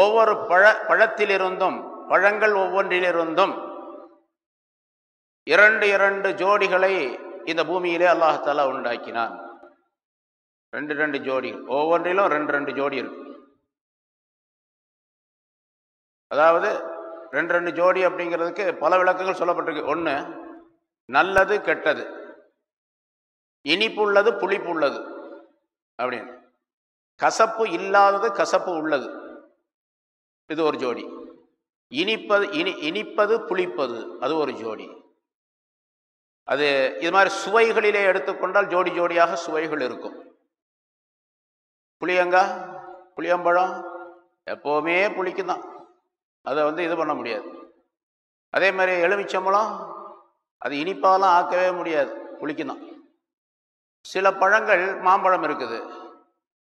ஒவ்வொரு பழ பழத்திலிருந்தும் பழங்கள் ஒவ்வொன்றிலிருந்தும் இரண்டு இரண்டு ஜோடிகளை இந்த பூமியிலே அல்லாஹாலா உண்டாக்கினான். ரெண்டு ரெண்டு ஜோடி ஒவ்வொன்றிலும் ரெண்டு ரெண்டு ஜோடி இருக்கு. அதாவது ரெண்டு ரெண்டு ஜோடி அப்படிங்கிறதுக்கு பல விளக்கங்கள் சொல்லப்பட்டிருக்கு. ஒன்று நல்லது கெட்டது. இனிப்பு உள்ளது புளிப்பு உள்ளது அப்படின்னு. கசப்பு இல்லாதது கசப்பு உள்ளது. இது ஒரு ஜோடி. இனிப்பது இனி இனிப்பது புளிப்பது அது ஒரு ஜோடி. அது இது மாதிரி சுவைகளிலே எடுத்துக்கொண்டால் ஜோடி ஜோடியாக சுவைகள் இருக்கும். புளியங்கா புளியம்பழம் எப்போவுமே புளிக்கும் தான் அதை வந்து இது பண்ண முடியாது. அதே மாதிரி எலுமிச்சம்பழம் அது இனிப்பாலாம் ஆக்கவே முடியாது. புளிக்கும் தான் சில பழங்கள் மாம்பழம் இருக்குது.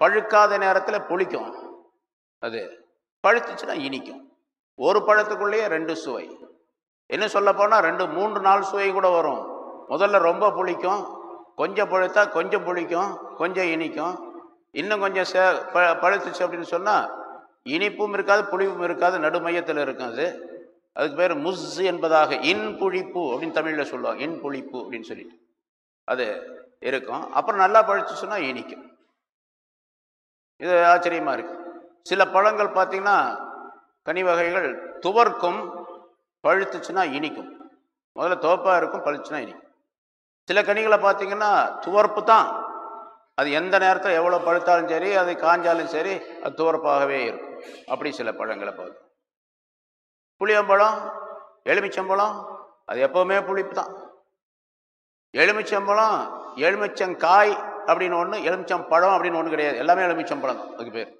பழுக்காத நேரத்தில் புளிக்கும் அது. பழுத்துச்சுன்னா இனிக்கும். ஒரு பழத்துக்குள்ளேயே ரெண்டு சுவை. என்ன சொல்ல போனால் ரெண்டு மூன்று நாள் சுவை கூட வரும். முதல்ல ரொம்ப புளிக்கும். கொஞ்சம் பழுத்தா கொஞ்சம் புளிக்கும். கொஞ்சம் இனிக்கும். இன்னும் கொஞ்சம் சே ப பழுத்துச்சு அப்படின்னு சொன்னால் இனிப்பும் இருக்காது புளிப்பும் இருக்காது நடுமையத்தில் இருக்கும் அது. அதுக்கு பேர் முஸ் என்பதாக இன் புளிப்பு அப்படின்னு தமிழில் சொல்லுவாங்க. இன் புளிப்பு அப்படின்னு சொல்லிட்டு. அது இருக்கும். அப்புறம் நல்லா பழுத்துச்சுன்னா இனிக்கும். இது ஆச்சரியமாக இருக்குது சில பழங்கள் பார்த்தீங்கன்னா கனி வகைகள் துவர்க்கும் பழுத்துச்சுன்னா இனிக்கும். முதல்ல துவப்பாக இருக்கும் பழுச்சுன்னா இனிக்கும். சில கனிகளை பார்த்தீங்கன்னா துவர்ப்பு தான். அது எந்த நேரத்தில் எவ்வளோ பழுத்தாலும் சரி அது காஞ்சாலும் சரி அது துவர்ப்பாகவே இருக்கும். அப்படி சில பழங்களை பார்த்து புளியம்பழம் எலுமிச்சம்பழம் அது எப்போவுமே புளிப்பு தான். எலுமிச்சம்பழம் எலுமிச்சங்காய் அப்படின்னு ஒன்று எலுமிச்சம் பழம் அப்படின்னு ஒன்று கிடையாது. எல்லாமே எலுமிச்சம்பழம் தான் அதுக்கு பேர்.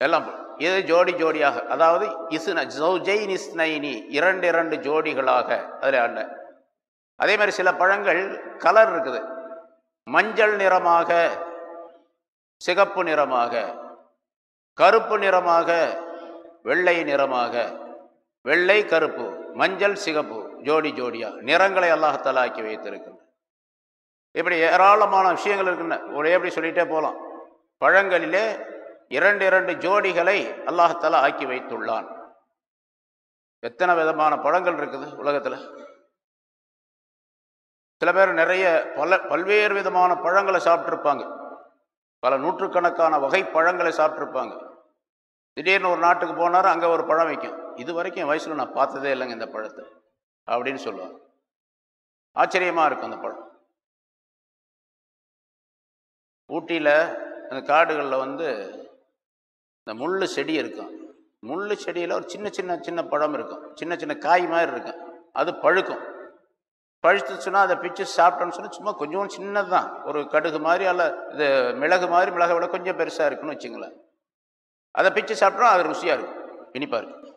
எல்லாம் இது ஜோடி ஜோடியாக அதாவது இசுன ஜௌஜை நிஸ்னைனி இரண்டு இரண்டு ஜோடிகளாக அதில் அல்ல அதே மாதிரி சில பழங்கள் கலர் இருக்குது. மஞ்சள் நிறமாக சிகப்பு நிறமாக கருப்பு நிறமாக வெள்ளை நிறமாக. வெள்ளை கருப்பு மஞ்சள் சிகப்பு ஜோடி ஜோடியாக நிறங்களை அல்லாஹத்தாலா ஆக்கி வைத்திருக்கின்றன. இப்படி ஏராளமான விஷயங்கள் இருக்கின்றன ஒரே எப்படி சொல்லிகிட்டே போகலாம் பழங்களிலே இரண்டு இரண்டு ஜோடிகளை அல்லாஹத்தாலா ஆக்கி வைத்துள்ளான். எத்தனை விதமான பழங்கள் இருக்குது உலகத்தில்? சில பேர் நிறைய பல பல்வேறு விதமான பழங்களை சாப்பிட்ருப்பாங்க பல நூற்றுக்கணக்கான வகை பழங்களை சாப்பிட்ருப்பாங்க திடீர்னு ஒரு நாட்டுக்கு போனார் அங்கே ஒரு பழம் வைக்கும். இது வரைக்கும் என் வயசில் நான் பார்த்ததே இல்லைங்க இந்த பழத்தை அப்படின்னு சொல்லுவாங்க. ஆச்சரியமாக இருக்கும் அந்த பழம். ஊட்டியில் அந்த காடுகளில் வந்து இந்த முள் செடி இருக்கும் முள் செடியில் ஒரு சின்ன சின்ன சின்ன பழம் இருக்கும். சின்ன சின்ன காய் மாதிரி இருக்கும். அது பழுக்கும். பழுத்துச்சுன்னா அதை பிச்சு சாப்பிட்டோன்னு சொன்னால் சும்மா கொஞ்சம் சின்னது தான் ஒரு கடுகு மாதிரி அல்ல இது மிளகு மாதிரி மிளகை விட கொஞ்சம் பெருசாக இருக்குன்னு வச்சுங்களேன். அதை பிச்சு சாப்பிட்டோம் அது ருசியாக இருக்கும். இனிப்பாக இருக்கும்.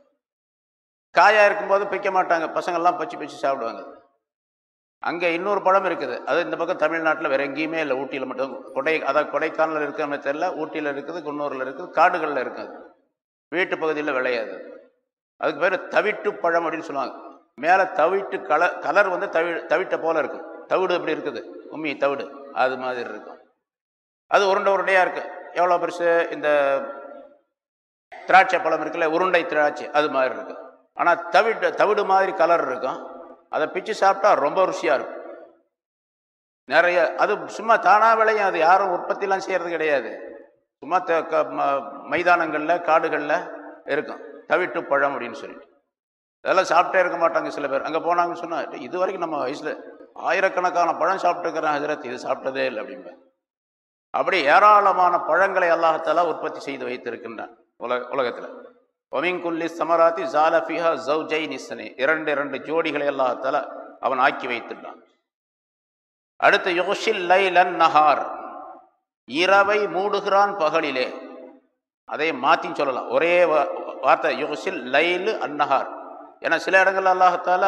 காயாக இருக்கும்போது பிக்க மாட்டாங்க. பசங்கள்லாம் பச்சு பிச்சு சாப்பிடுவாங்க. அங்கே இன்னொரு பழம் இருக்குது. அது இந்த பக்கம் தமிழ்நாட்டில் வேற எங்கேயுமே இல்லை. ஊட்டியில் மட்டும். கொடை அதாவது கொடைக்கானலில் இருக்கிறமே தெரியல. ஊட்டியில் இருக்குது குன்னூரில் இருக்குது காடுகளில் இருக்குது. வீட்டு பகுதியில் விளையாது. அதுக்கு பேர் தவிட்டு பழம் அப்படின்னு சொல்லுவாங்க. மேலே தவிட்டு கலர் கலர் வந்து தவி தவிட்ட போல இருக்கும். தவிடு எப்படி இருக்குது? உம்மி தவிடு. அது மாதிரி இருக்கும். அது உருண்டை உருண்டையாக இருக்குது எவ்வளோ பெருசு? இந்த திராட்சை பழம் இருக்குல்ல உருண்டை திராட்சை அது மாதிரி இருக்கும் ஆனால் தவிட்டு தவிடு மாதிரி கலர் இருக்கும். அதை பிச்சு சாப்பிட்டா ரொம்ப ருசியாக இருக்கும். நிறைய அது சும்மா தானா விளையும் அது யாரும் உற்பத்திலாம் செய்கிறது கிடையாது. சும்மா மைதானங்களில் காடுகளில் இருக்கும். தவிட்டு பழம் அப்படின்னு சொல்லிட்டு. அதெல்லாம் சாப்பிட்டே இருக்க மாட்டாங்க சில பேர். அங்கே போனாங்கன்னு சொன்னால் இது வரைக்கும் நம்ம வயசில் ஆயிரக்கணக்கான பழம் சாப்பிட்டுருக்கிறேன் ஹசரத். இது சாப்பிட்டதே இல்லை அப்படிம்ப அப்படி ஏராளமான பழங்களை அல்லாஹத்தாலா உற்பத்தி செய்து வைத்திருக்கின்றான் உலக உலகத்தில். ஒமிங்குல்லி சமராத்தி ஜாலஃபிஹா ஜவுஜை நிசனே இரண்டு இரண்டு ஜோடிகளை அல்லாஹத்தாலா அவன் ஆக்கி வைத்துள்ளான் அடுத்து யோஷில் லைலன் நஹார். இரவை மூடுகிறான் பகலிலே. அதை மாற்றி சொல்லலாம். ஒரே வார்த்தை யோஷில் லைலு அன்னஹார் ஏன்னா சில இடங்கள் அல்லாஹத்தால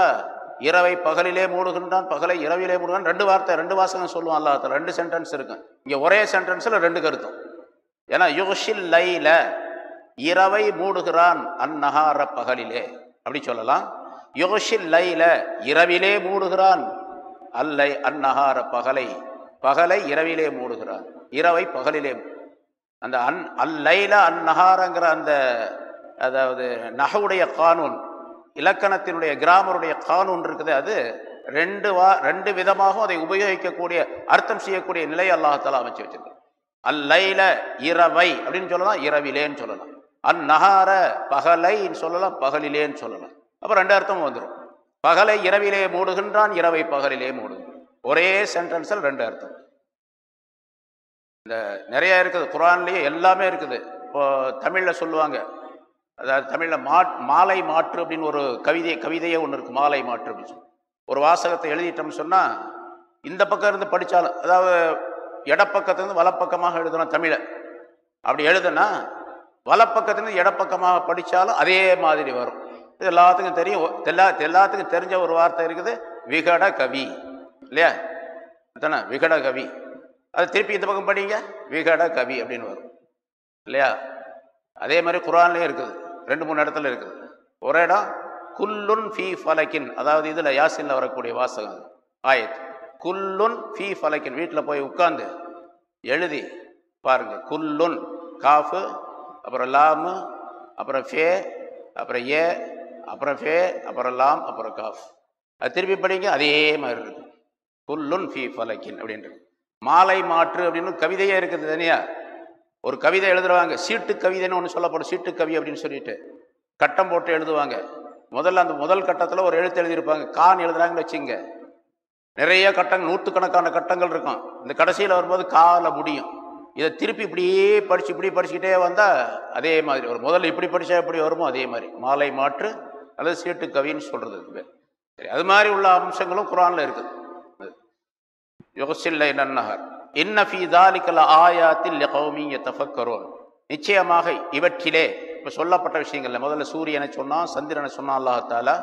இரவை பகலிலே மூடுகின்றான் பகலை இரவிலே மூடுகிறான். ரெண்டு வார்த்தை ரெண்டு வாசகம் சொல்லுவான் அல்லாஹத்தால ரெண்டு சென்டென்ஸ் இருக்கு. இங்கே ஒரே சென்டென்ஸில் ரெண்டு கருத்தும் ஏன்னா யோஷில் லைல இரவை மூடுகிறான் அந்நகார பகலிலே. அப்படி சொல்லலாம். யோஷில் லைல இரவிலே மூடுகிறான். அல்லை அந்நகார பகலை பகலை இரவிலே மூடுகிறான். இரவை பகலிலே அந்த அன் அல் அந்நகாரங்கிற அந்த அதாவது நகவுடைய கானூன் இலக்கணத்தினுடைய கிராமருடைய கானூன் இருக்குது. அது ரெண்டு வா ரெண்டு விதமாகவும் அதை உபயோகிக்கக்கூடிய அர்த்தம் செய்யக்கூடிய நிலை அல்லாஹால அமைச்சு வச்சிருக்கு அல் லைல இரவை அப்படின்னு சொல்லலாம் இரவிலேன்னு சொல்லலாம். அந் நகார பகலைன்னு சொல்லலாம் பகலிலேன்னு சொல்லலாம். அப்போ ரெண்டு அர்த்தமும் வந்துடும் பகலை இரவிலே மூடுகின்றான் இரவை பகலிலே மூடுகின்றான் ஒரே சென்டென்ஸில் ரெண்டு அர்த்தம். இந்த நிறைய இருக்குது குரான்லேயே எல்லாமே இருக்குது. இப்போ தமிழில் சொல்லுவாங்க. அதாவது தமிழில் மா மாலை மாற்று அப்படின்னு ஒரு கவிதை கவிதையே ஒன்று இருக்குது மாலை மாற்று அப்படின்னு சொல்லி. ஒரு வாசகத்தை எழுதிட்டோம்னு சொன்னால் இந்த பக்கம் இருந்து படித்தாலும் அதாவது இடப்பக்கத்துலேருந்து வலப்பக்கமாக எழுதணும் தமிழை. அப்படி எழுதுனா வலப்பக்கத்துலேருந்து இடப்பக்கமாக படித்தாலும் அதே மாதிரி வரும். இது எல்லாத்துக்கும் தெரியும். எல்லா எல்லாத்துக்கும் தெரிஞ்ச ஒரு வார்த்தை இருக்குது. விகட கவி. இல்லையா? தானே விகட கவி. அது திருப்பி இந்த பக்கம் படிங்க. விகட கவி அப்படின்னு வரும். இல்லையா? அதே மாதிரி குரான்லேயும் இருக்குது. ரெண்டு மூணு இடத்துல இருக்குது. ஒரே இடம் குல்லுன் ஃபி ஃபலக்கின் அதாவது இதில் யாசினில் வரக்கூடிய வாசகம் ஆயத். குல்லுன் ஃபி ஃபலக்கின் வீட்டில் போய் உட்காந்து எழுதி பாருங்கள் குல்லுன் காஃபு அப்புறம் லாமு அப்புறம் ஃபே அப்புறம் ஏ அப்புறம் ஃபே அப்புறம் லாம் அப்புறம் காஃப். அது திருப்பி படிங்க அதே மாதிரி இருக்குது குல்லுன் ஃபி ஃபலக்கின் அப்படின்றது மாலை மாற்று அப்படின்னு கவிதையே இருக்குது தனியா. ஒரு கவிதை எழுதுறவாங்க சீட்டு கவிதைன்னு ஒன்று சொல்லப்படும் சீட்டு கவி அப்படின்னு சொல்லிட்டு கட்டம் போட்டு எழுதுவாங்க. முதல்ல அந்த முதல் கட்டத்தில் ஒரு எழுத்து எழுதியிருப்பாங்க. கான் எழுதுறாங்கன்னு வச்சுங்க நிறைய கட்டங்கள் நூற்றுக்கணக்கான கட்டங்கள் இருக்கும். இந்த கடைசியில் வரும்போது காலை முடியும். இதை திருப்பி இப்படியே படித்து இப்படி படிச்சுக்கிட்டே வந்தால் அதே மாதிரி ஒரு முதல்ல இப்படி படித்தா எப்படி வருமோ அதே மாதிரி. மாலை மாற்று அல்லது சீட்டு கவின்னு சொல்கிறது பேர். சரி அது மாதிரி உள்ள அம்சங்களும் குரானில் இருக்குது யோசில்லை நன்னகர். இன்ன ஃபீ தாலிக்கல ஆயாத்தில் கௌமிய தஃக்கரோன் நிச்சயமாக இவற்றிலே இப்போ சொல்லப்பட்ட விஷயங்கள்ல முதல்ல சூரியனை சொன்னான் சந்திரனை சொன்னான் அல்லாஹாலா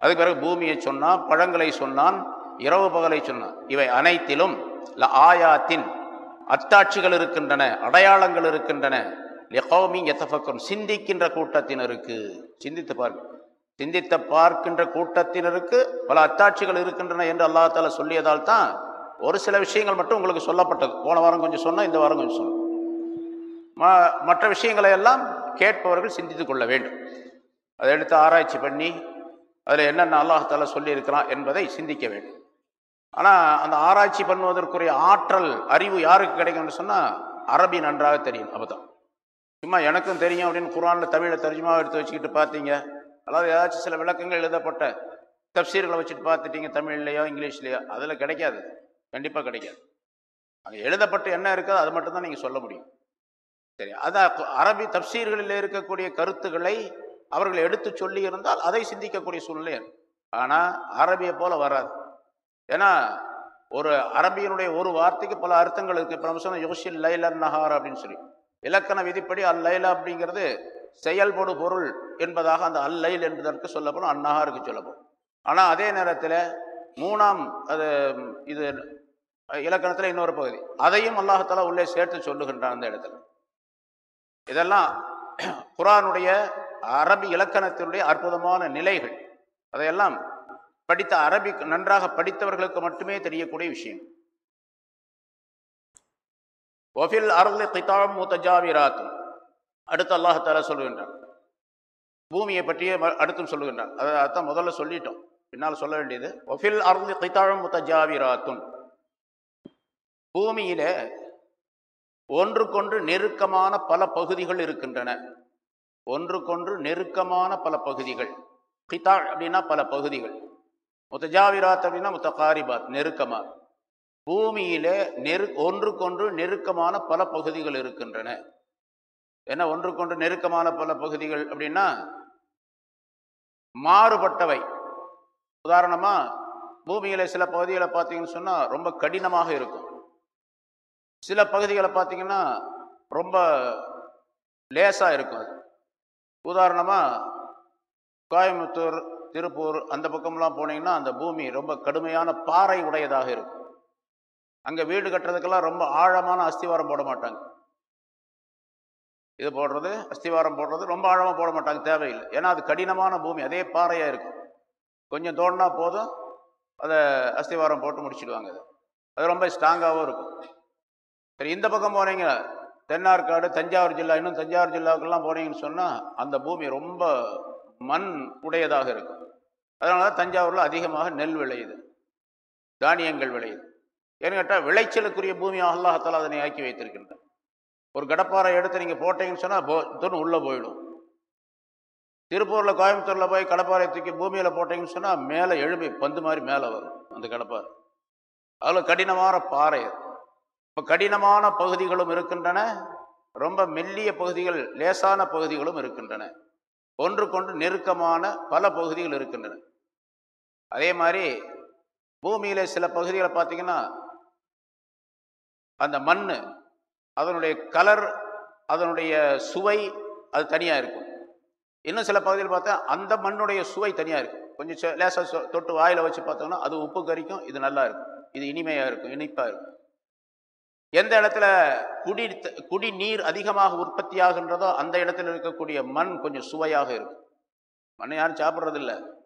அதுக்கு பிறகு பூமியை சொன்னான் பழங்களை சொன்னான் இரவு பகலை சொன்னான். இவை அனைத்திலும் ல ஆயாத்தின் அத்தாட்சிகள் இருக்கின்றன அடையாளங்கள் இருக்கின்றன. லெகௌமி எத்தஃபக்கரும் சிந்திக்கின்ற கூட்டத்தினருக்கு சிந்தித்து பார்க்க சிந்தித்த பார்க்கின்ற கூட்டத்தினருக்கு பல அத்தாட்சிகள் இருக்கின்றன என்று அல்லாஹ் சொல்லியதால் தான் ஒரு சில விஷயங்கள் மட்டும் உங்களுக்கு சொல்லப்பட்டது. போன வாரம் கொஞ்சம் சொன்னால் இந்த வாரம் கொஞ்சம் சொன்னோம் ம- மற்ற விஷயங்களை எல்லாம் கேட்பவர்கள் சிந்தித்து கொள்ள வேண்டும். அதை எடுத்து ஆராய்ச்சி பண்ணி அதில் என்னென்ன அல்லாஹால சொல்லியிருக்கிறான் என்பதை சிந்திக்க வேண்டும். ஆனால் அந்த ஆராய்ச்சி பண்ணுவதற்குரிய ஆற்றல் அறிவு யாருக்கு கிடைக்கும்னு சொன்னால் அரபி நன்றாக தெரியும் அப்பதான் சும்மா எனக்கும் தெரியும் அப்படின்னு குரானில் தமிழை தர்ஜுமா எடுத்து வச்சுக்கிட்டு பார்த்தீங்க. அதாவது ஏதாச்சும் சில விளக்கங்கள் எழுதப்பட்ட தப்சீர்களை வச்சுட்டு பார்த்துட்டீங்க தமிழ்லையோ இங்கிலீஷ்லையோ. அதில் கிடைக்காது. கண்டிப்பாக கிடைக்காது. அங்கே எழுதப்பட்டு என்ன இருக்கோ அது மட்டும்தான் நீங்கள் சொல்ல முடியும். சரி அதான் அரபி தப்சீர்களில் இருக்கக்கூடிய கருத்துக்களை அவர்கள் எடுத்து சொல்லி இருந்தால் அதை சிந்திக்கக்கூடிய சூழ்நிலை ஆனால் அரபியை போல வராது. ஏன்னா ஒரு அரபியனுடைய ஒரு வார்த்தைக்கு பல அர்த்தங்கள் இருக்குது இப்போ நம்ம சொன்ன யோசில் லைலர் நஹார் அப்படின்னு சொல்லி. இலக்கண விதிப்படி அல் லைலா அப்படிங்கிறது செயல்படு பொருள் என்பதாக அந்த அல் லைல் என்பதற்கு சொல்லப்படும் அந்நஹாருக்கு சொல்லப்படும். ஆனால் அதே நேரத்தில் மூணாம் அது இது இலக்கணத்தில் இன்னொரு பகுதி. அதையும் அல்லாஹாலா உள்ளே சேர்த்து சொல்லுகின்றான் அந்த இடத்துல. இதெல்லாம் குரானுடைய அரபி இலக்கணத்தினுடைய அற்புதமான நிலைகள். அதையெல்லாம் படித்த அரபி நன்றாக படித்தவர்களுக்கு மட்டுமே தெரியக்கூடிய விஷயம். ஒஃபில் அருள் கிதாம் முத்தஜாவிராத்தும் அடுத்து அல்லாஹால சொல்லுகின்றான் பூமியை பற்றியே அடுத்தும் சொல்லுகின்றான் அதை அதான் முதல்ல சொல்லிட்டோம். பின்னால் சொல்ல வேண்டியது ஒஃபில் அருள் கிதாம் முத்தஜாவிராத்தும் பூமியிலே ஒன்றுக்கொன்று நெருக்கமான பல பகுதிகள் இருக்கின்றன. ஒன்றுக்கொன்று நெருக்கமான பல பகுதிகள். கிதா அப்படின்னா பல பகுதிகள். முத்தஜாவிராத் அப்படின்னா முத்தகாரிபாத் நெருக்கமாக பூமியிலே நெரு ஒன்றுக்கொன்று நெருக்கமான பல பகுதிகள் இருக்கின்றன. என்ன ஒன்றுக்கொன்று நெருக்கமான பல பகுதிகள் அப்படின்னா மாறுபட்டவை. உதாரணமாக பூமியில் சில பகுதிகளை பார்த்தீங்கன்னு சொன்னால் ரொம்ப கடினமாக இருக்கும். சில பகுதிகளை பார்த்தீங்கன்னா ரொம்ப லேசாக இருக்கும் அது. உதாரணமாக கோயம்புத்தூர் திருப்பூர் அந்த பக்கம்லாம் போனீங்கன்னா அந்த பூமி ரொம்ப கடுமையான பாறை உடையதாக இருக்கும். அங்கே வீடு கட்டுறதுக்கெல்லாம் ரொம்ப ஆழமான அஸ்திவாரம் போட மாட்டாங்க. இது போடுறது அஸ்திவாரம் போடுறது ரொம்ப ஆழமாக போட மாட்டாங்க தேவையில்லை. ஏன்னா அது கடினமான பூமி அதே பாறையாக இருக்கும். கொஞ்சம் தோண்டினா போதும் அதை அஸ்திவாரம் போட்டு முடிச்சுடுவாங்க அது. அது ரொம்ப ஸ்ட்ராங்காகவும் இருக்கும். சரி இந்த பக்கம் போனீங்க தென்னார்காடு தஞ்சாவூர் ஜில்லா இன்னும் தஞ்சாவூர் ஜில்லாவுக்கெல்லாம் போனீங்கன்னு சொன்னால் அந்த பூமி ரொம்ப மண் உடையதாக இருக்கும். அதனால தான் தஞ்சாவூரில் அதிகமாக நெல் விளையுது தானியங்கள் விளையுது. ஏன்னு கேட்டால் விளைச்சலுக்குரிய பூமியாக அல்லாஹத்தால் அதனை ஆக்கி வைத்திருக்கின்றன. ஒரு கடப்பாறை எடுத்து நீங்கள் போட்டீங்கன்னு சொன்னால் போ துணு உள்ளே போயிடும். திருப்பூரில் கோயம்புத்தூரில் போய் கடப்பாறை தூக்கி பூமியில் போட்டீங்கன்னு சொன்னால் மேலே எழும்பி பந்து மாதிரி மேலே வரும் அந்த கடப்பாறை. அதில் கடினமான பாறை இப்போ கடினமான பகுதிகளும் இருக்கின்றன ரொம்ப மெல்லிய பகுதிகள் லேசான பகுதிகளும் இருக்கின்றன. ஒன்றுக்கொன்று நெருக்கமான பல பகுதிகள் இருக்கின்றன. அதே மாதிரி பூமியில் சில பகுதிகளை பார்த்தீங்கன்னா அந்த மண் அதனுடைய கலர் அதனுடைய சுவை அது தனியாக இருக்கும். இன்னும் சில பகுதியில் பார்த்தா அந்த மண்ணுடைய சுவை தனியாக இருக்கும். கொஞ்சம் லேசாக சொ- தொட்டு வாயில் வச்சு பார்த்தோம்னா அது உப்பு கறிக்கும் இது நல்லா இருக்கும். இது இனிமையாக இருக்கும் இனிப்பாக இருக்கும். எந்த இடத்துல குடி குடிநீர் அதிகமாக உற்பத்தியாகின்றதோ அந்த இடத்துல இருக்கக்கூடிய மண் கொஞ்சம் சுவையாக இருக்கும். மண்ணை யாரும் சாப்பிட்றதில்ல.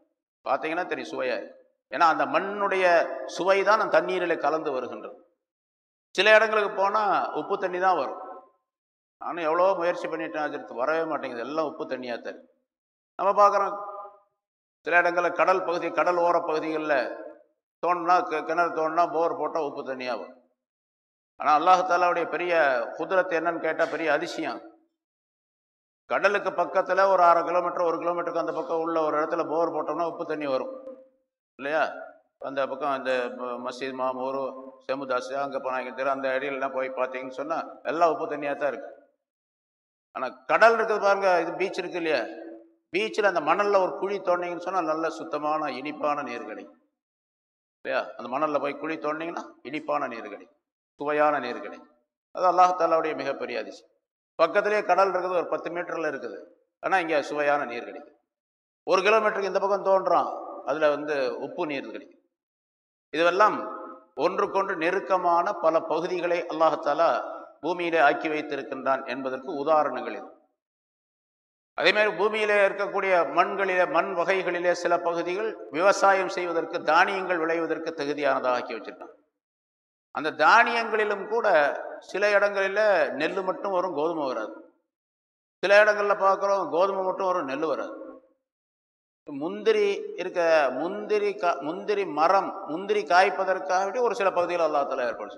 பார்த்தீங்கன்னா தெரியும் சுவையாக இருக்கும் ஏன்னா அந்த மண்ணுடைய சுவை தான் அந்த தண்ணீரில் கலந்து வருகின்றது. சில இடங்களுக்கு போனால் உப்பு தண்ணி தான் வரும். நானும் எவ்வளோ முயற்சி பண்ணிட்டேன் அது வரவே மாட்டேங்குது. எல்லாம் உப்பு தண்ணியாக தான் நம்ம பார்க்குறோம் சில இடங்களில் கடல் பகுதி கடல் ஓர பகுதிகளில் தோணுனா கிணறு தோணுனா போர் போட்டால் உப்பு தண்ணியாக வரும். ஆனால் அல்லாஹாலாவுடைய பெரிய குதிரத்து என்னன்னு கேட்டால் பெரிய அதிசயம். கடலுக்கு பக்கத்தில் ஒரு அரை கிலோமீட்டர் ஒரு கிலோமீட்டருக்கு அந்த பக்கம் உள்ள ஒரு இடத்துல போர் போட்டோம்னா உப்பு தண்ணி வரும். இல்லையா? அந்த பக்கம் அந்த மசீத் மாமூர் செமுதாஸ் அங்கே போனாங்க தெரியும் அந்த அடியிலலாம் போய் பார்த்தீங்கன்னு சொன்னால் எல்லாம் உப்பு தண்ணியாக தான் இருக்குது ஆனால் கடல் இருக்குது பாருங்க இது பீச் இருக்குது இல்லையா? பீச்சில் அந்த மணலில் ஒரு குழி தோண்டிங்கன்னு சொன்னால் நல்ல சுத்தமான இனிப்பான நீர் கிடைக்கும் இல்லையா? அந்த மணலில் போய் குழி தோண்டிங்கன்னா இனிப்பான நீர் கிடைக்கும் சுவையான நீர் கிடைக்கும் அது அல்லாஹாலாவுடைய மிகப்பெரிய அதிசயம். பக்கத்திலேயே கடல் இருக்குது ஒரு பத்து மீட்டரில் இருக்குது. ஆனால் இங்கே சுவையான நீர் கிடைக்கும் ஒரு கிலோமீட்டருக்கு இந்த பக்கம் தோன்றான் அதில் வந்து உப்பு நீர் கிடைக்கும் இதுவெல்லாம் ஒன்றுக்கொன்று நெருக்கமான பல பகுதிகளை அல்லாஹாலா பூமியிலே ஆக்கி வைத்திருக்கின்றான் என்பதற்கு உதாரணங்கள் இது. அதே மாதிரி பூமியிலே இருக்கக்கூடிய மண்களிலே மண் வகைகளிலே சில பகுதிகள் விவசாயம் செய்வதற்கு தானியங்கள் விளைவதற்கு தகுதியானதாக ஆக்கி வச்சிருக்கான் அந்த தானியங்களிலும் கூட சில இடங்களில் நெல் மட்டும் வரும் கோதுமை வராது. சில இடங்களில் பார்க்குறோம் கோதுமை மட்டும் வரும் நெல் வராது. முந்திரி இருக்க முந்திரி கா முந்திரி மரம் முந்திரி காய்ப்பதற்காக ஒரு சில பகுதிகள் அல்லாத்தால ஏற்பாடு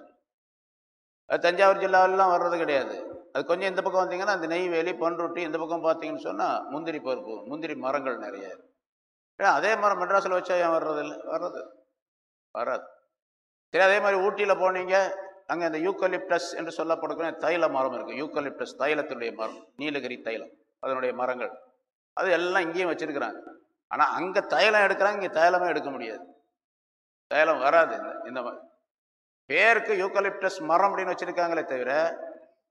அது தஞ்சாவூர் ஜில்லாவிலாம் வர்றது கிடையாது. அது கொஞ்சம் இந்த பக்கம் வந்தீங்கன்னா அந்த நெய்வேலி பண்ருட்டி இந்த பக்கம் பார்த்தீங்கன்னு சொன்னால் முந்திரி பருப்பு முந்திரி மரங்கள் நிறைய. அதே மரம் மெட்ராஸில் வச்சா ஏன் வர்றது இல்லை வர்றது. வராது. சரி அதே மாதிரி ஊட்டியில் போனீங்க. அங்கே இந்த யூக்கலிப்டஸ் என்று சொல்லப்படக்கூடிய தைல மரம் இருக்குது யூக்கலிப்டஸ் தைலத்துடைய மரம் நீலகிரி தைலம் அதனுடைய மரங்கள். அது எல்லாம் இங்கேயும் வச்சுருக்கிறாங்க. ஆனால் அங்கே தைலம் எடுக்கிறாங்க இங்கே தைலமே எடுக்க முடியாது. தைலம் வராது. இந்த இந்த மாதிரி பேருக்கு யூக்கலிப்டஸ் மரம் அப்படின்னு வச்சுருக்காங்களே தவிர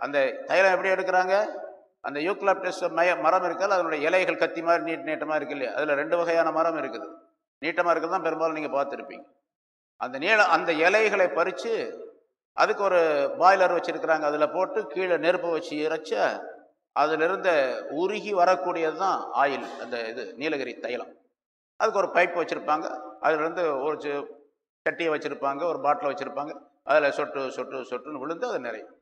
அந்த தைலம் எப்படி எடுக்கிறாங்க? அந்த யூக்கலிப்டஸ் மய மரம் இருக்கால் அதனுடைய இலைகள் கத்தி மாதிரி நீட் நீட்டமாக இருக்கு இல்லையா? அதில் ரெண்டு வகையான மரம் இருக்குது. நீட்டமாக இருக்கிறது தான் பெரும்பாலும் நீங்கள் பார்த்துருப்பீங்க. அந்த நீள அந்த இலைகளை பறித்து அதுக்கு ஒரு பாய்லர் வச்சுருக்கிறாங்க. அதில் போட்டு கீழே நெருப்பு வச்சு இறைச்ச அதிலிருந்து உருகி வரக்கூடியது தான் ஆயில் அந்த இது நீலகிரி தைலம். அதுக்கு ஒரு பைப் வச்சுருப்பாங்க. அதுலேருந்து ஒரு சட்டியை வச்சுருப்பாங்க ஒரு பாட்டிலை வச்சுருப்பாங்க. அதில் சொட்டு சொட்டு சொட்டுன்னு விழுந்து அது நிறையும்.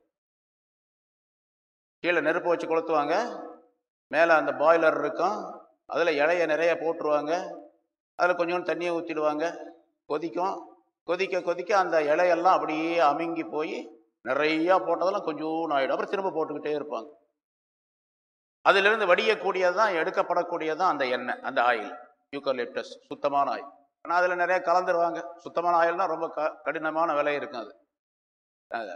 கீழே நெருப்பு வச்சு கொளுத்துவாங்க. மேலே அந்த பாய்லர் இருக்கும். அதில் இலைய நிறைய போட்டுருவாங்க. அதில் கொஞ்சோண்டு தண்ணியை ஊற்றிடுவாங்க கொதிக்கும். கொதிக்க கொதிக்க அந்த இலையெல்லாம் அப்படியே அமுங்கி போய் நிறையா போட்டதெல்லாம் கொஞ்சோண்டு ஆகிடும் அப்புறம் திரும்ப போட்டுக்கிட்டே இருப்பாங்க. அதிலிருந்து வடியக்கூடியது தான் எடுக்கப்படக்கூடியது தான் அந்த எண்ணெய் அந்த ஆயில் யூக்கலிப்டஸ் சுத்தமான ஆயில். ஆனால் அதில் நிறைய கலந்துருவாங்க. சுத்தமான ஆயில்னா ரொம்ப க கடினமான விலை இருக்கும் அது. அது.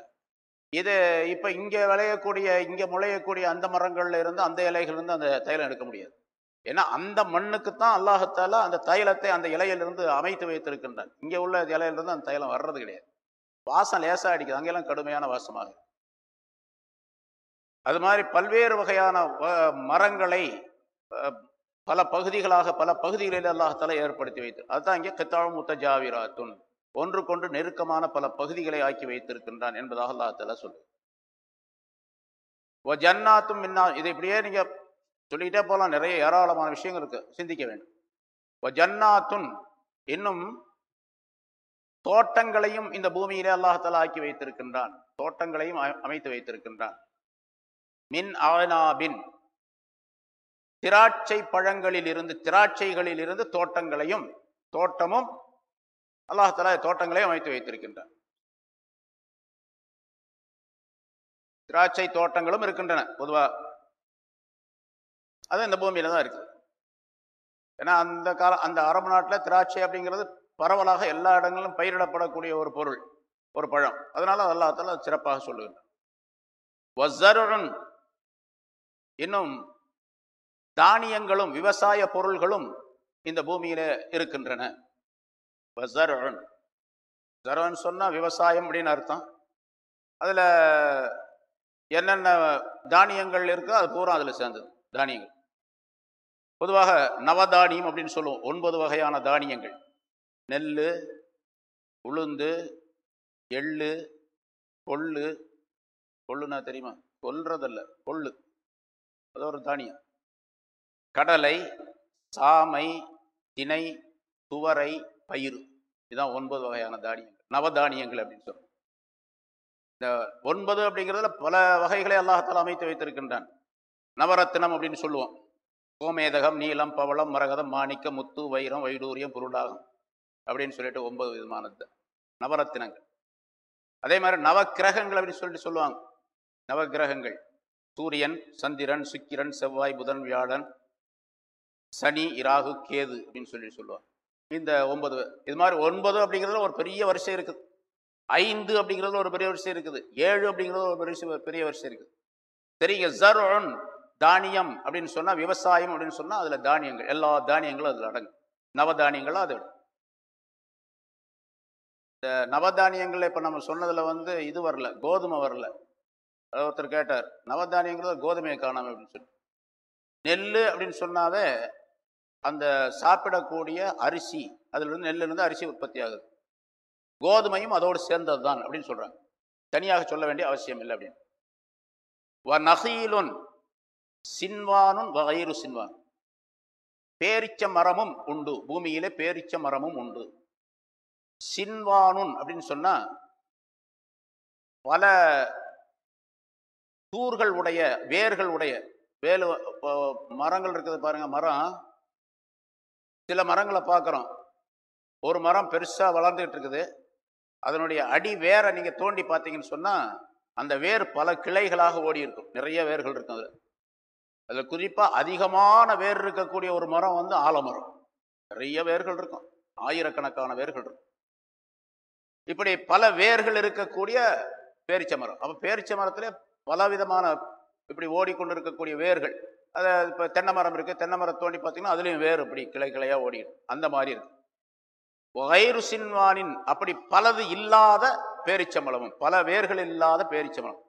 இது இப்போ இங்கே விளையக்கூடிய இங்கே முளையக்கூடிய அந்த மரங்கள்ல இருந்து அந்த இலைகள் இருந்து அந்த தைலம் எடுக்க முடியாது. ஏன்னா அந்த மண்ணுக்கு தான் அல்லாஹத்தால அந்த தைலத்தை அந்த இலையிலிருந்து அமைத்து வைத்திருக்கின்றான். இங்கே உள்ள இலையிலிருந்து அந்த தைலம் வர்றது கிடையாது. வாசம் லேசாக அடிக்குது. அங்கெல்லாம் கடுமையான வாசமாக அது மாதிரி பல்வேறு வகையான மரங்களை அஹ், பல பகுதிகளாக பல பகுதிகளில் அல்லாஹத்தால ஏற்படுத்தி வைத்து அதுதான் இங்கே கித்தாவும் ஒன்று ஒன்றுக்கொன்று நெருக்கமான பல பகுதிகளை ஆக்கி வைத்திருக்கின்றான் என்பதாக அல்லாஹத்தால சொல்லு ஜன்னாத்தும் மின்னா இதை இப்படியே நீங்க சொல்லிக்கிட்டே போகலாம். நிறைய ஏராளமான விஷயங்கள் இருக்கு. சிந்திக்க வேண்டும். இப்போ ஜன்னாத்துன் இன்னும் தோட்டங்களையும் இந்த பூமியிலே அல்லாஹால ஆக்கி வைத்திருக்கின்றான். தோட்டங்களையும் அமைத்து வைத்திருக்கின்றான். மின் ஆனாபின் திராட்சை பழங்களில் இருந்து திராட்சைகளில் இருந்து தோட்டங்களையும் தோட்டமும் அல்லாஹால தோட்டங்களையும் அமைத்து வைத்திருக்கின்றான். திராட்சை தோட்டங்களும் இருக்கின்றன. பொதுவா அதுவும் இந்த பூமியில் தான் இருக்குது ஏன்னா அந்த கால அந்த அரபு நாட்டில் திராட்சை அப்படிங்கிறது பரவலாக எல்லா இடங்களிலும் பயிரிடப்படக்கூடிய ஒரு பொருள் ஒரு பழம். அதனால அல்லாஹால சிறப்பாக சொல்லுகின்றான் இன்னும் தானியங்களும் விவசாய பொருள்களும் இந்த பூமியில இருக்கின்றன. ஜரன் சொன்னால் விவசாயம் அப்படின்னு அர்த்தம். அதில் என்னென்ன தானியங்கள் இருக்கோ அது பூரா அதில் சேர்ந்தது தானியங்கள். பொதுவாக நவதானியம் அப்படின்னு சொல்லுவோம். ஒன்பது வகையான தானியங்கள். நெல் உளுந்து எள்ளு கொள்ளு. கொள்ளுனா தெரியுமா? கொல்றதல்ல கொள்ளு. அது ஒரு தானியம். கடலை சாமை திணை துவரை பயிறு. இதுதான் ஒன்பது வகையான தானியங்கள். நவதானியங்கள் அப்படின்னு சொல்லுவோம் இந்த ஒன்பது அப்படிங்கிறதுல பல வகைகளை அல்லாஹத்தால் அமைத்து வைத்திருக்கின்றான். நவரத்தினம் அப்படின்னு சொல்லுவோம். கோமேதகம் நீலம் பவளம் மரகதம் மாணிக்கம் முத்து வைரம் வைடூரியம் பொருளாகும் அப்படின்னு சொல்லிட்டு ஒன்பது விதமானது. நவரத்தினங்கள். அதே மாதிரி நவக்கிரகங்கள் அப்படின்னு சொல்லிட்டு சொல்லுவாங்க. நவக்கிரகங்கள். சூரியன் சந்திரன் சுக்கிரன் செவ்வாய் புதன் வியாழன் சனி இராகு கேது அப்படின்னு சொல்லி சொல்லுவாங்க. இந்த ஒன்பது இது மாதிரி ஒன்பது அப்படிங்கிறதுல ஒரு பெரிய வரிசை இருக்குது. ஐந்து அப்படிங்கிறதுல ஒரு பெரிய வரிசை இருக்குது. ஏழு அப்படிங்கிறது ஒரு பெரிய பெரிய வரிசை இருக்குது. சரிங்க. ஜரோன் தானியம் அப்படின்னு சொன்னால் விவசாயம் அப்படின்னு சொன்னால் அதில் தானியங்கள் எல்லா தானியங்களும் அதில் அடங்கும். நவதானியங்களும் அது இந்த நவதானியங்கள் இப்போ நம்ம சொன்னதில் வந்து இது வரல கோதுமை வரல. ஒருத்தர் கேட்டார் நவதானியங்கிறது கோதுமையை காணாம அப்படின்னு சொல்லி. நெல் அப்படின்னு சொன்னாவே அந்த சாப்பிடக்கூடிய அரிசி அதிலிருந்து நெல்லிருந்து அரிசி உற்பத்தி ஆகுது. கோதுமையும் அதோடு சேர்ந்தது தான் அப்படின்னு சொல்கிறாங்க தனியாக சொல்ல வேண்டிய அவசியம் இல்லை அப்படின்னு. நகீலுன் சின்வானும் வகைரு சின்வான். பேரிச்ச மரமும் உண்டு. பூமியிலே பேரிச்ச மரமும் உண்டு. சின்வானுன் அப்படின்னு சொன்னால் பல தூர்கள் உடைய வேர்கள் உடைய வேலு மரங்கள் இருக்குது பாருங்கள் மரம். சில மரங்களை பார்க்குறோம். ஒரு மரம் பெருசாக வளர்ந்துகிட்டு இருக்குது. அதனுடைய அடி வேரை நீங்கள் தோண்டி பார்த்தீங்கன்னு சொன்னால் அந்த வேர் பல கிளைகளாக ஓடி இருக்கும் நிறைய வேர்கள் இருக்கும் அதில். அதில் குறிப்பாக அதிகமான வேர் இருக்கக்கூடிய ஒரு மரம் வந்து ஆலமரம். நிறைய வேர்கள் இருக்கும். ஆயிரக்கணக்கான வேர்கள் இருக்கும். இப்படி பல வேர்கள் இருக்கக்கூடிய பேரிச்ச மரம். அப்போ பேரிச்ச மரத்துல பல விதமான இப்படி ஓடிக்கொண்டு இருக்கக்கூடிய வேர்கள். அதை இப்போ தென்னை மரம் இருக்குது தென்னை மரம் தோண்டி பார்த்தீங்கன்னா அதுலேயும் வேர் இப்படி கிளை கிளையா ஓடிடும். அந்த மாதிரி இருக்கு வைருசின்வானின் அப்படி பலது இல்லாத பேரிச்சம்பளமும் பல வேர்கள் இல்லாத பேரிச்சம்பளம்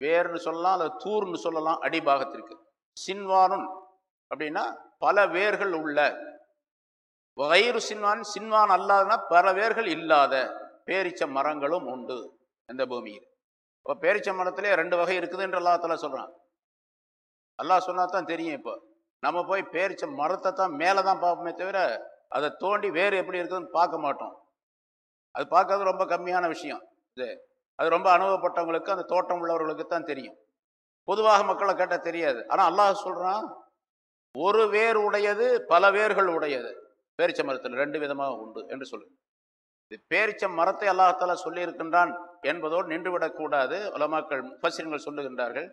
வேர்னு சொல்லலாம் அல்லது தூர்னு சொல்லலாம் அடிபாகத்திற்கு. சின்வானுன் அப்படின்னா பல வேர்கள் உள்ள. வயிறு சின்வான் சின்வான் அல்லாதனா பல வேர்கள் இல்லாத பேரிச்ச மரங்களும் உண்டு இந்த பூமியில். இப்போ பேரிச்ச மரத்திலே ரெண்டு வகை இருக்குது என்று அல்லாத்தால சொல்றான். அல்லாஹ் சொன்னா தான் தெரியும் இப்போ. நம்ம போய் பேரிச்ச மரத்தை தான் மேலே தான் பார்ப்போமே தவிர அதை தோண்டி வேறு எப்படி இருக்குதுன்னு பார்க்க மாட்டோம். அது பார்க்கறது ரொம்ப கம்மியான விஷயம். இது அது ரொம்ப அனுபவப்பட்டவங்களுக்கு அந்த தோட்டம் உள்ளவர்களுக்கு தான் தெரியும். பொதுவாக மக்களை கேட்டால் தெரியாது. ஆனால் அல்லாஹ் சொல்கிறான் ஒரு வேர் உடையது பல வேர்கள் உடையது. பேரிச்ச மரத்தில் ரெண்டு விதமாக உண்டு என்று சொல்லு இது பேரிச்ச மரத்தை அல்லாஹால சொல்லியிருக்கின்றான் என்பதோடு நின்றுவிடக்கூடாது உலமாக்கள் முஃபசிரங்கள் சொல்லுகின்றார்கள்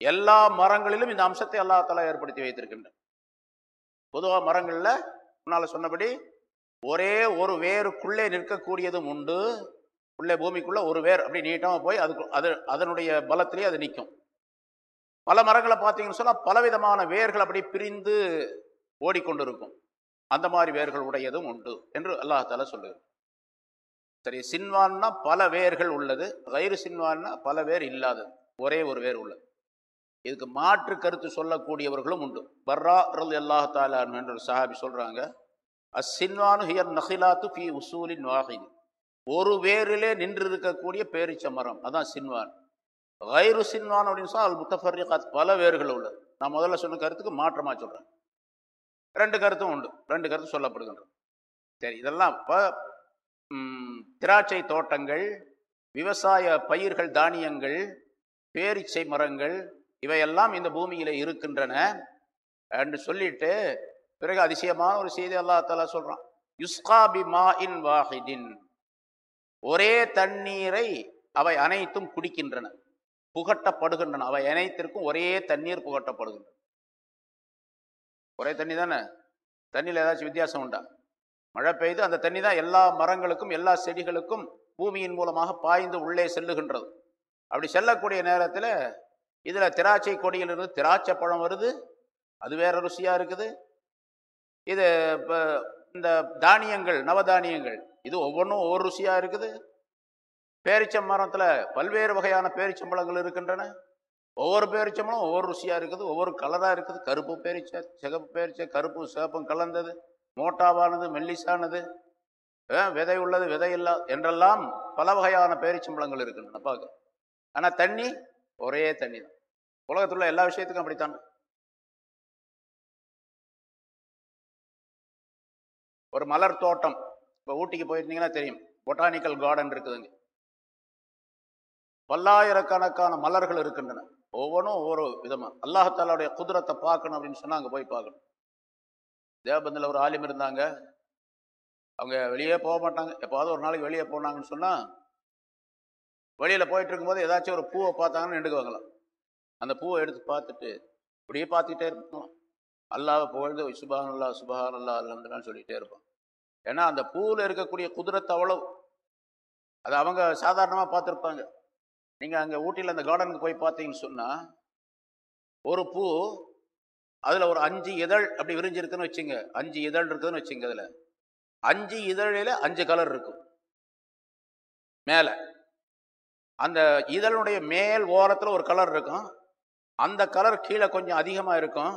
எல்லா மரங்களிலும் இந்த அம்சத்தை அல்லாஹால ஏற்படுத்தி வைத்திருக்கின்றான். பொதுவாக மரங்களில் முன்னால் சொன்னபடி ஒரே ஒரு வேருக்குள்ளே நிற்கக்கூடியதும் உண்டு உள்ளே பூமிக்குள்ளே ஒரு வேர் அப்படி நீட்டமாக போய் அதுக்கு அது அதனுடைய பலத்திலேயே அது நிற்கும். பல மரங்களை பார்த்தீங்கன்னு சொன்னால் பலவிதமான வேர்கள் அப்படி பிரிந்து ஓடிக்கொண்டிருக்கும். அந்த மாதிரி வேர்கள் உடையதும் உண்டு என்று அல்லாஹால சொல்லுது. சரி சின்வான்னா பல வேர்கள் உள்ளது வயிறு சின்வான்னா பல வேர் இல்லாதது ஒரே ஒரு வேர் உள்ளது. இதுக்கு மாற்று கருத்து சொல்லக்கூடியவர்களும் உண்டு. பர்ரா ரல் அல்லாஹாலு என்ற சஹாபி சொல்கிறாங்க அஸ் சின்வானு ஹியர் நஹிலாத்து ஃபி உசூலின் வாஹிது. ஒரு வேரிலே நின்று இருக்கக்கூடிய பேரிச்ச மரம் அதான் சின்வான். வயிறு சின்வான் அப்படின்னு சொன்னால் அல் முத்தஃபர்ரிகாத் பல வேர்கள் உள்ளது. நான் முதல்ல சொன்ன கருத்துக்கு மாற்றமாக சொல்கிறேன் ரெண்டு கருத்தும் உண்டு. ரெண்டு கருத்து சொல்லப்படுகின்றன. சரி இதெல்லாம் இப்போ திராட்சை தோட்டங்கள் விவசாய பயிர்கள் தானியங்கள் பேரிச்சை மரங்கள் இவையெல்லாம் இந்த பூமியில் இருக்கின்றன என்று சொல்லிட்டு பிறகு அதிசயமான ஒரு செய்தி அல்லாஹ் தாலா சொல்றான். யுஸ்கா இன் வாஹிதின். ஒரே தண்ணீரை அவை அனைத்தும் குடிக்கின்றன புகட்டப்படுகின்றன. அவை அனைத்திற்கும் ஒரே தண்ணீர் புகட்டப்படுகின்றன. ஒரே தண்ணி தானே? தண்ணியில் ஏதாச்சும் வித்தியாசம் உண்டா? மழை பெய்து அந்த தண்ணி தான் எல்லா மரங்களுக்கும் எல்லா செடிகளுக்கும் பூமியின் மூலமாக பாய்ந்து உள்ளே செல்லுகின்றது. அப்படி செல்லக்கூடிய நேரத்தில் இதில் திராட்சை கொடியிலிருந்து திராட்சை பழம் வருது. அது வேற ருசியாக இருக்குது. இது இப்போ இந்த தானியங்கள் நவதானியங்கள் இது ஒவ்வொன்றும் ஒவ்வொரு ருசியாக இருக்குது. பேரிச்சம் மரத்தில் பல்வேறு வகையான பேரிச்சம்பழங்கள் இருக்கின்றன. ஒவ்வொரு பேரிச்சம்பழம் ஒவ்வொரு ருசியாக இருக்குது. ஒவ்வொரு கலராக இருக்குது. கருப்பு பேரிச்சை சிகப்பு பேரிச்சை கருப்பு சிவப்பும் கலந்தது. மோட்டாவானது மெல்லிசானது. விதை உள்ளது விதை இல்லா என்றெல்லாம் பல வகையான பேரிச்சம்பழங்கள் இருக்கின்றன. பார்க்க. ஆனால் தண்ணி ஒரே தண்ணி தான். உலகத்தில் உள்ள எல்லா விஷயத்துக்கும் அப்படித்தான். ஒரு மலர் தோட்டம். இப்போ ஊட்டிக்கு போயிருந்தீங்கன்னா தெரியும். பொட்டானிக்கல் கார்டன் இருக்குதுங்க. பல்லாயிரக்கணக்கான மலர்கள் இருக்கின்றன. ஒவ்வொன்றும் ஒவ்வொரு விதமா. அல்லாஹாலாவுடைய குதிரத்தை பார்க்கணும் அப்படின்னு சொன்னா அங்கே போய் பார்க்கணும். தேவபந்தில் ஒரு ஆலிம் இருந்தாங்க. அவங்க வெளியே போக மாட்டாங்க. எப்போவாவது ஒரு நாளைக்கு வெளியே போனாங்கன்னு சொன்னா வெளியில் போயிட்டு இருக்கும்போது ஏதாச்சும் ஒரு பூவை பார்த்தாங்கன்னு நின்றுக்குவாங்களாம். அந்த பூவை எடுத்து பார்த்துட்டு இப்படியே பார்த்துக்கிட்டே இருப்போம். அல்லாஹ் புகழ்ந்து சுபஹான் அல்லா சுபஹான் அல்லா சொல்லிட்டே இருப்பான் ஏன்னா அந்த பூவில் இருக்கக்கூடிய குதிரத்தை அவ்வளவு. அது அவங்க சாதாரணமாக பார்த்துருப்பாங்க. நீங்கள் அங்கே ஊட்டியில் அந்த கார்டனுக்கு போய் பார்த்தீங்கன்னு சொன்னால் ஒரு பூ அதில் ஒரு அஞ்சு இதழ் அப்படி விரிஞ்சிருக்குன்னு வச்சுங்க. அஞ்சு இதழ் இருக்குதுன்னு வச்சுங்க அதில். அஞ்சு இதழில் அஞ்சு கலர் இருக்கும். மேலே. அந்த இதழுடைய மேல் ஓரத்தில் ஒரு கலர் இருக்கும். அந்த கலர் கீழே கொஞ்சம் அதிகமாக இருக்கும்.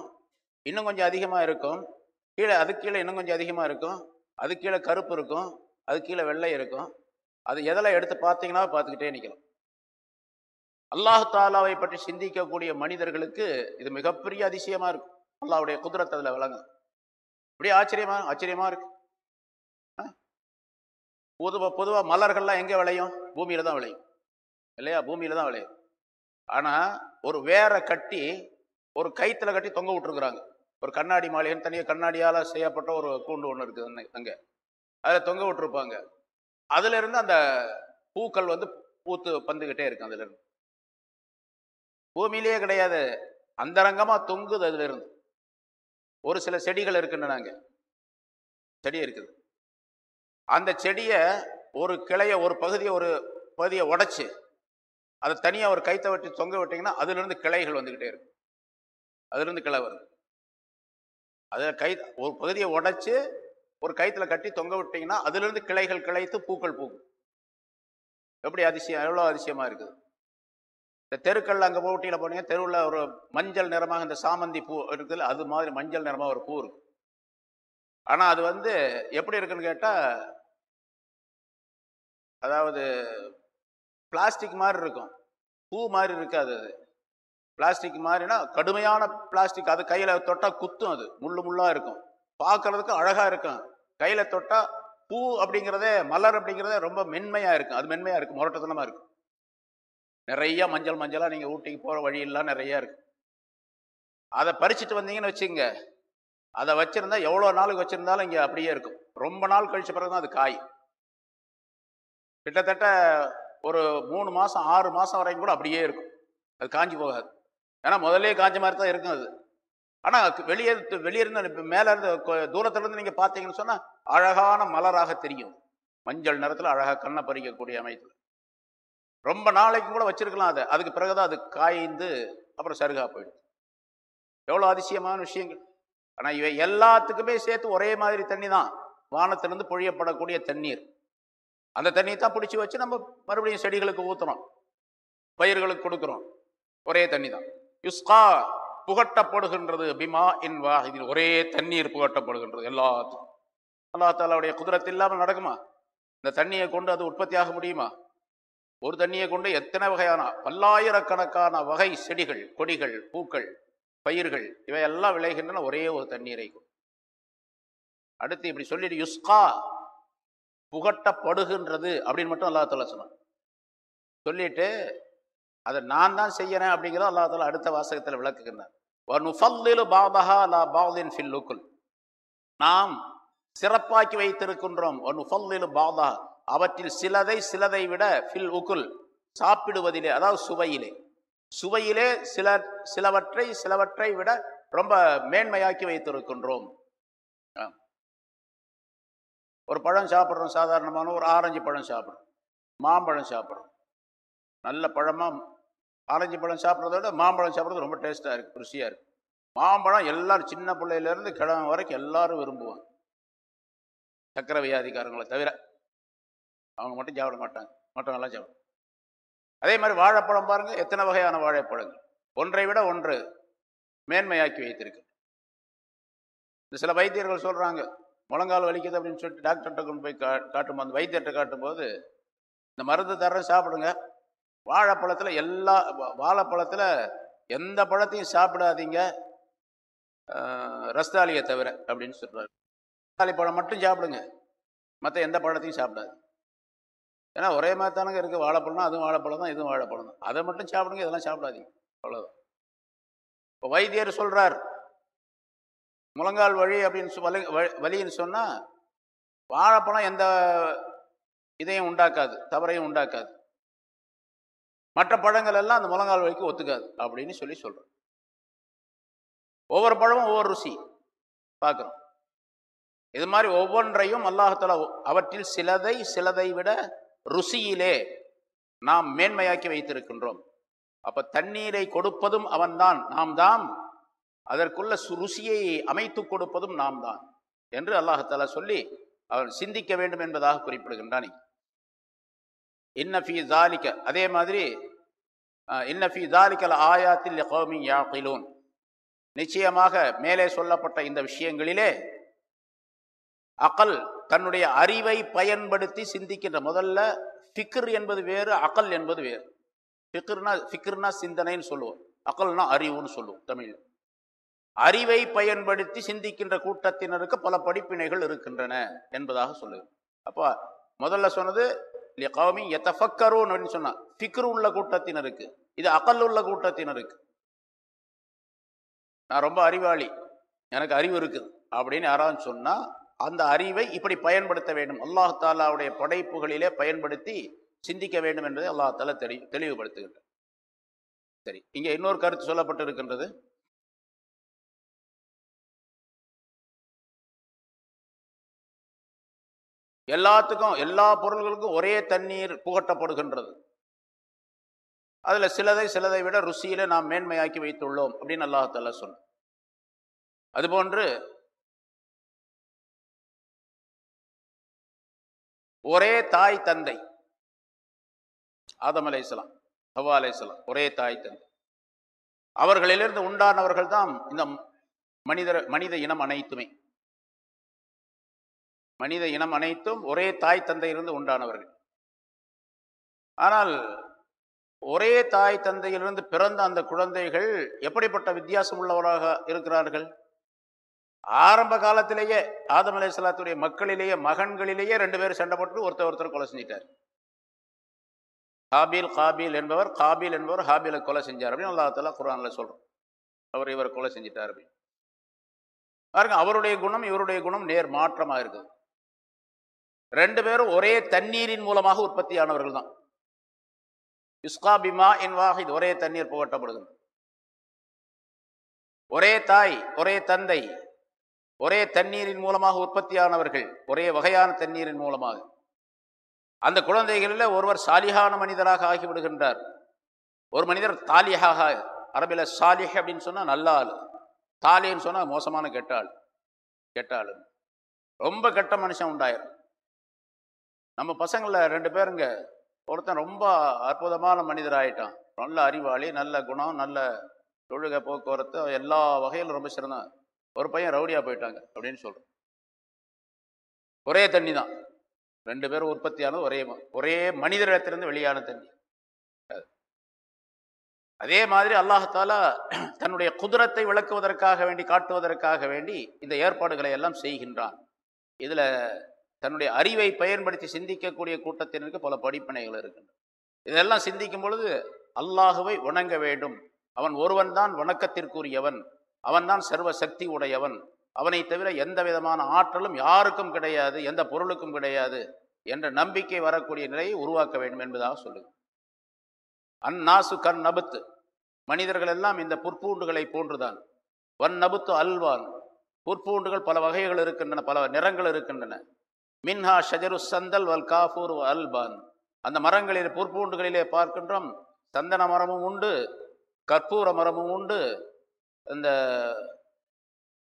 இன்னும் கொஞ்சம் அதிகமாக இருக்கும். கீழே அது கீழே இன்னும் கொஞ்சம் அதிகமாக இருக்கும். அது கீழே கருப்பு இருக்கும் அது கீழே வெள்ளை இருக்கும். அது எதில் எடுத்து பார்த்தீங்கன்னா பார்த்துக்கிட்டே நிற்கலாம் அல்லாஹு தாலாவை பற்றி சிந்திக்கக்கூடிய மனிதர்களுக்கு இது மிகப்பெரிய அதிசயமா இருக்கும். அல்லாவுடைய குதிரத்தை அதில் விளங்கும் அப்படியே ஆச்சரியமா ஆச்சரியமா இருக்கு. பொதுவாக பொதுவாக மலர்கள்லாம் எங்கே விளையும்? பூமியில தான் விளையும். இல்லையா? பூமியில தான் விளையும். ஆனால் ஒரு வேரை கட்டி ஒரு கைத்தில் கட்டி தொங்க விட்டுருக்குறாங்க. ஒரு கண்ணாடி மாளிகைன்னு தனியாக கண்ணாடியால் செய்யப்பட்ட ஒரு கூண்டு ஒன்று இருக்குது அங்கே அதில் தொங்க விட்டுருப்பாங்க. அதுலேருந்து அந்த பூக்கள் வந்து பூத்து பந்துக்கிட்டே இருக்கு அதுலேருந்து. பூமியிலேயே கிடையாது. அந்தரங்கமாக தொங்குது அதுலேருந்து. ஒரு சில செடிகள் இருக்கின்றன நாங்கள் செடி இருக்குது. அந்த செடியை ஒரு கிளைய ஒரு பகுதியை ஒரு பகுதியை உடைச்சி அதை தனியாக ஒரு கைத்தை வெட்டி தொங்க விட்டிங்கன்னா அதுலேருந்து கிளைகள் வந்துக்கிட்டே இருக்கும். அதுலேருந்து கிளை வருது. அதில் கை ஒரு பகுதியை உடைச்சி ஒரு கைத்துல கட்டி தொங்க விட்டிங்கன்னா அதுலேருந்து கிளைகள் கிளைத்து பூக்கள் பூக்கும். எப்படி அதிசயம்? எவ்வளோ அதிசயமாக இருக்குது? இந்த தெருக்களில் அங்கே போட்டியில் போனீங்க தெருவில் ஒரு மஞ்சள் நிறமாக இந்த சாமந்தி பூ இருக்குதுல்ல அது மாதிரி மஞ்சள் நிறமாக ஒரு பூ இருக்கு. ஆனால் அது வந்து எப்படி இருக்குன்னு கேட்டால் அதாவது பிளாஸ்டிக் மாதிரி இருக்கும். பூ மாதிரி இருக்காது அது. பிளாஸ்டிக் மாதிரினா கடுமையான பிளாஸ்டிக். அது கையில் தொட்டால் குத்தும் அது. முள்ளு முள்ளாக இருக்கும். பார்க்கறதுக்கு அழகாக இருக்கும். கையில் தொட்டால் பூ அப்படிங்கிறதே மலர் அப்படிங்கிறதே ரொம்ப மென்மையாக இருக்கும். அது மென்மையாக இருக்கும். முரட்டத்தனமாக இருக்கும். நிறைய மஞ்சள் மஞ்சளாக நீங்கள் ஊட்டிக்கு போகிற வழியெல்லாம் நிறையா இருக்கும். அதை பறிச்சுட்டு வந்தீங்கன்னு வச்சுங்க அதை வச்சிருந்தா எவ்வளோ நாளுக்கு வச்சுருந்தாலும் இங்கே அப்படியே இருக்கும். ரொம்ப நாள் கழிச்ச பிறகுதான் அது காய். கிட்டத்தட்ட ஒரு மூணு மாதம் ஆறு மாதம் வரைக்கும் கூட அப்படியே இருக்கும். அது காஞ்சி போகாது. ஏன்னா முதல்ல காஞ்ச மாதிரி தான் இருக்கும் அது. ஆனால் வெளியே வெளியே இருந்து இப்ப இருந்து கொ- நீங்கள் இருந்து சொன்னால் அழகான மலராக தெரியும். மஞ்சள் நிறத்தில் அழகாக கண்ணை பறிக்கக்கூடிய அமைப்பில் ரொம்ப நாளைக்கு கூட வச்சிருக்கலாம் அதை. அதுக்கு பிறகுதான் அது காய்ந்து அப்புறம் சருகா போயிடுது. எவ்வளோ அதிசயமான விஷயங்கள். ஆனால் இவை எல்லாத்துக்குமே சேர்த்து ஒரே மாதிரி தண்ணி தான் வானத்திலிருந்து பொழியப்படக்கூடிய தண்ணீர். அந்த தண்ணியை தான் பிடிச்சி வச்சு நம்ம மறுபடியும் செடிகளுக்கு ஊற்றுறோம் பயிர்களுக்கு கொடுக்குறோம். ஒரே தண்ணி தான் யுஸ்கா புகட்டப்படுகின்றது. பிமா இன் இதில் ஒரே தண்ணீர் புகட்டப்படுகின்றது எல்லாத்துக்கும். அல்லா தாலாவுடைய குதிரத்து இல்லாமல் நடக்குமா? இந்த தண்ணியை கொண்டு அது உற்பத்தியாக முடியுமா? ஒரு தண்ணியை கொண்டு எத்தனை வகையான பல்லாயிரக்கணக்கான வகை செடிகள் கொடிகள் பூக்கள் பயிர்கள் இவையெல்லாம் விளைகின்றன ஒரே ஒரு தண்ணீரை அடுத்து இப்படி சொல்லிட்டு யுஸ்கா புகட்டப்படுகின்றது அப்படின்னு மட்டும் அல்லா தாலா சொன்னான். சொல்லிட்டு அதை நான் தான் செய்யறேன் அப்படிங்கிறத அல்லா தாலா அடுத்த வாசகத்தில் விளக்குகின்றார். பாதஹா ஃபில் நாம் சிறப்பாக்கி வைத்திருக்கின்றோம். வனுஃபல்லிலு அவற்றில் சிலதை சிலதை விட ஃபில் உக்குல் சாப்பிடுவதிலே அதாவது சுவையிலே. சுவையிலே சில சிலவற்றை சிலவற்றை விட ரொம்ப மேன்மையாக்கி வைத்திருக்கின்றோம். ஒரு பழம் சாப்பிட்றோம் சாதாரணமான ஒரு ஆரஞ்சு பழம் சாப்பிட்றோம் மாம்பழம் சாப்பிட்றோம். நல்ல பழமாக ஆரஞ்சு பழம் சாப்பிட்றத விட மாம்பழம் சாப்பிட்றது ரொம்ப டேஸ்ட்டாக இருக்குது ருசியாக இருக்குது மாம்பழம் எல்லாரும் சின்ன பிள்ளையிலேருந்து கிழமை வரைக்கும் எல்லாரும் விரும்புவாங்க. சக்கரை வியாதிக்காரங்களை தவிர அவங்க மட்டும் சாப்பிட மாட்டாங்க மற்றவங்கெல்லாம் சாப்பிடும் அதே மாதிரி வாழைப்பழம் பாருங்கள் எத்தனை வகையான வாழைப்பழங்கள்? ஒன்றை விட ஒன்று மேன்மையாக்கி வைத்திருக்கு இந்த சில வைத்தியர்கள் சொல்கிறாங்க முழங்கால் வலிக்குது அப்படின்னு சொல்லிட்டு டாக்டர்கிட்ட கொண்டு போய் கா காட்டும் அந்த வைத்தியர்கிட்ட காட்டும்போது இந்த மருந்து தர சாப்பிடுங்க வாழைப்பழத்தில் எல்லா வாழைப்பழத்தில் எந்த பழத்தையும் சாப்பிடாதீங்க. ரஸ்தாலியை தவிர அப்படின்னு சொல்கிறாரு ரஸ்தாலி பழம் மட்டும் சாப்பிடுங்க. மற்ற எந்த பழத்தையும் சாப்பிடாது. ஏன்னா ஒரே மாதிரி தானங்க இருக்குது வாழைப்பழம்னா அதுவும் வாழைப்பழம் தான் இதுவும் வாழைப்பழம் தான். அதை மட்டும் சாப்பிடுங்க இதெல்லாம் சாப்பிடாதீங்க. அவ்வளோதான் இப்போ வைத்தியர் சொல்கிறார் முழங்கால் வழி அப்படின்னு வலி வ- வலின்னு சொன்னால் வாழைப்பழம் எந்த இதையும் உண்டாக்காது தவறையும் உண்டாக்காது. மற்ற பழங்கள் எல்லாம் அந்த முழங்கால் வலிக்கு ஒத்துக்காது அப்படின்னு சொல்லி சொல்கிறோம் ஒவ்வொரு பழமும் ஒவ்வொரு ருசி பார்க்குறோம். இது மாதிரி ஒவ்வொன்றையும் அல்லாஹால அவற்றில் சிலதை சிலதை விட ருசியிலே நாம் மேன்மையாக்கி வைத்திருக்கின்றோம். அப்போ தண்ணீரை கொடுப்பதும் அவன்தான் நாம் தான் அதற்குள்ள சு- ருசியை அமைத்து கொடுப்பதும் நாம் தான் என்று அல்லாஹால சொல்லி அவன் சிந்திக்க வேண்டும் என்பதாக குறிப்பிடுகின்றான். இன்னஃபி ஜாலிக்க அதே மாதிரி இன்னஃபி ஜாலிக்கல் ஆயாத்தில் கௌமி யாக்கிலூன் நிச்சயமாக மேலே சொல்லப்பட்ட இந்த விஷயங்களிலே அகல் தன்னுடைய அறிவை பயன்படுத்தி சிந்திக்கின்ற முதல்ல ஃபிக்ர் என்பது வேறு அகல் என்பது வேறு. ஃபிக்ர்னா ஃபிக்ர்னா சிந்தனைன்னு சொல்லுவோம். அகல்னா அறிவுன்னு சொல்லுவோம் தமிழ் அறிவை பயன்படுத்தி சிந்திக்கின்ற கூட்டத்தினருக்கு பல படிப்பினைகள் இருக்கின்றன என்பதாக சொல்லுவேன் அப்போ முதல்ல சொன்னது லிகாமி எத்தஃபக்கரோன் அப்படின்னு சொன்னால் ஃபிக்ரு உள்ள கூட்டத்தினருக்கு இது அகல் உள்ள கூட்டத்தினருக்கு நான் ரொம்ப அறிவாளி. எனக்கு அறிவு இருக்குது அப்படின்னு யாராவது சொன்னால் அந்த அறிவை இப்படி பயன்படுத்த வேண்டும். அல்லாஹ் தாலாவுடைய படைப்புகளிலே பயன்படுத்தி சிந்திக்க வேண்டும் என்பதை அல்லாஹ் தாலா தெளி தெளிவுபடுத்துகின்றார் சரி இங்கே இன்னொரு கருத்து சொல்லப்பட்டு எல்லாத்துக்கும் எல்லா பொருள்களுக்கும் ஒரே தண்ணீர் புகட்டப்படுகின்றது. அதுல சிலதை சிலதை விட ருசியில நாம் மேன்மையாக்கி வைத்துள்ளோம் அப்படின்னு அல்லாஹால சொன்ன அதுபோன்று ஒரே தாய் தந்தை ஆதம் அலைசலாம் ஹவா அலைசலாம் ஒரே தாய் தந்தை. அவர்களிலிருந்து உண்டானவர்கள் தான் இந்த மனிதர் மனித இனம் அனைத்துமே. மனித இனம் அனைத்தும் ஒரே தாய் தந்தையிலிருந்து உண்டானவர்கள். ஆனால் ஒரே தாய் தந்தையிலிருந்து பிறந்த அந்த குழந்தைகள் எப்படிப்பட்ட வித்தியாசம் உள்ளவராக இருக்கிறார்கள்? ஆரம்ப காலத்திலேயே ஆதம் அலையாத்துடைய மக்களிலேயே மகன்களிலேயே ரெண்டு பேரும் சண்டை போட்டு ஒருத்தர் ஒருத்தர் கொலை செஞ்சிட்டார். ஹாபில் காபில் என்பவர் காபில் என்பவர் ஹாபில கொலை செஞ்சார் அப்படின்னு அல்லாஹால குரான்ல சொல்றோம் அவர் இவர் கொலை செஞ்சிட்டார் அப்படின்னு. பாருங்க அவருடைய குணம் இவருடைய குணம் நேர் மாற்றமாக இருக்குது. ரெண்டு பேரும் ஒரே தண்ணீரின் மூலமாக உற்பத்தியானவர்கள் தான். இஸ்கா பிமா என் வாஹித் ஒரே தண்ணீர் புகட்டப்படுகிறது. ஒரே தாய் ஒரே தந்தை ஒரே தண்ணீரின் மூலமாக உற்பத்தியானவர்கள் ஒரே வகையான தண்ணீரின் மூலமாக. அந்த குழந்தைகளில் ஒருவர் சாலிகான மனிதராக ஆகிவிடுகின்றார். ஒரு மனிதர் தாலியாக அரபில சாலிஹ் அப்படின்னு சொன்னா நல்ல ஆள். தாலின்னு சொன்னா மோசமான கெட்ட ஆள் கெட்ட ஆள் ரொம்ப கெட்ட மனுஷன் உண்டாயிரும். நம்ம பசங்களில் ரெண்டு பேருங்க. ஒருத்தன் ரொம்ப அற்புதமான மனிதராயிட்டான். நல்ல அறிவாளி நல்ல குணம் நல்ல தொழுகை போக்குவரத்து எல்லா வகையிலும் ரொம்ப சிறந்தான் ஒரு பையன் ரவுடியாக போயிட்டாங்க அப்படின்னு சொல்கிறோம் ஒரே தண்ணி தான். ரெண்டு பேரும் உற்பத்தியானது ஒரே ஒரே மனிதரிடத்திலிருந்து வெளியான தண்ணி. அதே. மாதிரி அல்லாஹாலா தன்னுடைய குதிரத்தை விளக்குவதற்காக வேண்டி காட்டுவதற்காக வேண்டி இந்த ஏற்பாடுகளை எல்லாம் செய்கின்றான். இதில் தன்னுடைய அறிவை பயன்படுத்தி சிந்திக்கக்கூடிய கூட்டத்தினருக்கு பல படிப்பினைகள் இருக்கின்றன. இதெல்லாம் சிந்திக்கும் பொழுது அல்லாஹுவை வணங்க வேண்டும். அவன் ஒருவன்தான் வணக்கத்திற்குரியவன். அவன்தான் சர்வ சக்தி உடையவன். அவனை தவிர எந்த விதமான ஆற்றலும் யாருக்கும் கிடையாது எந்த பொருளுக்கும் கிடையாது என்ற நம்பிக்கை வரக்கூடிய நிலையை உருவாக்க வேண்டும் என்பதாக சொல்லுங்க அந்நாசு கண் நபுத்து. மனிதர்கள் எல்லாம் இந்த புற்பூண்டுகளை போன்றுதான். வன் நபுத்து அல்வான். புற்பூண்டுகள் பல வகைகள் இருக்கின்றன பல நிறங்கள் இருக்கின்றன. மின்ஹா ஷஜரு சந்தல் வல் காஃபூர் அல்பான். அந்த மரங்களில் புற்பூண்டுகளிலே பார்க்கின்றோம். சந்தன மரமும் உண்டு கற்பூர மரமும் உண்டு. இந்த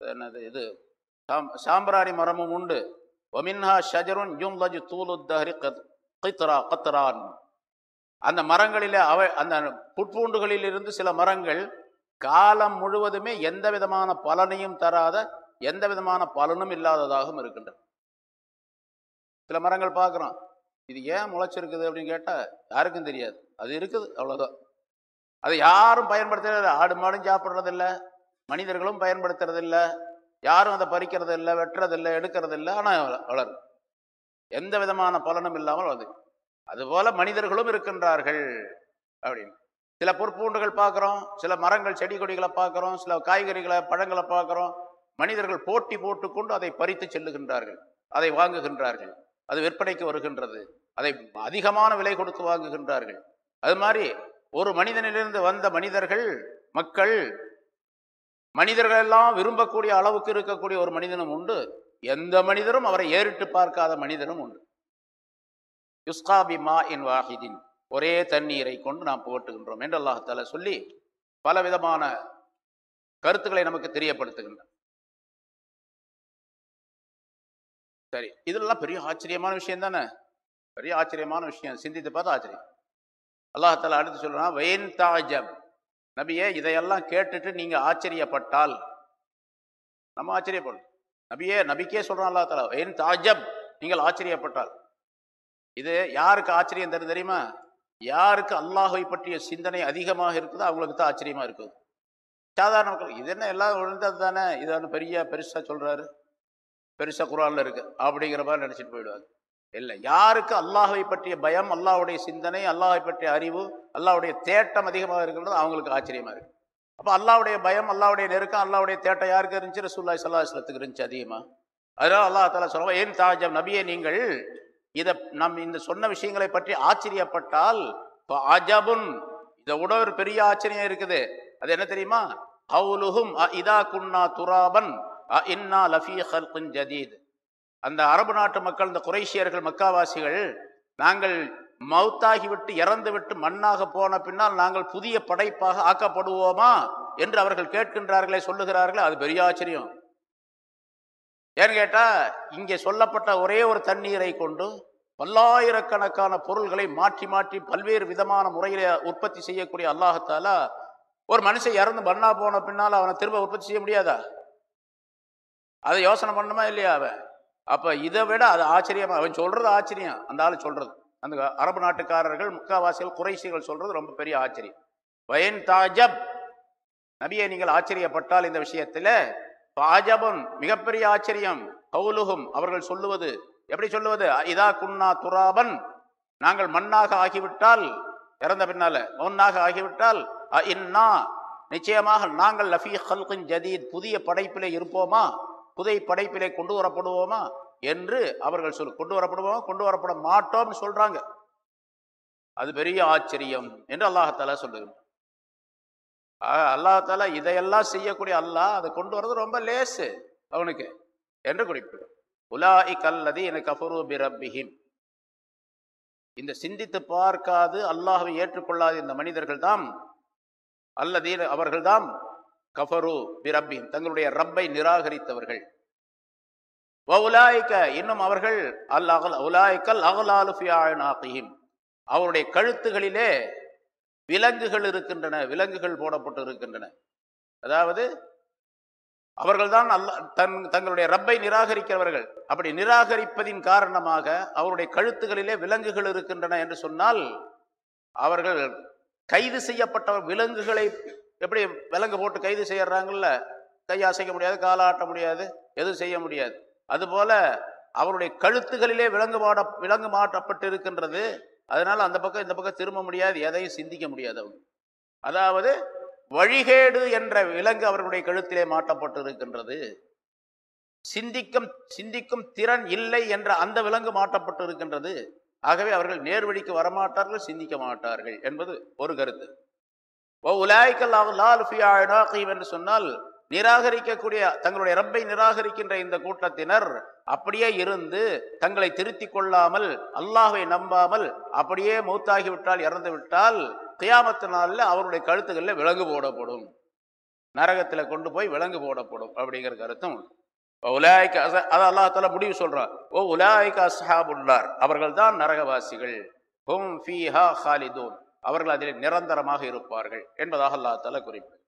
என்னது இது? சாம் சாம்பிராணி மரமும் உண்டு. ஒமின்ஹா ஷஜருன் யும்லஜு தூலுத்தஹரி கித்ரா கத்ரான். அந்த மரங்களிலே அவ அந்த புட்பூண்டுகளில் இருந்து சில மரங்கள் காலம் முழுவதுமே எந்த விதமான பலனையும் தராத எந்த விதமான பலனும் இல்லாததாகவும் இருக்கின்றன. சில மரங்கள் பார்க்குறோம். இது ஏன் முளைச்சிருக்குது அப்படின்னு கேட்டால் யாருக்கும் தெரியாது. அது இருக்குது அவ்வளோதான் அதை யாரும் பயன்படுத்துறது ஆடு மாடும் சாப்பிட்றதில்ல. மனிதர்களும் பயன்படுத்துறதில்ல. யாரும் அதை பறிக்கிறது இல்லை வெட்டுறதில்லை எடுக்கிறதில்ல. ஆனால் வளரும். எந்த விதமான பலனும் இல்லாமல் அது. அதுபோல மனிதர்களும் இருக்கின்றார்கள் அப்படின்னு. சில பொற்பூண்டுகள் பார்க்குறோம். சில மரங்கள் செடி கொடிகளை பார்க்குறோம். சில காய்கறிகளை பழங்களை பார்க்குறோம். மனிதர்கள் போட்டி போட்டுக்கொண்டு அதை பறித்து செல்லுகின்றார்கள். அதை வாங்குகின்றார்கள். அது விற்பனைக்கு வருகின்றது. அதை அதிகமான விலை கொடுத்து வாங்குகின்றார்கள். அது மாதிரி ஒரு மனிதனிலிருந்து வந்த மனிதர்கள் மக்கள் மனிதர்கள் எல்லாம் விரும்பக்கூடிய அளவுக்கு இருக்கக்கூடிய ஒரு மனிதனும் உண்டு. எந்த மனிதரும் அவரை ஏறிட்டு பார்க்காத மனிதனும் உண்டு. யுஸ்காபி மா இன் வாஹிதின். ஒரே தண்ணீரை கொண்டு நாம் புகட்டுகின்றோம் என்று அல்லாஹால சொல்லி பல விதமான கருத்துக்களை நமக்கு தெரியப்படுத்துகின்றன. சரி. இதெல்லாம் பெரிய ஆச்சரியமான விஷயம் தானே? பெரிய ஆச்சரியமான விஷயம். சிந்தித்து பார்த்தா ஆச்சரியம். அல்லாஹால அடுத்து சொல்லுனா வெயின் தாஜப். நபியே இதையெல்லாம் கேட்டுட்டு நீங்கள் ஆச்சரியப்பட்டால். நம்ம ஆச்சரியப்படும் நபியே நபிக்கே சொல்கிறோம் அல்லா தலா வயன் தாஜப். நீங்கள் ஆச்சரியப்பட்டால். இது யாருக்கு ஆச்சரியம் தரும் தெரியுமா? யாருக்கு அல்லாஹை பற்றிய சிந்தனை அதிகமாக இருக்குதோ அவங்களுக்கு தான் ஆச்சரியமாக இருக்குது. சாதாரண மக்கள் இது என்ன எல்லாம் விழுந்தது தானே? இதான பெரிய பெருசாக சொல்கிறாரு பெருசாக குரானில் இருக்குது அப்படிங்கிற மாதிரி நினச்சிட்டு போயிடுவாங்க. இல்லை யாருக்கு அல்லாஹை பற்றிய பயம் அல்லாஹுடைய சிந்தனை அல்லாஹை பற்றிய அறிவு அல்லாஹுடைய தேட்டம் அதிகமாக இருக்கிறது அவங்களுக்கு ஆச்சரியமாக இருக்குது அப்போ அல்லாவுடைய பயம் அல்லாவுடைய நெருக்கம் அல்லாவுடைய தேட்டம் யாருக்கு இருந்துச்சு? ரசூல்லாய் சல்லா இருந்துச்சு அதிகமாக அதனால் அல்லாஹ் தாலா சொல்லுவோம் ஏன் தாஜம் நபியை நீங்கள் இதை நம் இந்த சொன்ன விஷயங்களை பற்றி ஆச்சரியப்பட்டால் அஜபுன் இதை விட ஒரு பெரிய ஆச்சரியம் இருக்குது. அது என்ன தெரியுமா? ஹவுலுஹும் இதா குன்னா துராபன். இன்னா லஃபி ஹல்கின் ஜதீத். அந்த அரபு நாட்டு மக்கள் இந்த குறைஷியர்கள் மக்காவாசிகள் நாங்கள் மவுத்தாகிவிட்டு இறந்து விட்டு மண்ணாக போன பின்னால் நாங்கள் புதிய படைப்பாக ஆக்கப்படுவோமா என்று அவர்கள் கேட்கின்றார்களே சொல்லுகிறார்களே அது பெரிய ஆச்சரியம். ஏன்னு கேட்டால் இங்கே சொல்லப்பட்ட ஒரே ஒரு தண்ணீரை கொண்டு பல்லாயிரக்கணக்கான பொருள்களை மாற்றி மாற்றி பல்வேறு விதமான முறையில் உற்பத்தி செய்யக்கூடிய அல்லாஹத்தால ஒரு மனுஷன் இறந்து மண்ணா போன பின்னால் அவனை திரும்ப உற்பத்தி செய்ய முடியாதா? அதை யோசனை பண்ணணுமா இல்லையா அவன்? அப்போ இதை விட அது ஆச்சரியமாக அவன் சொல்கிறது ஆச்சரியம். அந்த ஆள் சொல்கிறது அந்த அரபு நாட்டுக்காரர்கள் முக்காவாசிகள் குறைசிகள் சொல்கிறது ரொம்ப பெரிய ஆச்சரியம். வயன் தாஜப். நபியை நீங்கள் ஆச்சரியப்பட்டால் இந்த விஷயத்தில் பாஜபன் மிகப்பெரிய ஆச்சரியம். கவுலுகும் அவர்கள் சொல்லுவது எப்படி சொல்லுவது? இதா குன்னா துராபன். நாங்கள் மண்ணாக ஆகிவிட்டால் இறந்த பின்னால மண்ணாக ஆகிவிட்டால் இன்னா? நிச்சயமாக நாங்கள் லஃபி ஹல்கின் ஜதீத். புதிய படைப்பிலே இருப்போமா? புதை படைப்பிலே கொண்டு வரப்படுவோமா என்று அவர்கள் சொல் கொண்டு வரப்படுவோமா கொண்டு வரப்பட மாட்டோம்னு சொல்றாங்க. அது பெரிய ஆச்சரியம் என்று அல்லாஹால சொல்லுகிறார் அல்லாஹால இதையெல்லாம் செய்யக்கூடிய அல்லாஹ் அதை கொண்டு வர்றது ரொம்ப லேசு அவனுக்கு என்று குறிப்பிடும் உலாஇ கல்லதி எனக்கு அஃபரு பிரபிஹிம் இந்த சிந்தித்து பார்க்காது அல்லாஹை ஏற்றுக்கொள்ளாத இந்த மனிதர்கள் தாம் அல்லதீன் அவர்கள்தாம் கஃபரு பிரபின் தங்களுடைய ரப்பை நிராகரித்தவர்கள். உலாய்க்க இன்னும் அவர்கள் அல் அகல் உலாய்க்கல் அகலாலுஃபியாயின் அவருடைய கழுத்துகளிலே விலங்குகள் இருக்கின்றன விலங்குகள் போடப்பட்டு இருக்கின்றன அதாவது அவர்கள்தான் அல்ல தன் தங்களுடைய ரப்பை நிராகரிக்கிறவர்கள். அப்படி நிராகரிப்பதின் காரணமாக அவருடைய கழுத்துகளிலே விலங்குகள் இருக்கின்றன என்று சொன்னால் அவர்கள் கைது செய்யப்பட்ட விலங்குகளை எப்படி விலங்கு போட்டு கைது செய்யறாங்கல்ல? கை அசைக்க முடியாது காலாட்ட முடியாது எதுவும் செய்ய முடியாது. அதுபோல அவருடைய கழுத்துகளிலே விலங்கு மாட விலங்கு மாட்டப்பட்டு இருக்கின்றது அதனால் அந்த பக்கம் இந்த பக்கம் திரும்ப முடியாது எதையும் சிந்திக்க முடியாது அவங்க. அதாவது வழிகேடு என்ற விலங்கு அவர்களுடைய கழுத்திலே மாட்டப்பட்டு இருக்கின்றது சிந்திக்கும் சிந்திக்கும் திறன் இல்லை என்ற அந்த விலங்கு மாட்டப்பட்டு இருக்கின்றது ஆகவே அவர்கள் நேர்வழிக்கு வரமாட்டார்கள் சிந்திக்க மாட்டார்கள் என்பது ஒரு கருத்து. என்று சொன்னால் நிராகரிக்கக்கூடிய தங்களுடைய ரப்பை நிராகரிக்கின்ற இந்த கூட்டத்தினர் அப்படியே இருந்து தங்களை திருத்தி கொள்ளாமல் அல்லாஹை நம்பாமல் அப்படியே மூத்தாகிவிட்டால் இறந்து விட்டால் கியாமத்து நாளில் அவருடைய கழுத்துகளில் விலங்கு போடப்படும். நரகத்தில் கொண்டு போய் விலங்கு போடப்படும் அப்படிங்கிற கருத்தும் உண்டு. உலாய்க்கு அச அதை அல்லாஹால முடிவு சொல்றார் ஓ உலாய்க்கு அஸ்ஹாபுல்லார் அவர்கள் தான் நரகவாசிகள். ஹும் ஃபீஹா ஹாலிதூன். அவர்கள் அதில் நிரந்தரமாக இருப்பார்கள் என்பதாக அல்லாஹ் தாலா குறிப்பிடு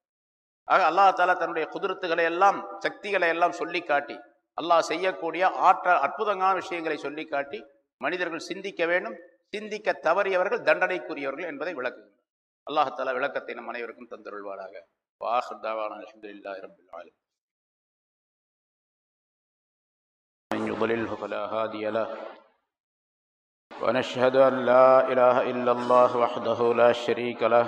ஆக அல்லாஹ் தாலா தன்னுடைய குதிரத்துகளை எல்லாம் சக்திகளை எல்லாம் சொல்லி காட்டி அல்லாஹ் செய்யக்கூடிய ஆற்ற அற்புதமான விஷயங்களை சொல்லி காட்டி மனிதர்கள் சிந்திக்க வேண்டும் சிந்திக்க தவறியவர்கள் தண்டனைக்குரியவர்கள் என்பதை விளக்குகின்றனர் அல்லாஹாலா விளக்கத்தை நம் அனைவருக்கும் தந்தருள்வாராக வாஹர் தாவான அலமதுல்லா ரபுல் ஆலம் من يضلله فلا هادي له ونشهد أن لا إله إلا الله وحده لا شريك له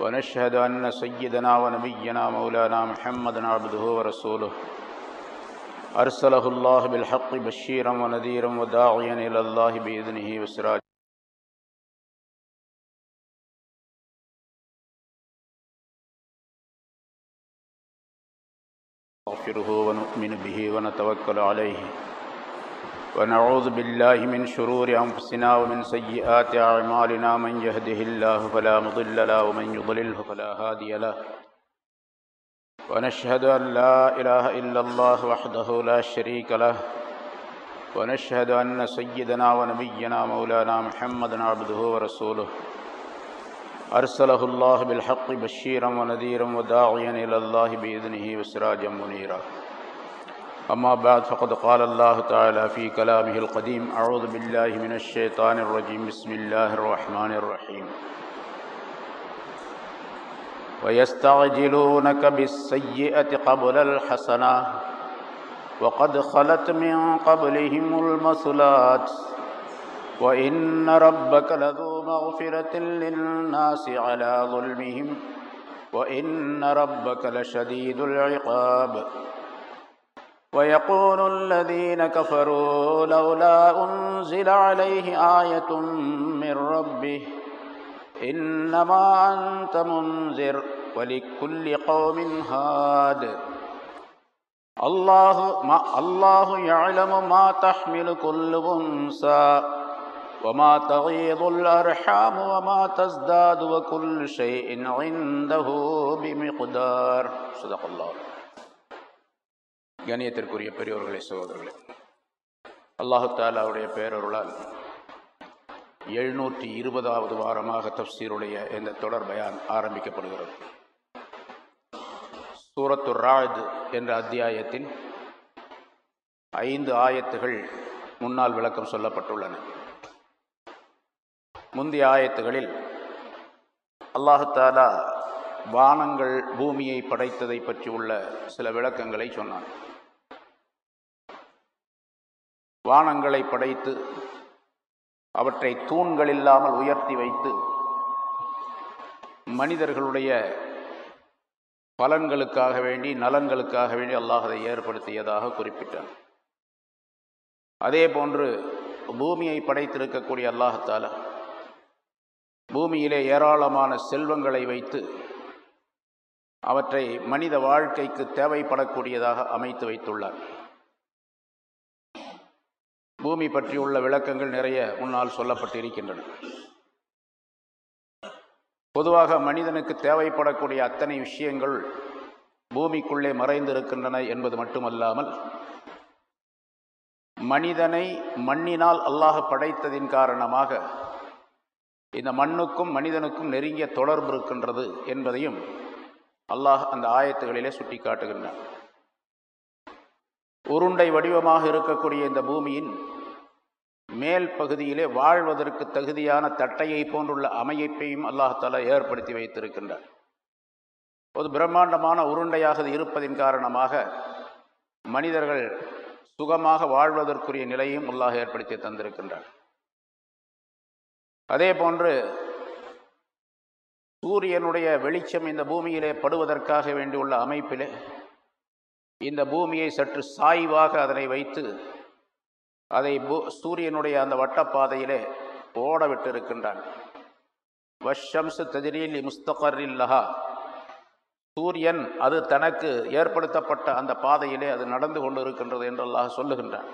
ونشهد أن سيدنا ونبينا مولانا محمد عبده ورسوله. أرسله الله بالحق بشيرا ونذيرا وداعيا إلى الله بإذنه وسراجا. نستغفره ونؤمن به ونتوكل عليه. ونعوذ بالله من شرور أنفسنا ومن سيئات أعمالنا من يهده الله فلا مضل له ومن يضلله فلا هادي له. ونشهد أن لا إله إلا الله وحده لا شريك له. ونشهد أن سيدنا ونبينا مولانا محمد عبده ورسوله. أرسله الله بالحق بشيرا ونذيرا وداعيا إلى الله بإذنه وسراجا منيرا. أما بعد فقد قال الله تعالى في كلامه القديم أعوذ بالله من الشيطان الرجيم. بسم الله الرحمن الرحيم. ويستعجلونك بالسيئة قبل الحسنة وقد خلت من قبلهم المثلات وإن ربك لذو مغفرة للناس على ظلمهم وإن ربك لشديد العقاب. ويقول الذين كفروا لولا أنزل عليه آية من ربه إنما أنت منذر ولكل قوم هاد. الله ما الله يعلم ما تحمل كل أنثى وما تغيض الأرحام وما تزداد وكل شيء عنده بمقدار. صدق الله. கணியத்திற்குரிய பெரியோர்களே சகோதரர்களே. அல்லாஹு தாலாவுடைய பேரருளால் எழுநூற்றி இருபதாவது வாரமாக தப்சீருடைய இந்த தொடர் பயான் ஆரம்பிக்கப்படுகிறது. சூரத்து ராஜ் என்ற அத்தியாயத்தின் ஐந்து ஆயத்துகள் முன்னால் விளக்கம் சொல்லப்பட்டுள்ளன. முந்தைய ஆயத்துகளில் அல்லாஹு தாலா வானங்கள் பூமியை படைத்ததை பற்றி உள்ள சில விளக்கங்களை சொன்னான். வானங்களை படைத்து அவற்றை தூண்கள் இல்லாமல் உயர்த்தி வைத்து மனிதர்களுடைய பலன்களுக்காக வேண்டி நலன்களுக்காக வேண்டி அல்லாஹ் அதை ஏற்படுத்தியதாக குறிப்பிட்டான் அதே போன்று பூமியை படைத்திருக்கக்கூடிய அல்லாஹத்தால பூமியிலே ஏராளமான செல்வங்களை வைத்து அவற்றை மனித வாழ்க்கைக்கு தேவைப்படக்கூடியதாக அமைத்து வைத்துள்ளார். பூமி பற்றி உள்ள விளக்கங்கள் நிறைய முன்னால் சொல்லப்பட்டிருக்கின்றன. பொதுவாக மனிதனுக்கு தேவைப்படக்கூடிய அத்தனை விஷயங்கள் பூமிக்குள்ளே மறைந்திருக்கின்றன என்பது மட்டுமல்லாமல் மனிதனை மண்ணினால் அல்லாஹ் படைத்ததின் காரணமாக இந்த மண்ணுக்கும் மனிதனுக்கும் நெருங்கிய தொடர்பு இருக்கின்றது என்பதையும் அல்லாஹ் அந்த ஆயத்துகளிலே சுட்டி காட்டுகின்றான் உருண்டை வடிவமாக இருக்கக்கூடிய இந்த பூமியின் மேல் பகுதியிலே வாழ்வதற்கு தகுதியான தட்டையை போன்றுள்ள அமைப்பையும் அல்லாஹாலா ஏற்படுத்தி வைத்திருக்கின்றார். ஒரு பிரம்மாண்டமான உருண்டையாக இருப்பதின் காரணமாக மனிதர்கள் சுகமாக வாழ்வதற்குரிய நிலையும் அல்லாஹ் ஏற்படுத்தி தந்திருக்கின்றார். அதே போன்று சூரியனுடைய வெளிச்சம் இந்த பூமியிலே படுவதற்காக வேண்டியுள்ள அமைப்பிலே இந்த பூமியை சற்று சாய்வாக அதனை வைத்து அதை சூரியனுடைய அந்த வட்டப்பாதையிலே ஓட விட்டிருக்கின்றான் வஷம்சு தஜிரில் முஸ்தகரில்லஹா சூரியன் அது தனக்கு ஏற்படுத்தப்பட்ட அந்த பாதையிலே அது நடந்து கொண்டு இருக்கின்றது என்று அல்லாஹ் சொல்லுகின்றான்.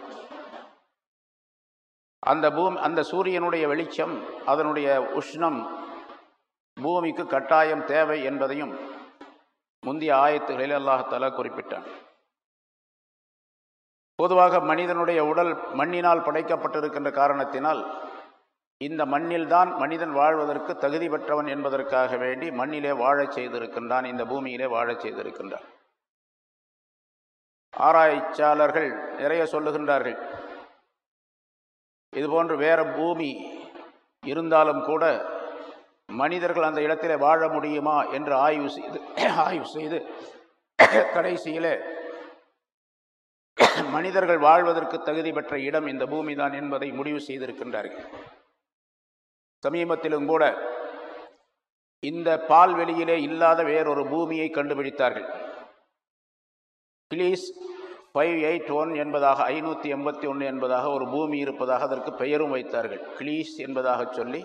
அந்த பூமி அந்த சூரியனுடைய வெளிச்சம் அதனுடைய உஷ்ணம் பூமிக்கு கட்டாயம் தேவை என்பதையும் முந்தைய ஆயத்துகளில் அல்லாஹால குறிப்பிட்டான். பொதுவாக மனிதனுடைய உடல் மண்ணினால் படைக்கப்பட்டிருக்கின்ற காரணத்தினால் இந்த மண்ணில்தான் மனிதன் வாழ்வதற்கு தகுதி பெற்றவன் என்பதற்காக வேண்டி மண்ணிலே வாழச் செய்திருக்கின்றான் இந்த பூமியிலே வாழச் செய்திருக்கின்றான். ஆராய்ச்சியாளர்கள் நிறைய சொல்லுகின்றார்கள் இதுபோன்று வேறு பூமி இருந்தாலும் கூட மனிதர்கள் அந்த இடத்திலே வாழ முடியுமா என்று ஆய்வு செய்து ஆய்வு செய்து கடைசியிலே மனிதர்கள் வாழ்வதற்கு தகுதி பெற்ற இடம் இந்த பூமி தான் என்பதை முடிவு செய்திருக்கின்றார்கள். சமீபத்திலும் கூட இந்த பால்வெளியிலே இல்லாத வேறொரு பூமியை கண்டுபிடித்தார்கள். பிளீஸ் ஃபைவ் எயிட் ஒன் என்பதாக ஐநூற்றி எண்பத்தி ஒன்று என்பதாக ஒரு பூமி இருப்பதாக அதற்கு பெயரும் வைத்தார்கள். கிளீஸ் என்பதாக சொல்லி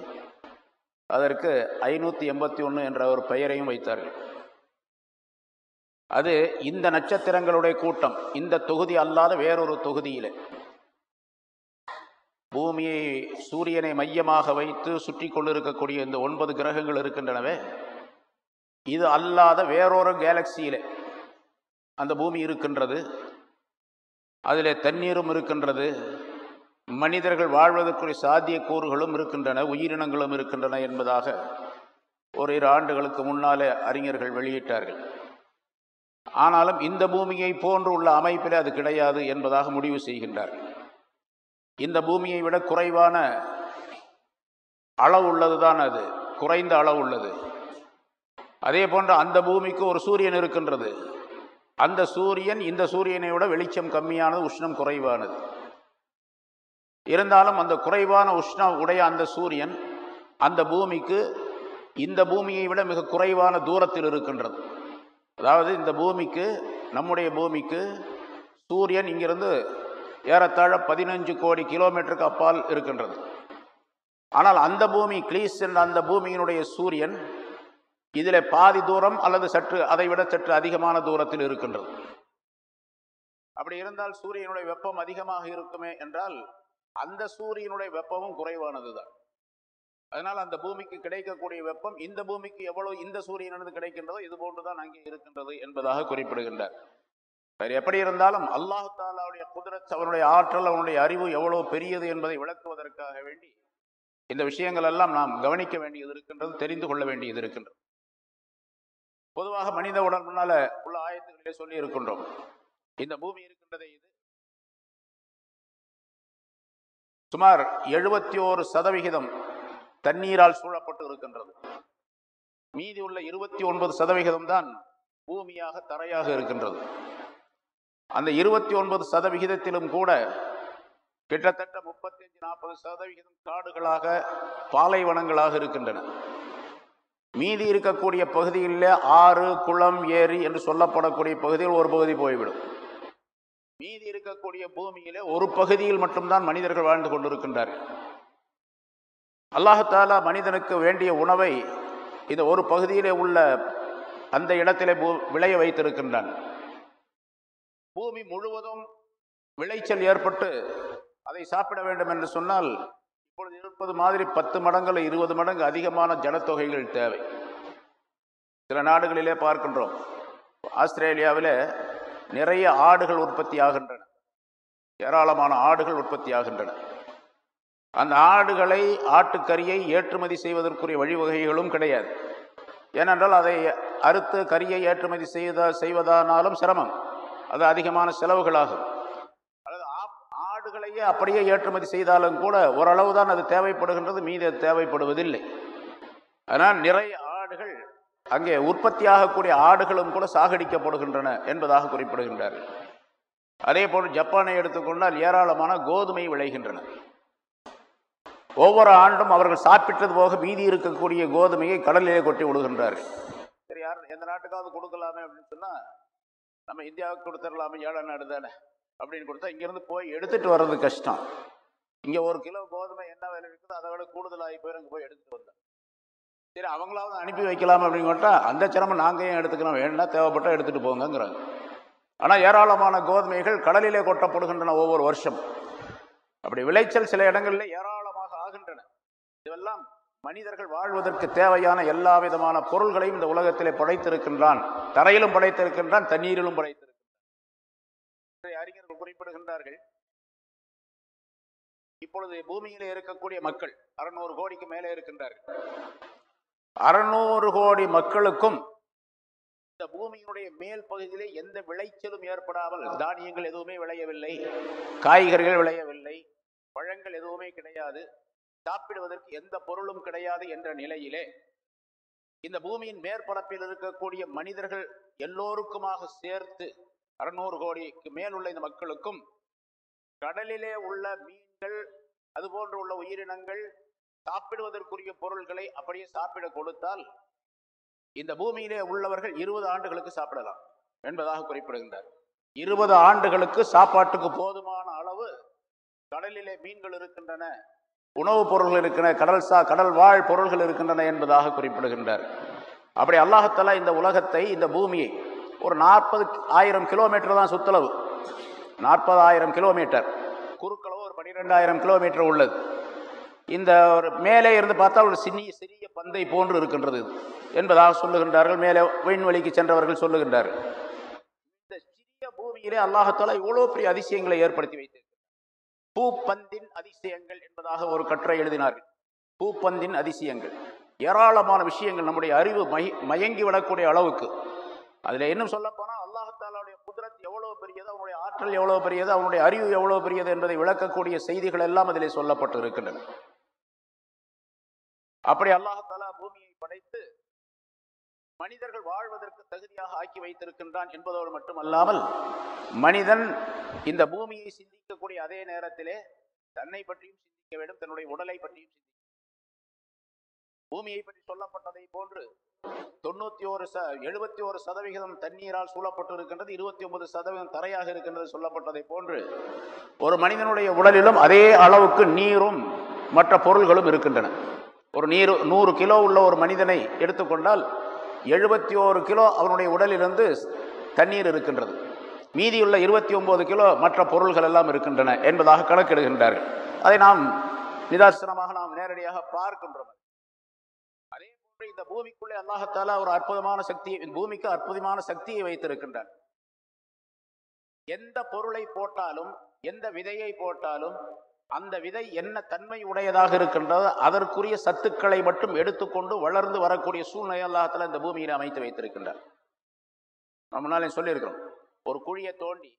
அதற்கு ஐநூற்றி எண்பத்தி ஒன்று என்ற ஒரு பெயரையும் வைத்தார்கள். அது இந்த நட்சத்திரங்களுடைய கூட்டம் இந்த தொகுதி அல்லாத வேறொரு தொகுதியில். பூமியை சூரியனை மையமாக வைத்து சுற்றி கொண்டிருக்கக்கூடிய இந்த ஒன்பது கிரகங்கள் இருக்கின்றனவே இது அல்லாத வேறொரு கேலக்சியில் அந்த பூமி இருக்கின்றது. அதில் தண்ணீரும் இருக்கின்றது. மனிதர்கள் வாழ்வதற்குரிய சாத்தியக்கூறுகளும் இருக்கின்றன உயிரினங்களும் இருக்கின்றன என்பதாக ஒரு இரு ஆண்டுகளுக்கு முன்னாலே அறிஞர்கள் வெளியிட்டார்கள். ஆனாலும் இந்த பூமியை போன்று உள்ள அமைப்பில் அது கிடையாது என்பதாக முடிவு செய்கின்றார். இந்த பூமியை விட குறைவான அளவு உள்ளது தான் அது. குறைந்த அளவு உள்ளது. அதே போன்று அந்த பூமிக்கு ஒரு சூரியன் இருக்கின்றது. அந்த சூரியன் இந்த சூரியனை விட வெளிச்சம் கம்மியானது உஷ்ணம் குறைவானது. இருந்தாலும் அந்த குறைவான உஷ்ணம் உடைய அந்த சூரியன் அந்த பூமிக்கு இந்த பூமியை விட மிக குறைவான தூரத்தில் இருக்கின்றது. அதாவது இந்த பூமிக்கு நம்முடைய பூமிக்கு சூரியன் இங்கிருந்து ஏறத்தாழ பதினஞ்சு கோடி கிலோமீட்டருக்கு அப்பால் இருக்கின்றது. ஆனால் அந்த பூமி கிளீஸ் என்ற அந்த பூமியினுடைய சூரியன் இதில் பாதி தூரம் அல்லது சற்று அதை விட சற்று அதிகமான தூரத்தில் இருக்கின்றது. அப்படி இருந்தால் சூரியனுடைய வெப்பம் அதிகமாக இருக்குமே என்றால் அந்த சூரியனுடைய வெப்பமும் குறைவானது தான் அதனால் அந்த பூமிக்கு கிடைக்கக்கூடிய வெப்பம் இந்த பூமிக்கு எவ்வளவு இந்த சூரியனிலிருந்து கிடைக்கின்றதோ இது போன்றுதான் அங்கே இருக்கின்றது என்பதாக குறிப்பிடுகின்றார். சரி எப்படி இருந்தாலும் அல்லாஹு தாலாவுடைய குதிரத் அவனுடைய ஆற்றல் அவனுடைய அறிவு எவ்வளவு பெரியது என்பதை விளக்குவதற்காக வேண்டி இந்த விஷயங்கள் எல்லாம் நாம் கவனிக்க வேண்டியது இருக்கின்றது தெரிந்து கொள்ள வேண்டியது இருக்கின்றது. பொதுவாக மனித உடல் முன்னால உள்ள ஆயத்துக்களே சொல்லி இருக்கின்றோம். இந்த பூமி இருக்கின்றதே இது. சுமார் எழுபத்தி ஓரு சதவிகிதம் தண்ணீரால் சூழப்பட்டு இருக்கின்றது மீதி உள்ள இருபத்தி ஒன்பது சதவிகிதம் தான் பூமியாக தரையாக இருக்கின்றது. அந்த இருபத்தி ஒன்பது சதவிகிதத்திலும் கூட கிட்டத்தட்ட முப்பத்தஞ்சு நாற்பது சதவிகிதம் காடுகளாக பாலைவனங்களாக இருக்கின்றன. மீதி இருக்கக்கூடிய பகுதிகளில் ஆறு குளம் ஏரி என்று சொல்லப்படக்கூடிய பகுதியில் ஒரு பகுதி போய்விடும். மீதி இருக்கக்கூடிய பூமியிலே ஒரு பகுதியில் மட்டும்தான் மனிதர்கள் வாழ்ந்து கொண்டிருக்கின்றார்கள். அல்லாஹாலா மனிதனுக்கு வேண்டிய உணவை இந்த ஒரு பகுதியிலே உள்ள அந்த இடத்திலே விளைய வைத்திருக்கின்றான். பூமி முழுவதும் விளைச்சல் ஏற்பட்டு அதை சாப்பிட வேண்டும் என்று சொன்னால் இப்பொழுது இருப்பது மாதிரி பத்து மடங்கு இருபது மடங்கு அதிகமான ஜனத்தொகைகள் தேவை. சில நாடுகளிலே பார்க்கின்றோம். ஆஸ்திரேலியாவில் நிறைய ஆடுகள் உற்பத்தி ஆகின்றன. ஏராளமான ஆடுகள் உற்பத்தி ஆகின்றன. அந்த ஆடுகளை ஆட்டுக்கறியை ஏற்றுமதி செய்வதற்குரிய வழிவகைகளும் கிடையாது. ஏனென்றால் அதை அறுத்து கரியை ஏற்றுமதி செய்த செய்வதானாலும் சிரமம். அது அதிகமான செலவுகளாகும். அல்லது ஆடுகளையே அப்படியே ஏற்றுமதி செய்தாலும் கூட ஓரளவு தான் அது தேவைப்படுகின்றது மீது தேவைப்படுவதில்லை. ஆனால் நிறைய ஆடுகள் அங்கே உற்பத்தியாகக்கூடிய ஆடுகளும் கூட சாகடிக்கப்படுகின்றன என்பதாக குறிப்பிடுகின்றார்கள். அதே போல் ஜப்பானை எடுத்துக்கொண்டால் ஏராளமான கோதுமை விளைகின்றன. ஒவ்வொரு ஆண்டும் அவர்கள் சாப்பிட்டது போக மீதி இருக்கக்கூடிய கோதுமையை கடலிலே கொட்டி விடுகின்றார்கள். சரி யார் எந்த நாட்டுக்காவது கொடுக்கலாமே அப்படின்னு சொன்னால் நம்ம இந்தியாவுக்கு கொடுத்துடலாமே ஏழை நாடு தானே அப்படின்னு கொடுத்தா இங்கேருந்து போய் எடுத்துட்டு வர்றது கஷ்டம். இங்கே ஒரு கிலோ கோதுமை என்ன விலை இருக்குதோ அதை விட கூடுதலாகி போய் அங்கே போய் எடுத்துட்டு வந்தோம் சரி அவங்களாவது அனுப்பி வைக்கலாம் அப்படின்னு கேட்டா அந்த சிரமம் நாங்கள் ஏன் எடுத்துக்கலாம் வேணும்னா தேவைப்பட்டால் எடுத்துகிட்டு போங்கங்கிறாங்க. ஆனால் ஏராளமான கோதுமைகள் கடலிலே கொட்டப்படுகின்றன ஒவ்வொரு வருஷம். அப்படி விளைச்சல் சில இடங்களில் ஏராளம் இதெல்லாம் மனிதர்கள் வாழ்வதற்கு தேவையான எல்லா விதமான பொருள்களையும் இந்த உலகத்திலே படைத்திருக்கின்றான். தரையிலும் படைத்திருக்கின்றான் தண்ணீரிலும் படைத்திருக்கின்றான். அறிஞர்கள் குறிப்பிடுகின்றார்கள். இப்பொழுது பூமியிலே இருக்கக்கூடிய மக்கள் அறுநூறு கோடிக்கு மேலே இருக்கின்றார்கள். அறுநூறு கோடி மக்களுக்கும் இந்த பூமியினுடைய மேல் பகுதியிலே எந்த விளைச்சலும் ஏற்படாமல் தானியங்கள் எதுவுமே விளையவில்லை. காய்கறிகள் விளையவில்லை. பழங்கள் எதுவுமே கிடையாது. சாப்பிடுவதற்கு எந்த பொருளும் கிடையாது என்ற நிலையிலே இந்த பூமியின் மேற்பரப்பில் இருக்கக்கூடிய மனிதர்கள் எல்லோருக்குமாக சேர்த்து அறுநூறு கோடிக்கு மேல் உள்ள இந்த மக்களுக்கும் கடலிலே உள்ள மீன்கள் அதுபோன்று உள்ள உயிரினங்கள் சாப்பிடுவதற்குரிய பொருள்களை அப்படியே சாப்பிட கொடுத்தால் இந்த பூமியிலே உள்ளவர்கள் இருபது ஆண்டுகளுக்கு சாப்பிடலாம் என்பதாக குறிப்பிடுகின்றார். இருபது ஆண்டுகளுக்கு சாப்பாட்டுக்கு போதுமான அளவு கடலிலே மீன்கள் இருக்கின்றன உணவுப் பொருள்கள் இருக்கின்றன கடல் சா கடல் வாழ் பொருள்கள் இருக்கின்றன என்பதாக குறிப்பிடுகின்றார். அப்படி அல்லாஹத்தலா இந்த உலகத்தை இந்த பூமியை ஒரு நாற்பது ஆயிரம் கிலோமீட்டர் தான் சுத்தளவு நாற்பதாயிரம் கிலோமீட்டர். குறுக்களவு ஒரு பன்னிரெண்டாயிரம் கிலோமீட்டர் உள்ளது. இந்த ஒரு மேலே இருந்து பார்த்தா ஒரு சிறிய சிறிய பந்தை போன்று இருக்கின்றது என்பதாக சொல்லுகின்றார்கள். மேலே விண்வெளிக்கு சென்றவர்கள் சொல்லுகின்றார்கள். இந்த சிறிய பூமியிலே அல்லாஹத்தாலா இவ்வளோ பெரிய அதிசயங்களை ஏற்படுத்தி வைத்தது பூப்பந்தின் அதிசயங்கள் என்பதாக ஒரு கட்டுரை எழுதினார்கள். பூப்பந்தின் அதிசயங்கள். ஏராளமான விஷயங்கள் நம்முடைய அறிவு மய மயங்கி விடக்கூடிய அளவுக்கு. அதில் இன்னும் சொல்லப்போனால் அல்லாஹாலாவுடைய குதிரத் எவ்வளோ பெரியது அவனுடைய ஆற்றல் எவ்வளோ பெரியது அவனுடைய அறிவு எவ்வளோ பெரியது என்பதை விளக்கக்கூடிய செய்திகள் எல்லாம் அதிலே சொல்லப்பட்டு இருக்கின்றன அப்படி அல்லாஹாலா பூமியை படைத்து மனிதர்கள் வாழ்வதற்கு தகுதியாக ஆக்கி வைத்திருக்கின்றான் என்பதோடு மட்டுமல்லாமல் மனிதன் இந்த பூமியை சிந்திக்கக்கூடிய அதே நேரத்திலே தன்னை பற்றியும் சிந்திக்க வேண்டும் தன்னுடைய உடலை பற்றியும் சிந்திக்க பூமியை பற்றி சொல்லப்பட்டதை போன்று தொண்ணூத்தி ஒரு ச எழுபத்தி ஒரு சதவிகிதம் தண்ணீரால் சூழப்பட்டு இருக்கின்றது இருபத்தி ஒன்பது சதவீதம் தரையாக இருக்கின்றது சொல்லப்பட்டதை போன்று ஒரு மனிதனுடைய உடலிலும் அதே அளவுக்கு நீரும் மற்ற பொருள்களும் இருக்கின்றன. ஒரு நீர் நூறு கிலோ உள்ள ஒரு மனிதனை எடுத்துக்கொண்டால் எழுபத்தி ஓரு கிலோ அவனுடைய உடலிலிருந்து தண்ணீர் இருக்கின்றது. மீதியுள்ள இருபத்தி ஒம்பது கிலோ மற்ற பொருள்கள் எல்லாம் இருக்கின்றன என்பதாக கணக்கிடுகின்றார்கள். அதை நாம் நிதாசனமாக நாம் நேரடியாக பார்க்கின்றோம். அதே போன்று இந்த பூமிக்குள்ளே அல்லாஹத்தால ஒரு அற்புதமான சக்தியை பூமிக்கு அற்புதமான சக்தியை வைத்திருக்கின்றார். எந்த பொருளை போட்டாலும் எந்த விதையை போட்டாலும் அந்த விதை என்ன தன்மை உடையதாக இருக்கின்றதோ அதற்குரிய சத்துக்களை மட்டும் எடுத்துக்கொண்டு வளர்ந்து வரக்கூடிய சூழ்நிலை அல்லாஹத்தில் இந்த பூமியில் அமைத்து வைத்திருக்கின்றார். நம்ம முன்னாலே சொல்லியிருக்கிறோம் ஒரு குழியை தோண்டி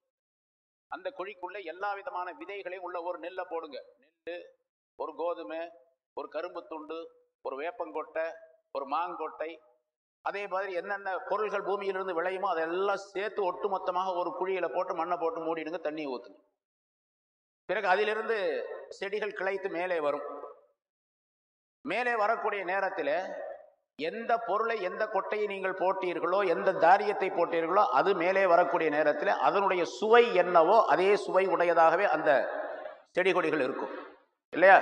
அந்த குழிக்குள்ள எல்லா விதமான விதைகளையும் உள்ள ஒரு நெல்லை போடுங்க. நெல் ஒரு கோதுமை ஒரு கரும்பு துண்டு ஒரு வேப்பங்கொட்டை ஒரு மாங்கொட்டை அதே மாதிரி என்னென்ன பொருள்கள் பூமியிலிருந்து விளையுமோ அதெல்லாம் சேர்த்து ஒட்டுமொத்தமாக ஒரு குழியில் போட்டு மண்ணை போட்டு மூடிடுங்க தண்ணியை ஊற்றுங்க பிறகு அதிலிருந்து செடிகள் கிளைத்து மேலே வரும். மேலே வரக்கூடிய நேரத்தில் எந்த பொருளை எந்த கொட்டையை நீங்கள் போட்டீர்களோ எந்த தாரியத்தை போட்டீர்களோ அது மேலே வரக்கூடிய நேரத்தில் அதனுடைய சுவை என்னவோ அதே சுவை உடையதாகவே அந்த செடி கொடிகள் இருக்கும். இல்லையா?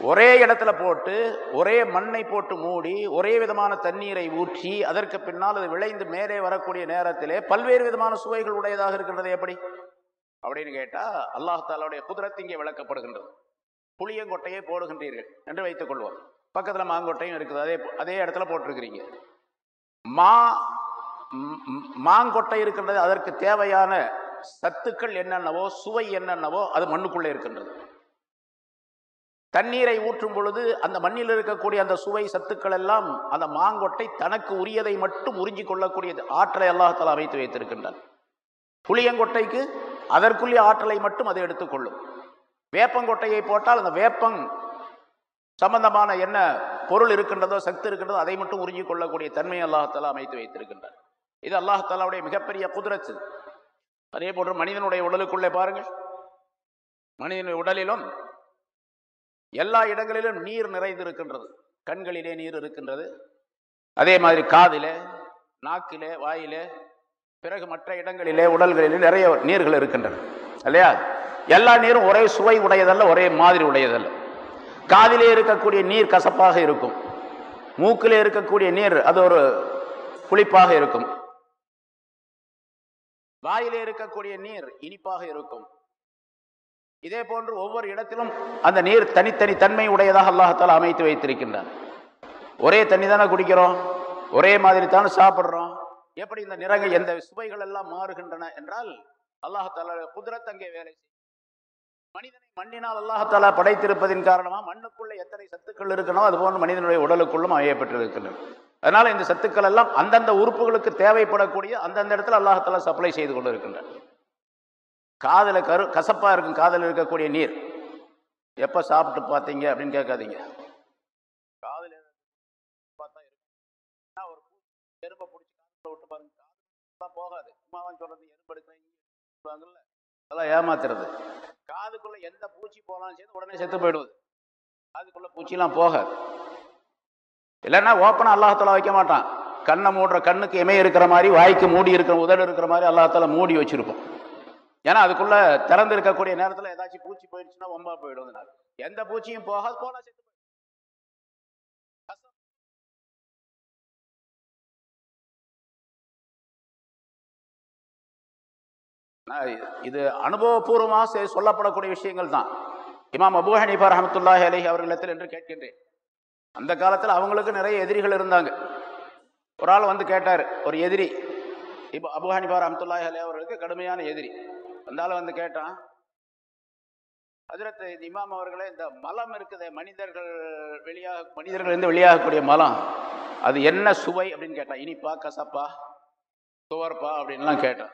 ஒரே இடத்துல போட்டு ஒரே மண்ணை போட்டு மூடி ஒரே விதமான தண்ணீரை ஊற்றி அதற்கு பின்னால் அது விளைந்து மேலே வரக்கூடிய நேரத்திலே பல்வேறு விதமான சுவைகள் உடையதாக இருக்கின்றது எப்படி? அப்படின்னு கேட்டால் அல்லாஹாலாவுடைய குதிரத்து இங்கே விளக்கப்படுகின்றது. புளியங்கொட்டையை போடுகின்றீர்கள் என்று வைத்துக் கொள்வோம். பக்கத்தில் மாங்கொட்டையும் இருக்குது. அதே அதே இடத்துல போட்டிருக்கிறீங்க. மா மாங்கொட்டை இருக்கின்றது. அதற்கு தேவையான சத்துக்கள் என்னென்னவோ சுவை என்னென்னவோ அது மண்ணுக்குள்ளே இருக்கின்றது. தண்ணீரை ஊற்றும் பொழுது அந்த மண்ணில் இருக்கக்கூடிய அந்த சுவை சத்துக்கள் எல்லாம் அந்த மாங்கொட்டை தனக்கு உரியதை மட்டும் உறிஞ்சிக் கொள்ளக்கூடிய ஆற்றலை அல்லாஹால அமைத்து வைத்திருக்கின்றான். புளியங்கொட்டைக்கு அதற்குரிய ஆற்றலை மட்டும் அது எடுத்துக்கொள்ளும். வேப்பங்கொட்டையை போட்டால் அந்த வேப்பங் சம்பந்தமான என்ன பொருள் இருக்கின்றதோ சக்தி இருக்கின்றதோ அதை மட்டும் உறிஞ்சிக் கொள்ளக்கூடிய தன்மை அல்லாஹாலா அமைத்து வைத்திருக்கின்றார். இது அல்லாஹாலாவுடைய மிகப்பெரிய குதிரச்சு. அதே போன்று மனிதனுடைய உடலுக்குள்ளே பாருங்கள். மனிதனுடைய உடலிலும் எல்லா இடங்களிலும் நீர் நிறைந்திருக்கின்றது. கண்களிலே நீர் இருக்கின்றது. அதே மாதிரி காதிலே நாக்கிலே வாயிலே பிறகு மற்ற இடங்களிலே உடல்களிலே நிறைய நீர்கள் இருக்கின்றன இல்லையா? எல்லா நீரும் ஒரே சுவை உடையதல்ல ஒரே மாதிரி உடையதல்ல. காதிலே இருக்கக்கூடிய நீர் கசப்பாக இருக்கும். மூக்கிலே இருக்கக்கூடிய நீர் அது ஒரு புளிப்பாக இருக்கும். வாயிலே இருக்கக்கூடிய நீர் இனிப்பாக இருக்கும். இதே போன்று ஒவ்வொரு இடத்திலும் அந்த நீர் தனித்தனி தன்மை உடையதாக அல்லாஹத்தால் அமைத்து வைத்திருக்கின்றார் ஒரே தண்ணி தானே குடிக்கிறோம்? ஒரே மாதிரி தானே சாப்பிட்றோம்? எப்படி இந்த நிறங்கள் எந்த சுவைகள் எல்லாம் மாறுகின்றன என்றால் அல்லாஹால குதிரத் அங்கே வேலை செய்யும். மனிதனை மண்ணினால் அல்லாஹாலா படைத்திருப்பதின் காரணமா மண்ணுக்குள்ள எத்தனை சத்துக்கள் இருக்கணும் அது போன்று மனிதனுடைய உடலுக்குள்ளும் அமையப்பட்டிருக்கின்றன அதனால இந்த சத்துக்கள் எல்லாம் அந்தந்த உறுப்புகளுக்கு தேவைப்படக்கூடிய அந்தந்த இடத்துல அல்லாஹாலா சப்ளை செய்து கொண்டு இருக்கின்றன காதல கரு கசப்பா இருக்கும் காதல் இருக்கக்கூடிய நீர். எப்ப சாப்பிட்டு பார்த்தீங்க அப்படின்னு கேட்காதீங்க காதல் பார்த்தா இருக்கும் ஒரு எறும்பை பிடிச்சி காதல விட்டு பாருங்க காது சும்மாவும் சொல்றது எறும்பு அதெல்லாம் ஏமாத்துறது. காதுக்குள்ள எந்த பூச்சி போனாலும் சேர்ந்து உடனே செத்து போயிடுவது. காதுக்குள்ள பூச்சிலாம் போகாது. இல்லைன்னா ஓப்பனாக அல்லாஹால வைக்க மாட்டான். கண்ணை மூடுற கண்ணுக்கு இமைய இருக்கிற மாதிரி வாய்க்கு மூடி இருக்கிற உதடு இருக்கிற மாதிரி அல்லாஹால மூடி வச்சிருப்போம். ஏன்னா அதுக்குள்ள திறந்து இருக்கக்கூடிய நேரத்தில் ஏதாச்சும் பூச்சி போயிடுச்சுன்னா ஒம்பா போயிடும் எந்த பூச்சியும் போகாது போனா செத்து இது அனுபவபூர்வமாக சொல்லப்படக்கூடிய விஷயங்கள் தான். இமாம் அபு ஹனீஃபா ரஹமத்துல்லாஹி அலஹி அவர்களிடத்தில் என்று கேட்கின்றேன். அந்த காலத்தில் அவங்களுக்கு நிறைய எதிரிகள் இருந்தாங்க. ஒரு ஆள் வந்து கேட்டார் ஒரு எதிரி. இப்போ அபு ஹனிஃபா ரஹமத்துல்லாஹி அலி அவர்களுக்கு கடுமையான எதிரி. அந்த ஆள் வந்து கேட்டான் ஹஜரத் இமாம் அவர்களே இந்த மலம் இருக்குது மனிதர்கள் வெளியாக மனிதர்கள் இருந்து வெளியாகக்கூடிய மலம். அது என்ன சுவை? அப்படின்னு கேட்டான். இனிப்பா கசப்பா துவர்ப்பா? அப்படின்லாம் கேட்டான்.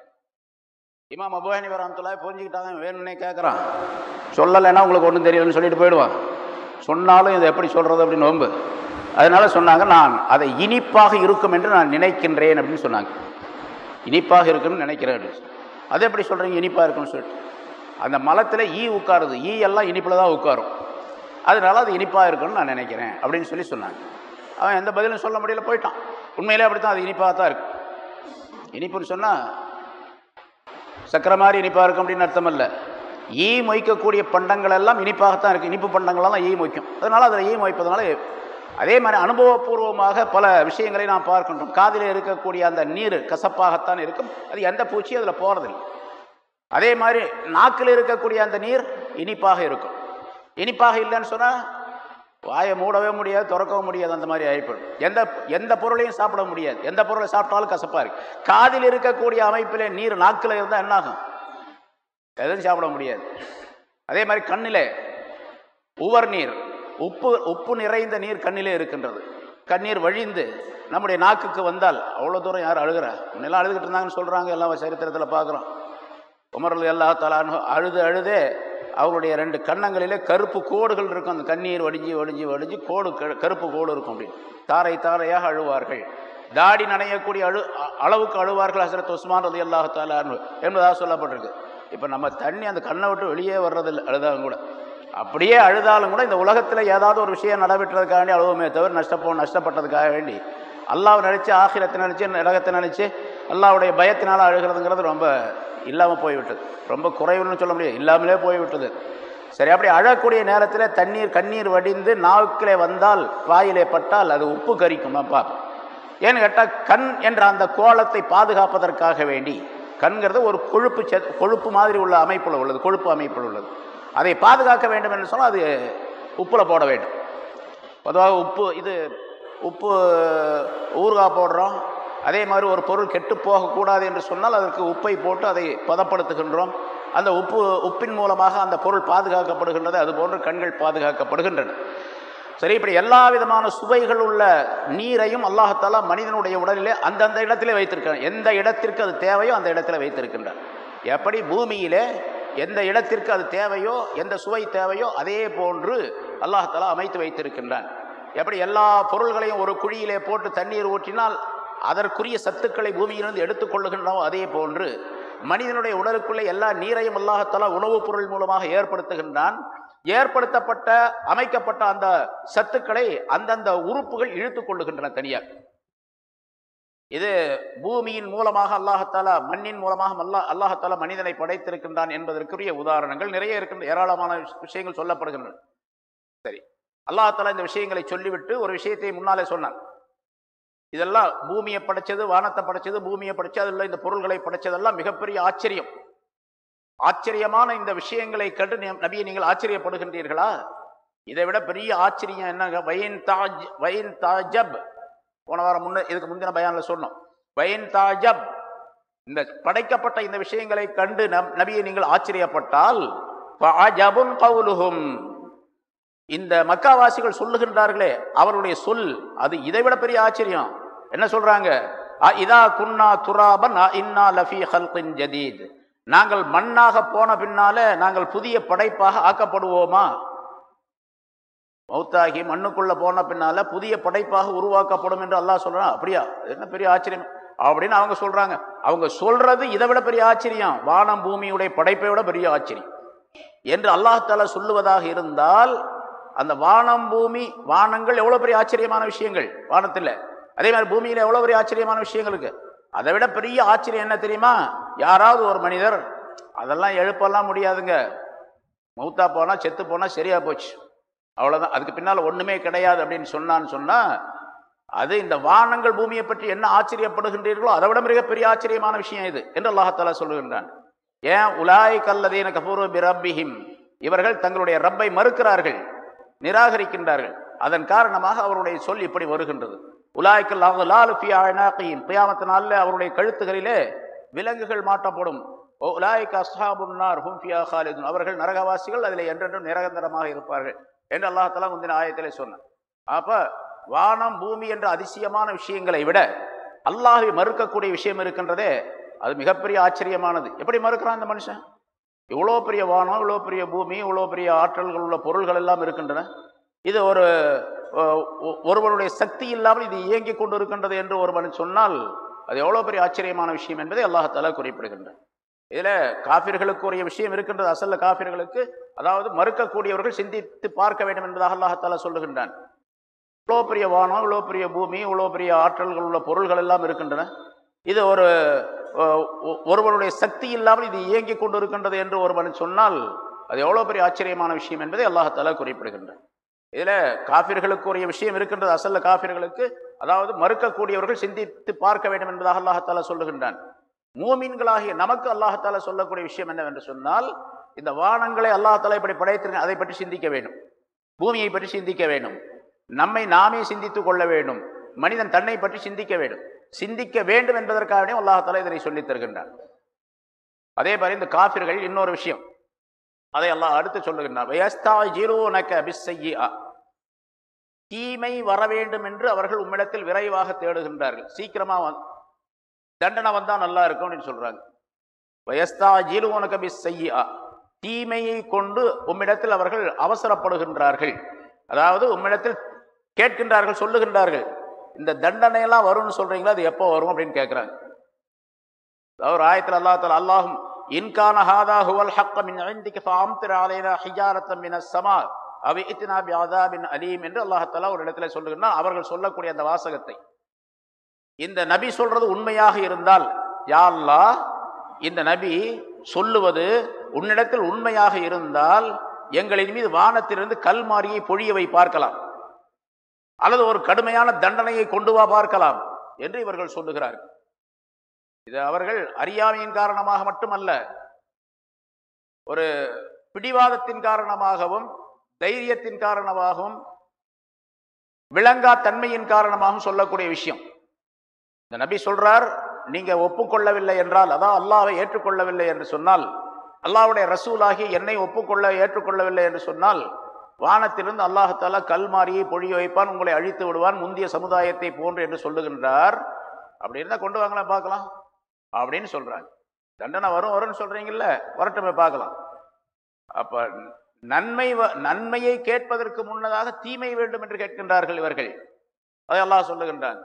இமாம் அபுஹானி வரமத்துலாய் புரிஞ்சுக்கிட்டாங்க வேணும்னே கேட்குறான் சொல்லலைன்னா உங்களுக்கு ஒன்றும் தெரியலன்னு சொல்லிட்டு போயிடுவான். சொன்னாலும் இதை எப்படி சொல்கிறது அப்படின்னு நோம்பு அதனால சொன்னாங்க நான் அதை இனிப்பாக இருக்கும் என்று நான் நினைக்கின்றேன் அப்படின்னு சொன்னாங்க. இனிப்பாக இருக்கும்னு நினைக்கிறேன் அப்படின்னு அது எப்படி சொல்கிறீங்க இனிப்பாக இருக்குன்னு சொல்லிட்டு. அந்த மலத்தில் ஈ உட்காருது. ஈ எல்லாம் இனிப்பில் தான் உட்காரும். அதனால் அது இனிப்பாக இருக்கும்னு நான் நினைக்கிறேன் அப்படின்னு சொல்லி சொன்னாங்க. அவன் எந்த பதிலும் சொல்ல முடியல போயிட்டான். உண்மையிலே அப்படி தான் அது இனிப்பாக தான் இருக்கு இனிப்புன்னு சொன்னால் சக்கரை மாதிரி இனிப்பாக இருக்கும் அப்படின்னு அர்த்தம் இல்லை ஈ மொய்க்கக்கூடிய பண்டங்கள் எல்லாம் இனிப்பாகத்தான் இருக்குது இனிப்பு பண்டங்களெல்லாம் ஈ மொய்க்கும். அதனால் அதில் ஈ மொய்ப்பதனால அதே மாதிரி அனுபவபூர்வமாக பல விஷயங்களை நாம் பார்க்கின்றோம். காதில் இருக்கக்கூடிய அந்த நீர் கசப்பாகத்தான் இருக்கும். அது எந்த பூச்சியும் அதில் போகிறதில்லை அதே மாதிரி நாக்கில் இருக்கக்கூடிய அந்த நீர் இனிப்பாக இருக்கும். இனிப்பாக இல்லைன்னு சொன்னால் வாயை மூடவே முடியாது திறக்கவும் முடியாது அந்த மாதிரி ஆகிப்படும் எந்த எந்த பொருளையும் சாப்பிட முடியாது. எந்த பொருளை சாப்பிட்டாலும் கசப்பாக இருக்கு. காதில் இருக்கக்கூடிய அமைப்பில் நீர் நாக்கில் இருந்தால் என்னாகும் எதுவும் சாப்பிட முடியாது. அதே மாதிரி கண்ணில் உவர் நீர் உப்பு உப்பு நிறைந்த நீர் கண்ணிலே இருக்கின்றது. கண்ணீர் வழிந்து நம்முடைய நாக்குக்கு வந்தால் அவ்வளோ தூரம் யார் அழுகிறா? முன்னெல்லாம் அழுதுகிட்டு இருந்தாங்கன்னு சொல்கிறாங்க எல்லாம் சரித்திரத்தில் பார்க்குறோம் உமரல் எல்லா தலான்னு அழுது அழுதே அவருடைய ரெண்டு கன்னங்களிலே கருப்பு கோடுகள் இருக்கும். அந்த கண்ணீர் வடிஞ்சு வடிஞ்சு வடிஞ்சு கோடு கருப்பு கோடு இருக்கும் அப்படின்னு தாரை தாரையாக அழுவார்கள். தாடி நனையக்கூடிய அழு அளவுக்கு அழுவார்கள் ஹசரத் உஸ்மான் ரதி அல்லாஹால என்பதாக சொல்லப்பட்டிருக்கு. இப்போ நம்ம தண்ணி அந்த கண்ணை விட்டு வெளியே வர்றதில்லை அழுதாலும் கூட. அப்படியே அழுதாலும் கூட இந்த உலகத்தில் ஏதாவது ஒரு விஷயம் நடைபெற்றதுக்காக வேண்டி அழுவுமே தவிர நஷ்டப்போ நஷ்டப்பட்டதுக்காக வேண்டி. அல்லாவை நினச்சி ஆகிரத்தை நினச்சி நரகத்தை நினச்சி அல்லாவுடைய பயத்தினால் அழுகிறதுங்கிறது ரொம்ப இல்லாமல் போய்விட்டது. ரொம்ப குறைவுன்னு சொல்ல முடியாது. இல்லாமலே போய்விட்டது. சரி அப்படி அழக்கூடிய நேரத்தில் தண்ணீர் கண்ணீர் வடிந்து நாவுக்கிலே வந்தால் வாயிலே பட்டால் அது உப்பு கரிக்கும் அப்பா. ஏன்னு கேட்டால் கண் என்ற அந்த கோலத்தை பாதுகாப்பதற்காக வேண்டி கண்கிறது ஒரு கொழுப்பு செ கொழுப்பு மாதிரி உள்ள அமைப்பில் உள்ளது கொழுப்பு அமைப்பில் உள்ளது. அதை பாதுகாக்க வேண்டும் என்று சொன்னால் அது உப்பில் போட வேண்டும். பொதுவாக உப்பு இது உப்பு ஊறுகாய் போடுறோம் அதே மாதிரி ஒரு பொருள் கெட்டு போகக்கூடாது என்று சொன்னால் அதற்கு உப்பை போட்டு அதை பதப்படுத்துகின்றோம். அந்த உப்பு உப்பின் மூலமாக அந்த பொருள் பாதுகாக்கப்படுகின்றது. அதுபோன்று கண்கள் பாதுகாக்கப்படுகின்றன. சரி இப்படி எல்லா விதமான சுவைகள் உள்ள நீரையும் அல்லாஹாலா மனிதனுடைய உடலிலே அந்தந்த இடத்திலே வைத்திருக்கிறார் எந்த இடத்திற்கு அது தேவையோ அந்த இடத்துல வைத்திருக்கின்றார் எப்படி? பூமியிலே எந்த இடத்திற்கு அது தேவையோ எந்த சுவை தேவையோ அதே போன்று அல்லாஹாலா அமைத்து வைத்திருக்கின்றான். எப்படி? எல்லா பொருள்களையும் ஒரு குழியிலே போட்டு தண்ணீர் ஊற்றினால் அதற்குரிய சத்துக்களை பூமியிலிருந்து எடுத்துக்கொள்ளுகின்றனோ அதே போன்று மனிதனுடைய உடலுக்குள்ளே எல்லா நீரையும் அல்லாஹத்தாலா உணவுப் பொருள் மூலமாக ஏற்படுத்துகின்றான். ஏற்படுத்தப்பட்ட அமைக்கப்பட்ட அந்த சத்துக்களை அந்தந்த உறுப்புகள் இழுத்துக் கொள்ளுகின்றன தனியாக இது பூமியின் மூலமாக அல்லாஹத்தாலா மண்ணின் மூலமாக அல்லா அல்லாஹத்தாலா மனிதனை படைத்திருக்கின்றான் என்பதற்குரிய உதாரணங்கள் நிறைய இருக்கின்ற ஏராளமான விஷயங்கள் சொல்லப்படுகின்றன. சரி. அல்லாஹாலா இந்த விஷயங்களை சொல்லிவிட்டு ஒரு விஷயத்தை முன்னாலே சொன்னான். இதெல்லாம் பூமியை படைச்சது வானத்தை படைச்சது பூமியை படைச்சது அதில் இந்த பொருள்களை படைச்சதெல்லாம் மிகப்பெரிய ஆச்சரியம். ஆச்சரியமான இந்த விஷயங்களை கண்டு நபியை நீங்கள் ஆச்சரியப்படுகின்றீர்களா? இதை விட பெரிய ஆச்சரியம் என்னங்க? வயின் தாஜ் வயின் தாஜப். போன வாரம் முன்ன இதுக்கு முந்தின பயானில் சொன்னோம். வயின் தாஜப். இந்த படைக்கப்பட்ட இந்த விஷயங்களை கண்டு நம் நபியை நீங்கள் ஆச்சரியப்பட்டால் கவுலுகும் இந்த மக்காவாசிகள் சொல்லுகின்றார்களே அவருடைய சொல் அது இதைவிட பெரிய ஆச்சரியம். என்ன சொல்றாங்க? இதா குன்னா துராபன் இன்னா லஃபி ஹல்கின் ஜதீத். நாங்கள் மண்ணாக போன பின்னால நாங்கள் புதிய படைப்பாக ஆக்கப்படுவோமா? மௌத்தாகி மண்ணுக்குள்ள போன பின்னால புதிய படைப்பாக உருவாக்கப்படும் என்று அல்லாஹ் சொல்றான். அப்படியா? என்ன பெரிய ஆச்சரியம்? அப்படின்னு அவங்க சொல்றாங்க. அவங்க சொல்றது இதை விட பெரிய ஆச்சரியம். வானம் பூமியுடைய படைப்பை விட பெரிய ஆச்சரியம். என்று அல்லாஹால சொல்லுவதாக இருந்தால் அந்த வானம் பூமி வானங்கள் எவ்வளவு பெரிய ஆச்சரியமான விஷயங்கள்? வானத்தில். அதே மாதிரி பூமியில் எவ்வளோ பெரிய ஆச்சரியமான விஷயங்கள் இருக்குது அதை விட பெரிய ஆச்சரியம் என்ன தெரியுமா? யாராவது ஒரு மனிதர் அதெல்லாம் எழுப்பெல்லாம் முடியாதுங்க. மௌத்தா போனால் செத்து போனால் சரியாக போச்சு. அவ்வளோதான் அதுக்கு பின்னால் ஒன்றுமே கிடையாது அப்படின்னு சொன்னான்னு சொன்னால் அது இந்த வானங்கள் பூமியை பற்றி என்ன ஆச்சரியப்படுகின்றீர்களோ அதை விட மிகப்பெரிய ஆச்சரியமான விஷயம் இது என்று அல்லாஹாலா சொல்லுகின்றான் ஏன்? உலாய் கல்லதீன கபூர் பிரபிஹிம் இவர்கள் தங்களுடைய ரப்பை மறுக்கிறார்கள் நிராகரிக்கின்றார்கள். அதன் காரணமாக அவருடைய சொல் இப்படி வருகின்றது. உலாய்க்கல் அகலாலுஃபியாயின் நாளில் அவருடைய கழுத்துகளிலே விலங்குகள் மாட்டப்படும் உலாய்க்கு அஸ்ஹாபுன்னார் ஹும்ஃபியா ஹாலிதுன் அவர்கள் நரகவாசிகள் அதில் என்றென்றும் நிரகந்தரமாக இருப்பார்கள் என்று அல்லாஹலா முந்தின ஆயத்திலே சொன்னார் அப்போ வானம் பூமி என்ற அதிசயமான விஷயங்களை விட அல்லாஹை மறுக்கக்கூடிய விஷயம் இருக்கின்றதே அது மிகப்பெரிய ஆச்சரியமானது. எப்படி மறுக்கிறான் இந்த மனுஷன்? இவ்வளோ பெரிய வானம் இவ்வளோ பெரிய பூமி இவ்வளோ பெரிய ஆற்றல்கள் உள்ள பொருள்கள் எல்லாம் இருக்கின்றன. இது ஒரு ஒருவனுடைய சக்தி இல்லாமல் இது இயங்கிக் கொண்டு இருக்கின்றது என்று ஒருவன் சொன்னால் அது எவ்வளோ பெரிய ஆச்சரியமான விஷயம் என்பதை அல்லாஹால குறிப்பிடுகின்றன. இதில் காபிர்களுக்கு உரிய விஷயம் இருக்கின்றது அசல்ல காபிர்களுக்கு அதாவது மறுக்கக்கூடியவர்கள் சிந்தித்து பார்க்க வேண்டும் என்பதாக அல்லாஹால சொல்லுகின்றான். இவ்வளோ பெரிய வானம் இவ்வளோ பெரிய பூமி இவ்வளோ பெரிய ஆற்றல்கள் உள்ள பொருள்கள் எல்லாம் இருக்கின்றன. இது ஒரு ஒருவனுடைய சக்தி இல்லாமல் இது இயங்கிக் கொண்டு இருக்கின்றது என்று ஒருவன் சொன்னால் அது எவ்வளோ பெரிய ஆச்சரியமான விஷயம் என்பதை அல்லாஹால குறிப்பிடுகின்றான். இதில் காபிர்களுக்கு உரிய விஷயம் இருக்கின்றது அசல்ல காபிர்களுக்கு அதாவது மறுக்கக்கூடியவர்கள் சிந்தித்து பார்க்க வேண்டும் என்பதாக அல்லாஹால சொல்லுகின்றான். மூமீன்களாகிய நமக்கு அல்லாஹால சொல்லக்கூடிய விஷயம் என்னவென்று சொன்னால் இந்த வானங்களை அல்லாஹாலா இப்படி படைத்திருக்க அதை பற்றி சிந்திக்க வேண்டும். பூமியை பற்றி சிந்திக்க வேண்டும். நம்மை நாமே சிந்தித்துக் கொள்ள வேண்டும். மனிதன் தன்னை பற்றி சிந்திக்க வேண்டும். சிந்திக்க வேண்டும் என்பதற்காகவே அல்லாஹாலா இதனை சொல்லித் தருகின்றான். அதே மாதிரி இந்த காபிர்கள் இன்னொரு விஷயம். அதை எல்லாம் அடுத்து சொல்லுகின்றார் தீமை வர வேண்டும் என்று அவர்கள் உம்மிடத்தில் விரைவாக தேடுகின்றார்கள். சீக்கிரமா தண்டனை வந்தால் நல்லா இருக்கும் அப்படின்னு சொல்றாங்க. வயஸ்தா ஜீலுவனக பிஸ் செய்யா தீமையை கொண்டு உம்மிடத்தில் அவர்கள் அவசரப்படுகின்றார்கள். அதாவது உம்மிடத்தில் கேட்கின்றார்கள் சொல்லுகின்றார்கள். இந்த தண்டனையெல்லாம் வரும்னு சொல்றீங்களா? அது எப்போ வரும்? அப்படின்னு கேட்குறாங்க ஒரு ஆயத்தில் அல்லாத்தால் அல்லாஹும் இன்கான ஹாதா ஹுவல் ஹக்க மின் ஐந்திக்கு ஃபாம்திர அலைனா ஹிஜாரத்தம் மின சமா அவை இத்தினா பி அதாபின் அலீம் என்று அல்லாஹாலா ஒரு இடத்துல சொல்லுகிறார் அவர்கள் சொல்லக்கூடிய அந்த வாசகத்தை இந்த நபி சொல்றது உண்மையாக இருந்தால் யாழ்லா இந்த நபி சொல்லுவது உன்னிடத்தில் உண்மையாக இருந்தால் எங்களின் மீது வானத்திலிருந்து கல் மாறியை பொழியவை பார்க்கலாம் அல்லது ஒரு கடுமையான தண்டனையை கொண்டு வா பார்க்கலாம் என்று இவர்கள் சொல்லுகிறார்கள் இது அவர்கள் அறியாமையின் காரணமாக மட்டுமல்ல ஒரு பிடிவாதத்தின் காரணமாகவும் தைரியத்தின் காரணமாகவும் விளங்கா தன்மையின் காரணமாகவும் சொல்லக்கூடிய விஷயம். இந்த நபி சொல்றார் நீங்க ஒப்புக்கொள்ளவில்லை என்றால் அதான் அல்லாவை ஏற்றுக்கொள்ளவில்லை என்று சொன்னால் அல்லாவுடைய ரசூலாகி என்னை ஒப்புக்கொள்ள ஏற்றுக்கொள்ளவில்லை என்று சொன்னால் வானத்திலிருந்து அல்லாஹால கல்மாரியை பொழிய வைப்பான் உங்களை அழித்து விடுவான் முந்தைய சமுதாயத்தை போன்று என்று சொல்லுகின்றார். அப்படி இருந்தால் கொண்டு வாங்கலாம் பார்க்கலாம். அப்படின்னு சொல்கிறாங்க தண்டனை வரும் வரும்னு சொல்றீங்கல்ல வரட்டுமே பார்க்கலாம். அப்போ நன்மை நன்மையை கேட்பதற்கு முன்னதாக தீமை வேண்டும் என்று கேட்கின்றார்கள் இவர்கள். அதை எல்லாம் சொல்லுகின்றான்.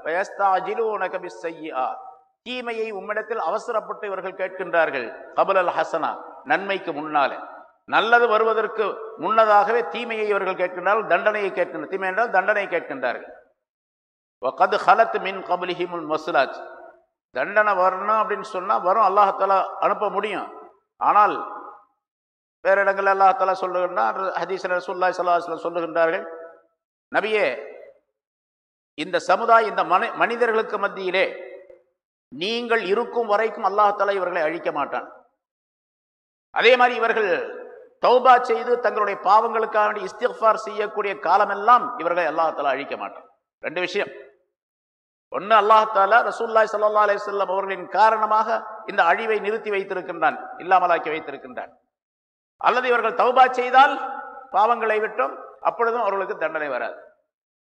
தீமையை உம்மிடத்தில் அவசரப்பட்டு இவர்கள் கேட்கின்றார்கள். கபல் அல் ஹசனா நன்மைக்கு முன்னாலே. நல்லது வருவதற்கு முன்னதாகவே தீமையை இவர்கள் கேட்கின்றார்கள் தண்டனையை கேட்கின்ற தீமை என்றால் தண்டனை கேட்கின்றார்கள். கது ஹலத் மின் கபலிஹிமுல் மசுலாஜ் தண்டனை வரணும் அப்படின்னு சொன்னால் வரும். அல்லாஹால அனுப்ப முடியும். ஆனால் வேறு இடங்களில் அல்லாஹால சொல்லுகின்றார் ஹதீஸ் ரசூல்லாய் சல்லாஹ் சொல்லுகின்றார்கள் நபியே இந்த சமுதாய இந்த மனி மனிதர்களுக்கு மத்தியிலே நீங்கள் இருக்கும் வரைக்கும் அல்லாஹால இவர்களை அழிக்க மாட்டான். அதே மாதிரி இவர்கள் தௌபா செய்து தங்களுடைய பாவங்களுக்காக வேண்டி இஸ்திஃபார் செய்யக்கூடிய காலமெல்லாம் இவர்களை அல்லாஹால அழிக்க மாட்டான். ரெண்டு விஷயம். ஒன்று அல்லாஹால ரசூல்லாய் சல்லா அலிசல்லாம் அவர்களின் காரணமாக இந்த அழிவை நிறுத்தி வைத்திருக்கின்றான் இல்லாமலாக்கி வைத்திருக்கின்றான். அல்லது இவர்கள் தௌபா செய்தால் பாவங்களை விட்டும் அப்பொழுதும் அவர்களுக்கு தண்டனை வராது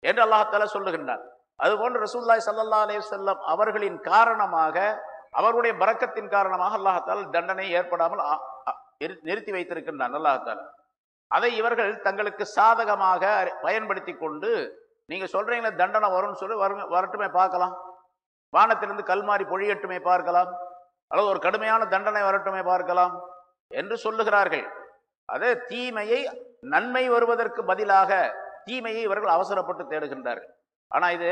என்று அல்லாஹால சொல்லுகின்றான். அதுபோன்று ரசூல்லாய் சல்லா அலிசல்லம் அவர்களின் காரணமாக அவருடைய பறக்கத்தின் காரணமாக அல்லாஹால தண்டனை ஏற்படாமல் நிறுத்தி வைத்திருக்கின்றான் அல்லாஹால அதை இவர்கள் தங்களுக்கு சாதகமாக பயன்படுத்தி கொண்டு நீங்கள் சொல்கிறீங்களே தண்டனை வரும்னு சொல்லி வரும் வரட்டுமே பார்க்கலாம். வானத்திலிருந்து கல்மாரி பொழியட்டுமே பார்க்கலாம். அல்லது ஒரு கடுமையான தண்டனை வரட்டுமே பார்க்கலாம் என்று சொல்லுகிறார்கள். அது தீமையை நன்மை வருவதற்கு பதிலாக தீமையை இவர்கள் அவசரப்பட்டு தேடுகின்றார்கள். ஆனால் இது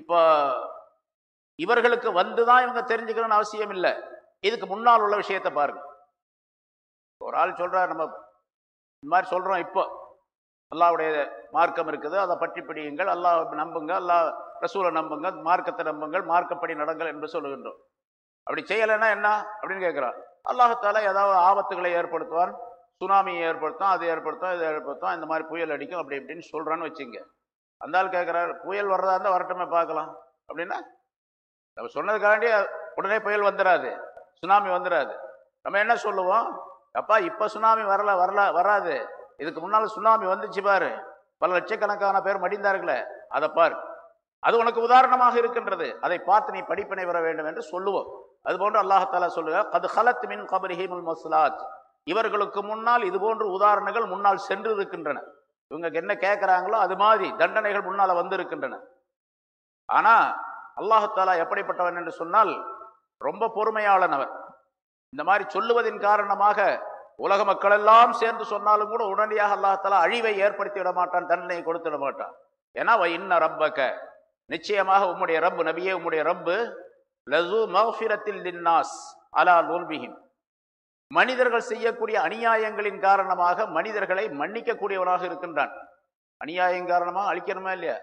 இப்போ இவர்களுக்கு வந்து தான் இவங்க தெரிஞ்சுக்கணும்னு அவசியம் இல்லை. இதுக்கு முன்னால் உள்ள விஷயத்தை பாருங்க. ஒரு ஆள் சொல்கிறார் நம்ம இந்த மாதிரி சொல்கிறோம் இப்போ. அல்லாவுடைய மார்க்கம் இருக்குது. அதை பற்றி பிடியுங்கள். அல்லா நம்புங்க அல்லா ரசூலை நம்புங்க மார்க்கத்தை நம்புங்கள். மார்க்கப்படி நடங்கள் என்று சொல்லுகின்றோம். அப்படி செய்யலைன்னா என்ன அப்படின்னு கேட்குறான். அல்லாஹத்தால ஏதாவது ஆபத்துகளை ஏற்படுத்துவான். சுனாமியை ஏற்படுத்தும் அதை ஏற்படுத்தும் இதை ஏற்படுத்தும் இந்த மாதிரி புயல் அடிக்கும். அப்படி இப்படின்னு சொல்கிறான்னு வச்சுங்க. அந்த ஆள் கேட்குறாரு புயல் வர்றதா இருந்தால் வரட்டுமே பார்க்கலாம். அப்படின்னா நம்ம சொன்னதுக்காண்டி உடனே புயல் வந்துடாது சுனாமி வந்துடாது நம்ம என்ன சொல்லுவோம்? அப்பா இப்போ சுனாமி வரல வரல வராது. இதுக்கு முன்னால் சுனாமி வந்துச்சு பாரு. பல லட்சக்கணக்கான பேர் மடிந்தார்களே அதை பார். அது உனக்கு உதாரணமாக இருக்கின்றது. அதை பார்த்து நீ படிப்பினை பெற வேண்டும் என்று சொல்லுவோம். அதுபோன்று அல்லாஹாலா சொல்லுக கது ஹலத் மின் கபரிஹிமுல் மஸ்லாத் இவர்களுக்கு முன்னால் இது போன்ற உதாரணங்கள் முன்னால் சென்று இருக்கின்றன இவங்க என்ன கேட்குறாங்களோ அது மாதிரி தண்டனைகள் முன்னால் வந்து இருக்கின்றன அல்லாஹாலா எப்படிப்பட்டவன் என்று சொன்னால் ரொம்ப பொறுமையாளன் அவர் இந்த மாதிரி சொல்லுவதின் காரணமாக உலக மக்கள் எல்லாம் சேர்ந்து சொன்னாலும் கூட உடனடியாக அல்லாஹால அழிவை ஏற்படுத்தி விட மாட்டான் தண்டனையை கொடுத்து விட மாட்டான் ஏன்னா இன்ன ரப்பக்க. நிச்சயமாக உம்முடைய ரப்பு நபியே உம்முடைய ரப்பு லசு மஃபிரத்தில் லின்னாஸ் அலா நூல்பிஹிம் மனிதர்கள் செய்யக்கூடிய அநியாயங்களின் காரணமாக மனிதர்களை மன்னிக்கக்கூடியவனாக இருக்கின்றான். அநியாயம் காரணமாக அழிக்கணுமா இல்லையா?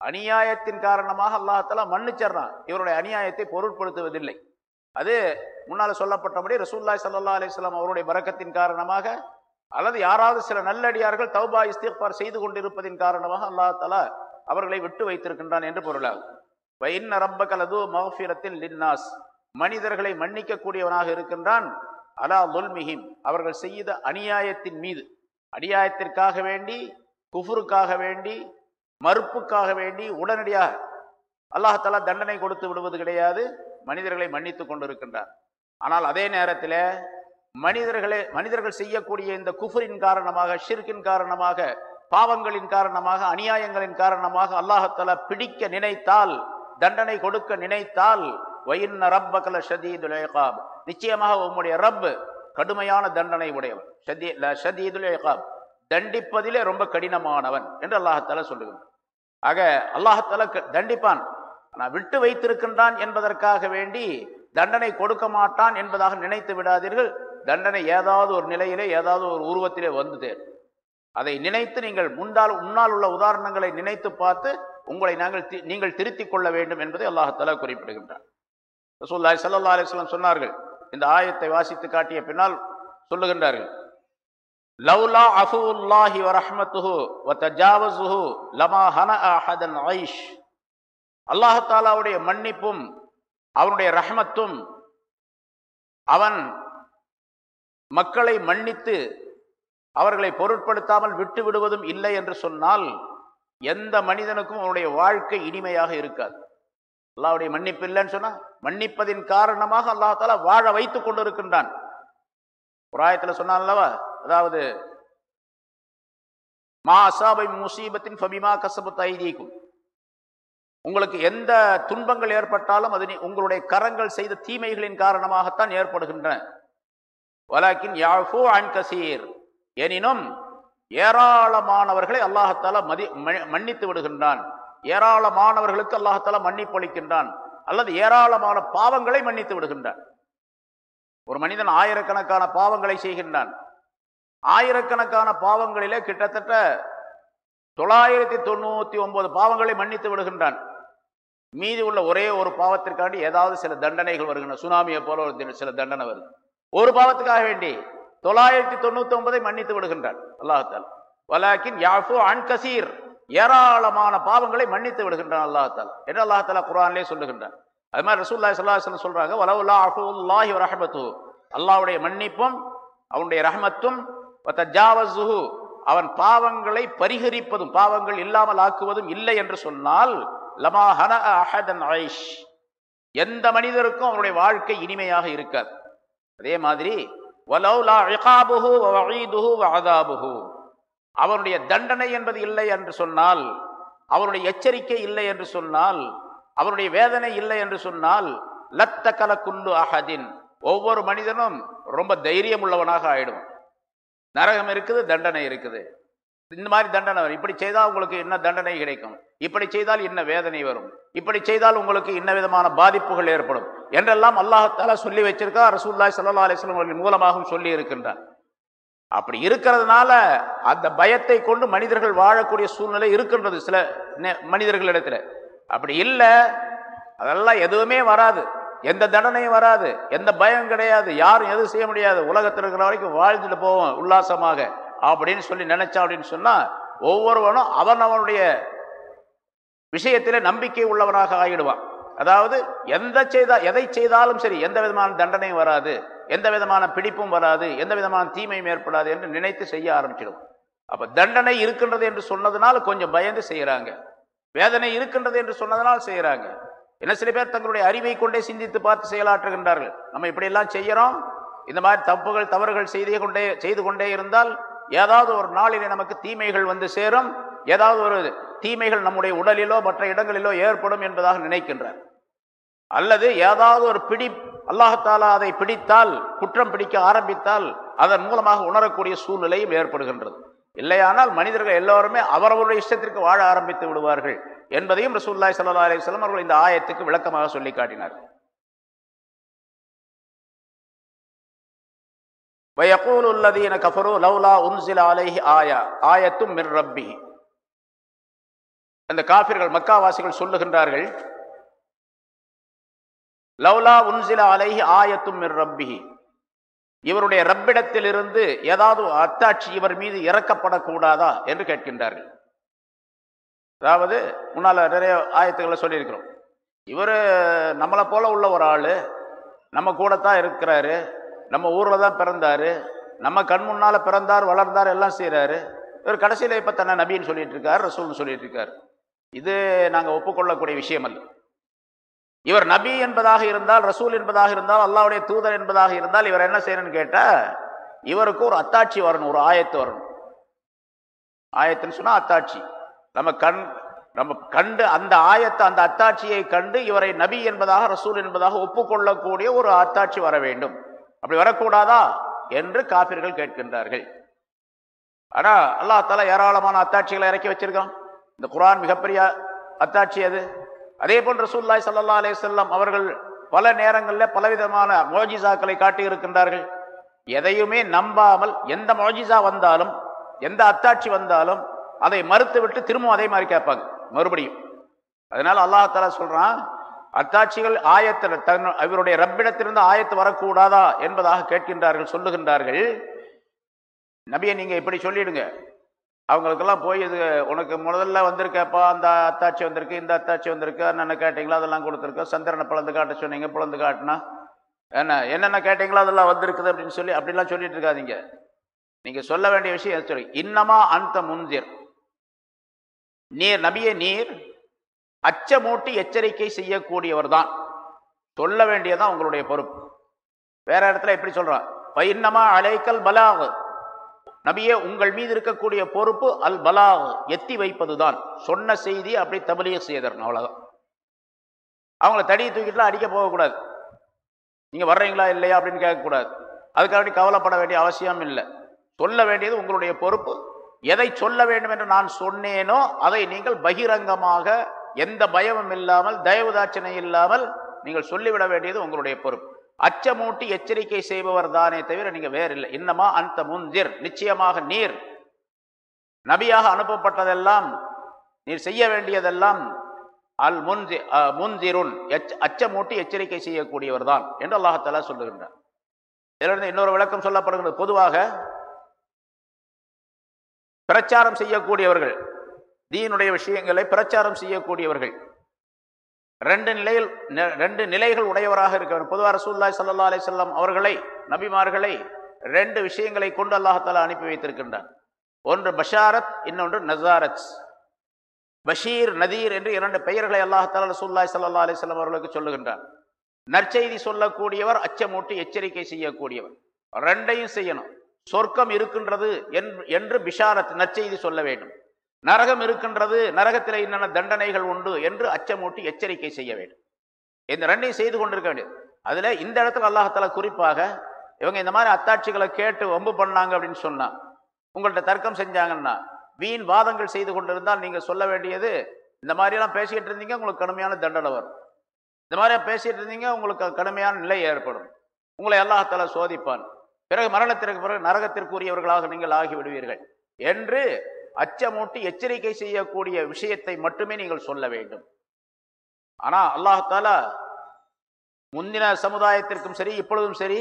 அநியாயத்தின் காரணமாக அல்லாஹால மன்னிச்சிடறான். இவருடைய அநியாயத்தை பொருட்படுத்துவதில்லை. அது முன்னால் சொல்லப்பட்டபடி ரசூல்லாய் சல்லா அலிஸ்லாம் அவருடைய பறக்கத்தின் காரணமாக அல்லது யாராவது சில நல்லடியார்கள் தௌபா இஸ்திஃபார் செய்து கொண்டிருப்பதின் காரணமாக அல்லா தலா அவர்களை விட்டு வைத்திருக்கின்றான் என்று பொருளாகும். வைன்ன ரப்ப கலது மகஃபிரத்தில் லின்னாஸ். மனிதர்களை மன்னிக்கக்கூடியவனாக இருக்கின்றான். அலா துல்மிஹிம். அவர்கள் செய்த அநியாயத்தின் மீது. அநியாயத்திற்காக வேண்டி குஃபுருக்காக வேண்டி மறுப்புக்காக வேண்டி உடனடியாக அல்லாஹாலா தண்டனை கொடுத்து விடுவது கிடையாது. மனிதர்களை மன்னித்து கொண்டிருக்கின்றார். ஆனால் அதே நேரத்தில் மனிதர்களே மனிதர்கள் செய்யக்கூடிய இந்த குஃபரின் காரணமாக ஷிர்கின் காரணமாக பாவங்களின் காரணமாக அநியாயங்களின் காரணமாக அல்லாஹால பிடிக்க நினைத்தால் தண்டனை கொடுக்க நினைத்தால் வயின்ன ரப்பகல ஷதீதுல் இகாப் நிச்சயமாக உம்முடைய ரப் கடுமையான தண்டனை உடையவன். ஷதீ ஷதீதுல் தண்டிப்பதிலே ரொம்ப கடினமானவன் என்று அல்லாஹத்தால சொல்லுகிறான் ஆக அல்லாஹால தண்டிப்பான். ஆனால் விட்டு வைத்திருக்கின்றான் என்பதற்காக வேண்டி தண்டனை கொடுக்க மாட்டான் என்பதாக நினைத்து விடாதீர்கள். தண்டனை ஏதாவது ஒரு நிலையிலே ஏதாவது ஒரு உருவத்திலே வந்து தேரும் அதை நினைத்து நீங்கள் முன்னால் முன்னால் உள்ள உதாரணங்களை நினைத்து பார்த்து உங்களை நாங்கள் நீங்கள் திருத்திக் கொள்ள வேண்டும் என்பதை அல்லாஹால குறிப்பிடுகின்றார் ரசூல்லாய் சல்லா அலிஸ்லாம் சொன்னார்கள். இந்த ஆயத்தை வாசித்து காட்டிய பின்னால் சொல்லுகின்றார்கள். லவ்லா அஃபுல்லாஹி வ வ தஜாவஸுஹு லமா ஹன அஹதன் ஐஷ். அல்லாஹாலாவுடைய மன்னிப்பும் அவனுடைய ரஹமத்தும் அவன் மக்களை மன்னித்து அவர்களை பொருட்படுத்தாமல் விட்டு விடுவதும் இல்லை என்று சொன்னால் எந்த மனிதனுக்கும் அவனுடைய வாழ்க்கை இனிமையாக இருக்காது. அல்லாவுடைய மன்னிப்பு இல்லைன்னு சொன்னா மன்னிப்பதின் காரணமாக அல்லாஹால வாழ வைத்துக் கொண்டிருக்கின்றான். ஒரு ஆயத்துல சொன்னான் அல்லவா? அதாவது மா அசாபை முசீபத்தின் ஃபபிமா கசபத் ஐதீக்கும் உங்களுக்கு எந்த துன்பங்கள் ஏற்பட்டாலும் அது உங்களுடைய கரங்கள் செய்த தீமைகளின் காரணமாகத்தான் ஏற்படுகின்றன. வலாக்கின் யாஃபு அன் கசீர். எனினும் ஏராளமானவர்களை அல்லாஹத்தால மதி மன்னித்து விடுகின்றான். ஏராளமானவர்களுக்கு அல்லாஹத்தால மன்னிப்பு அளிக்கின்றான். அல்லது ஏராளமான பாவங்களை மன்னித்து விடுகின்றான். ஒரு மனிதன் ஆயிரக்கணக்கான பாவங்களை செய்கின்றான். ஆயிரக்கணக்கான பாவங்களிலே கிட்டத்தட்ட தொள்ளாயிரத்தி தொண்ணூற்றி ஒன்பது பாவங்களை மன்னித்து விடுகின்றான். மீதி உள்ள ஒரே ஒரு பாவத்திற்காண்டி ஏதாவது சில தண்டனைகள் வருகின்றன. சுனாமியை போல ஒரு சில தண்டனை வருது. ஒரு பாவத்துக்காக வேண்டி தொள்ளாயிரத்தி தொண்ணூத்தி ஒன்பதை மன்னித்து விடுகின்றான் அல்லாஹால் வலாக்கின் யாஃபு அன் கசீர். ஏராளமான பாவங்களை மன்னித்து விடுகின்றான் அல்லாஹால என்று அல்லாஹால குரான்லே சொல்லுகின்றான். அது மாதிரி ரசூல்லா சல்லாஹ் சொல்றாங்க வலவுல்லா அஃபுல்லாஹி ரஹமத்து அல்லாவுடைய மன்னிப்பும் அவனுடைய ரஹமத்தும் அவன் பாவங்களை பரிகரிப்பதும் பாவங்கள் இல்லாமல் ஆக்குவதும் இல்லை என்று சொன்னால் லமா ஹன அஹதன் ஐஷ். எந்த மனிதருக்கும் அவருடைய வாழ்க்கை இனிமையாக இருக்காது. அதே மாதிரி வலௌலா அவனுடைய தண்டனை என்பது இல்லை என்று சொன்னால் அவருடைய எச்சரிக்கை இல்லை என்று சொன்னால் அவருடைய வேதனை இல்லை என்று சொன்னால் லத்த கலக்குண்டு அஹதின். ஒவ்வொரு மனிதனும் ரொம்ப தைரியம் உள்ளவனாக ஆயிடும் நரகம் இருக்குது தண்டனை இருக்குது. இந்த மாதிரி தண்டனை வரும். இப்படி செய்தால் உங்களுக்கு என்ன தண்டனை கிடைக்கும்? இப்படி செய்தால் என்ன வேதனை வரும்? இப்படி செய்தால் உங்களுக்கு இன்ன விதமான பாதிப்புகள் ஏற்படும்? என்றெல்லாம் அல்லாஹால சொல்லி வச்சிருக்கா ரசூல்லாய் சல்லா அலிஸ்லாம் அவர்கள் மூலமாகவும் சொல்லி இருக்கின்றார். அப்படி இருக்கிறதுனால அந்த பயத்தை கொண்டு மனிதர்கள் வாழக்கூடிய சூழ்நிலை இருக்கின்றது சில நே- மனிதர்களிடத்துல. அப்படி இல்லை அதெல்லாம் எதுவுமே வராது. எந்த தண்டனையும் வராது. எந்த பயம் கிடையாது. யாரும் எதுவும் செய்ய முடியாது. உலகத்தில் இருக்கிற வரைக்கும் வாழ்ந்துட்டு போவோம் உல்லாசமாக. அப்படின்னு சொல்லி நினைச்சா அப்படின்னு சொன்னால் ஒவ்வொருவனும் அவன் அவனுடைய விஷயத்திலே நம்பிக்கை உள்ளவனாக ஆகிடுவான். அதாவது எந்த செய்தா எதை செய்தாலும் சரி எந்த விதமான தண்டனையும் வராது எந்த விதமான பிடிப்பும் வராது எந்த விதமான தீமையும் ஏற்படாது என்று நினைத்து செய்ய ஆரம்பிச்சிடும் அப்போ தண்டனை இருக்கின்றது என்று சொன்னதுனால கொஞ்சம் பயந்து செய்கிறாங்க வேதனை இருக்கின்றது என்று சொன்னதனால் செய்கிறாங்க என்ன சில பேர் தங்களுடைய அறிவை கொண்டே சிந்தித்து பார்த்து செயலாற்றுகின்றார்கள். நம்ம இப்படியெல்லாம் செய்கிறோம் இந்த மாதிரி தப்புகள் தவறுகள் செய்தே கொண்டே செய்து கொண்டே இருந்தால் ஏதாவது ஒரு நாளிலே நமக்கு தீமைகள் வந்து சேரும். ஏதாவது ஒரு தீமைகள் நம்முடைய உடலிலோ மற்ற இடங்களிலோ ஏற்படும் என்பதாக நினைக்கின்றார். அல்லது ஏதாவது ஒரு பிடி அல்லாஹாலா அதை பிடித்தால் குற்றம் பிடிக்க ஆரம்பித்தால் அதன் மூலமாக உணரக்கூடிய சூழ்நிலையும் ஏற்படுகின்றது. இல்லையானால் மனிதர்கள் எல்லோருமே அவரவருடைய இஷ்டத்திற்கு வாழ ஆரம்பித்து விடுவார்கள் என்பதையும் ரசூல்லாய் சல்லா அலிஸ்லாம் அவர்கள் இந்த ஆயத்துக்கு விளக்கமாக சொல்லி காட்டினார் வயகூல் உள்ளதீன கஃபரோ லவ்லா உன்சில அலைஹி ஆயா ஆயத்தும் மிர் ரப்பி அந்த காஃபிர்கள் மக்காவாசிகள் சொல்லுகின்றார்கள் லவ்லா உன்சில அலைஹி ஆயத்தும் மிர் ரப்பி இவருடைய ரப்பிடத்திலிருந்து ஏதாவது அத்தாட்சி இவர் மீது இறக்கப்படக்கூடாதா என்று கேட்கின்றார்கள். அதாவது முன்னால் நிறைய ஆயத்துக்களை சொல்லியிருக்கிறோம். இவர் நம்மளை போல உள்ள ஒரு ஆள் நம்ம கூட தான் இருக்கிறாரு நம்ம ஊரில் தான் பிறந்தார். நம்ம கண் முன்னால் பிறந்தார் வளர்ந்தார் எல்லாம் செய்கிறாரு இவர் கடைசியில் இப்போ தன்னை நபின்னு சொல்லிட்டு இருக்கார் ரசூல்னு சொல்லிட்டு இருக்கார். இது நாங்கள் ஒப்புக்கொள்ளக்கூடிய விஷயம் அல்ல. இவர் நபி என்பதாக இருந்தால் ரசூல் என்பதாக இருந்தால் அல்லாவுடைய தூதர் என்பதாக இருந்தால் இவர் என்ன செய்யணும்னு கேட்டால் இவருக்கு ஒரு அத்தாட்சி வரணும் ஒரு ஆயத்து வரணும். ஆயத்துன்னு சொன்னால் அத்தாட்சி. நம்ம கண் நம்ம கண்டு அந்த ஆயத்தை அந்த அத்தாட்சியை கண்டு இவரை நபி என்பதாக ரசூல் என்பதாக ஒப்புக்கொள்ளக்கூடிய ஒரு அத்தாட்சி வர வேண்டும். அப்படி வரக்கூடாதா என்று காபிர்கள் கேட்கின்றார்கள். ஆனா அல்லாஹ் தால ஏராளமான அத்தாட்சிகளை இறக்கி வச்சிருக்கான். இந்த குரான் மிகப்பெரிய அத்தாட்சி அது. அதே போல் ரசூல்லாய் சல்லா அலைஹி அவர்கள் பல நேரங்களில் பலவிதமான மோஜிசாக்களை காட்டி இருக்கின்றார்கள். எதையுமே நம்பாமல் எந்த மோஜிசா வந்தாலும் எந்த அத்தாட்சி வந்தாலும் அதை மறுத்து விட்டு திரும்பவும் அதே மாதிரி கேட்பாங்க. மறுபடியும். அதனால அல்லாஹ் சொல்றான் அத்தாட்சிகள் ஆயத்தில் தன் இவருடைய ரப்பிடத்திலிருந்து ஆயத்து வரக்கூடாதா என்பதாக கேட்கின்றார்கள் சொல்லுகின்றார்கள். நபியை நீங்கள் இப்படி சொல்லிடுங்க. அவங்களுக்கெல்லாம் போய் இது உனக்கு முதல்ல வந்திருக்கப்பா அந்த அத்தாட்சி வந்திருக்கு இந்த அத்தாட்சி வந்திருக்கு என்னென்ன கேட்டிங்களோ அதெல்லாம் கொடுத்துருக்கோம் சந்திரனை பிளந்து காட்ட சொன்னீங்க பிளந்து காட்டினா என்ன என்னென்ன கேட்டிங்களோ அதெல்லாம் வந்திருக்குது அப்படின்னு சொல்லி அப்படிலாம் சொல்லிட்டு இருக்காதிங்க. நீங்கள் சொல்ல வேண்டிய விஷயம் எது சொல்லி இன்னமா அந்த முந்திர் நீர் நபிய நீர் அச்சமூட்டி எச்சரிக்கை செய்யக்கூடியவர் தான் சொல்ல வேண்டியதான் உங்களுடைய பொறுப்பு. வேற இடத்துல எப்படி சொல்றார் பயின்னமா அலைக்கல் பலாகு. நபியே உங்கள் மீது இருக்கக்கூடிய பொறுப்பு அல் பலாகு. எத்தி வைப்பதுதான். சொன்ன செய்தி அப்படி தபலிய செய்தரணும் அவ்வளோதான் அவங்கள தடியை தூக்கிட்டுலாம் அடிக்க போகக்கூடாது. நீங்கள் வர்றீங்களா இல்லையா? அப்படின்னு கேட்கக்கூடாது. அதுக்காக வேண்டி கவலைப்பட வேண்டிய அவசியம் இல்லை. சொல்ல வேண்டியது உங்களுடைய பொறுப்பு. எதை சொல்ல வேண்டும் என்று நான் சொன்னேனோ அதை நீங்கள் பகிரங்கமாக எந்த பயமும் இல்லாமல் தயவுதாட்சணை இல்லாமல் நீங்கள் சொல்லிவிட வேண்டியது உங்களுடைய பொறுப்பு. அச்சமூட்டி எச்சரிக்கை செய்பவர் தானே தவிர நீங்க வேறில்லை இன்னமா அந்த முந்திர் நிச்சயமாக நீர். நபியாக அனுப்பப்பட்டதெல்லாம் நீர் செய்ய வேண்டியதெல்லாம் அல் முந்தி அஹ், முன்திருன் அச்சமூட்டி எச்சரிக்கை செய்யக்கூடியவர் தான் என்று அல்லாஹத்தலா சொல்லுகின்றார் இதிலிருந்து இன்னொரு விளக்கம் சொல்லப்படுகிறது பொதுவாக பிரச்சாரம் செய்யக்கூடியவர்கள் தீனுடைய விஷயங்களை பிரச்சாரம் செய்யக்கூடியவர்கள். ரெண்டு நிலையில் நெ- ரெண்டு நிலைகள் உடையவராக இருக்கவர் பொதுவாக ரசூல்லாய் சல்லா அலிசல்லாம் அவர்களை நபிமார்களை ரெண்டு விஷயங்களை கொண்டு அல்லாஹாலா அனுப்பி வைத்திருக்கின்றார் ஒன்று பஷாரத் இன்னொன்று நசாரத். பஷீர் நதீர் என்று இரண்டு பெயர்களை அல்லாஹாலா ரசூல்லாய் சல்லா அலிசல்லாம் அவர்களுக்கு சொல்லுகின்றார் நற்செய்தி சொல்லக்கூடியவர் அச்சமூட்டி எச்சரிக்கை செய்யக்கூடியவர். ரெண்டையும் செய்யணும். சொர்க்கம் இருக்கின்றது என்று பிஷாரத் நற்செய்தி சொல்ல வேண்டும். நரகம் இருக்கின்றது நரகத்தில் என்னென்ன தண்டனைகள் உண்டு என்று அச்சமூட்டி எச்சரிக்கை செய்ய வேண்டும். இந்த ரெண்டையும் செய்து கொண்டிருக்க வேண்டியது. அதில் இந்த இடத்துல அல்லாஹால குறிப்பாக இவங்க இந்த மாதிரி அத்தாட்சிகளை கேட்டு வம்பு பண்ணாங்க அப்படின்னு சொன்னா உங்கள்கிட்ட தர்க்கம் செஞ்சாங்கன்னா வீண் வாதங்கள் செய்து கொண்டிருந்தால் நீங்கள் சொல்ல வேண்டியது இந்த மாதிரியெல்லாம் பேசிக்கிட்டு இருந்தீங்க உங்களுக்கு கடுமையான தண்டனை வரும். இந்த மாதிரி பேசிகிட்டு இருந்தீங்க உங்களுக்கு கடுமையான நிலை ஏற்படும். உங்களை அல்லாஹால சோதிப்பான். பிறகு மரணத்திற்கு பிறகு நரகத்திற்குரியவர்களாக நீங்கள் ஆகிவிடுவீர்கள் என்று அச்சமூட்டி எச்சரிக்கை செய்யக்கூடிய விஷயத்தை மட்டுமே நீங்கள் சொல்ல வேண்டும். ஆனால் அல்லாஹால முந்தின சமுதாயத்திற்கும் சரி இப்பொழுதும் சரி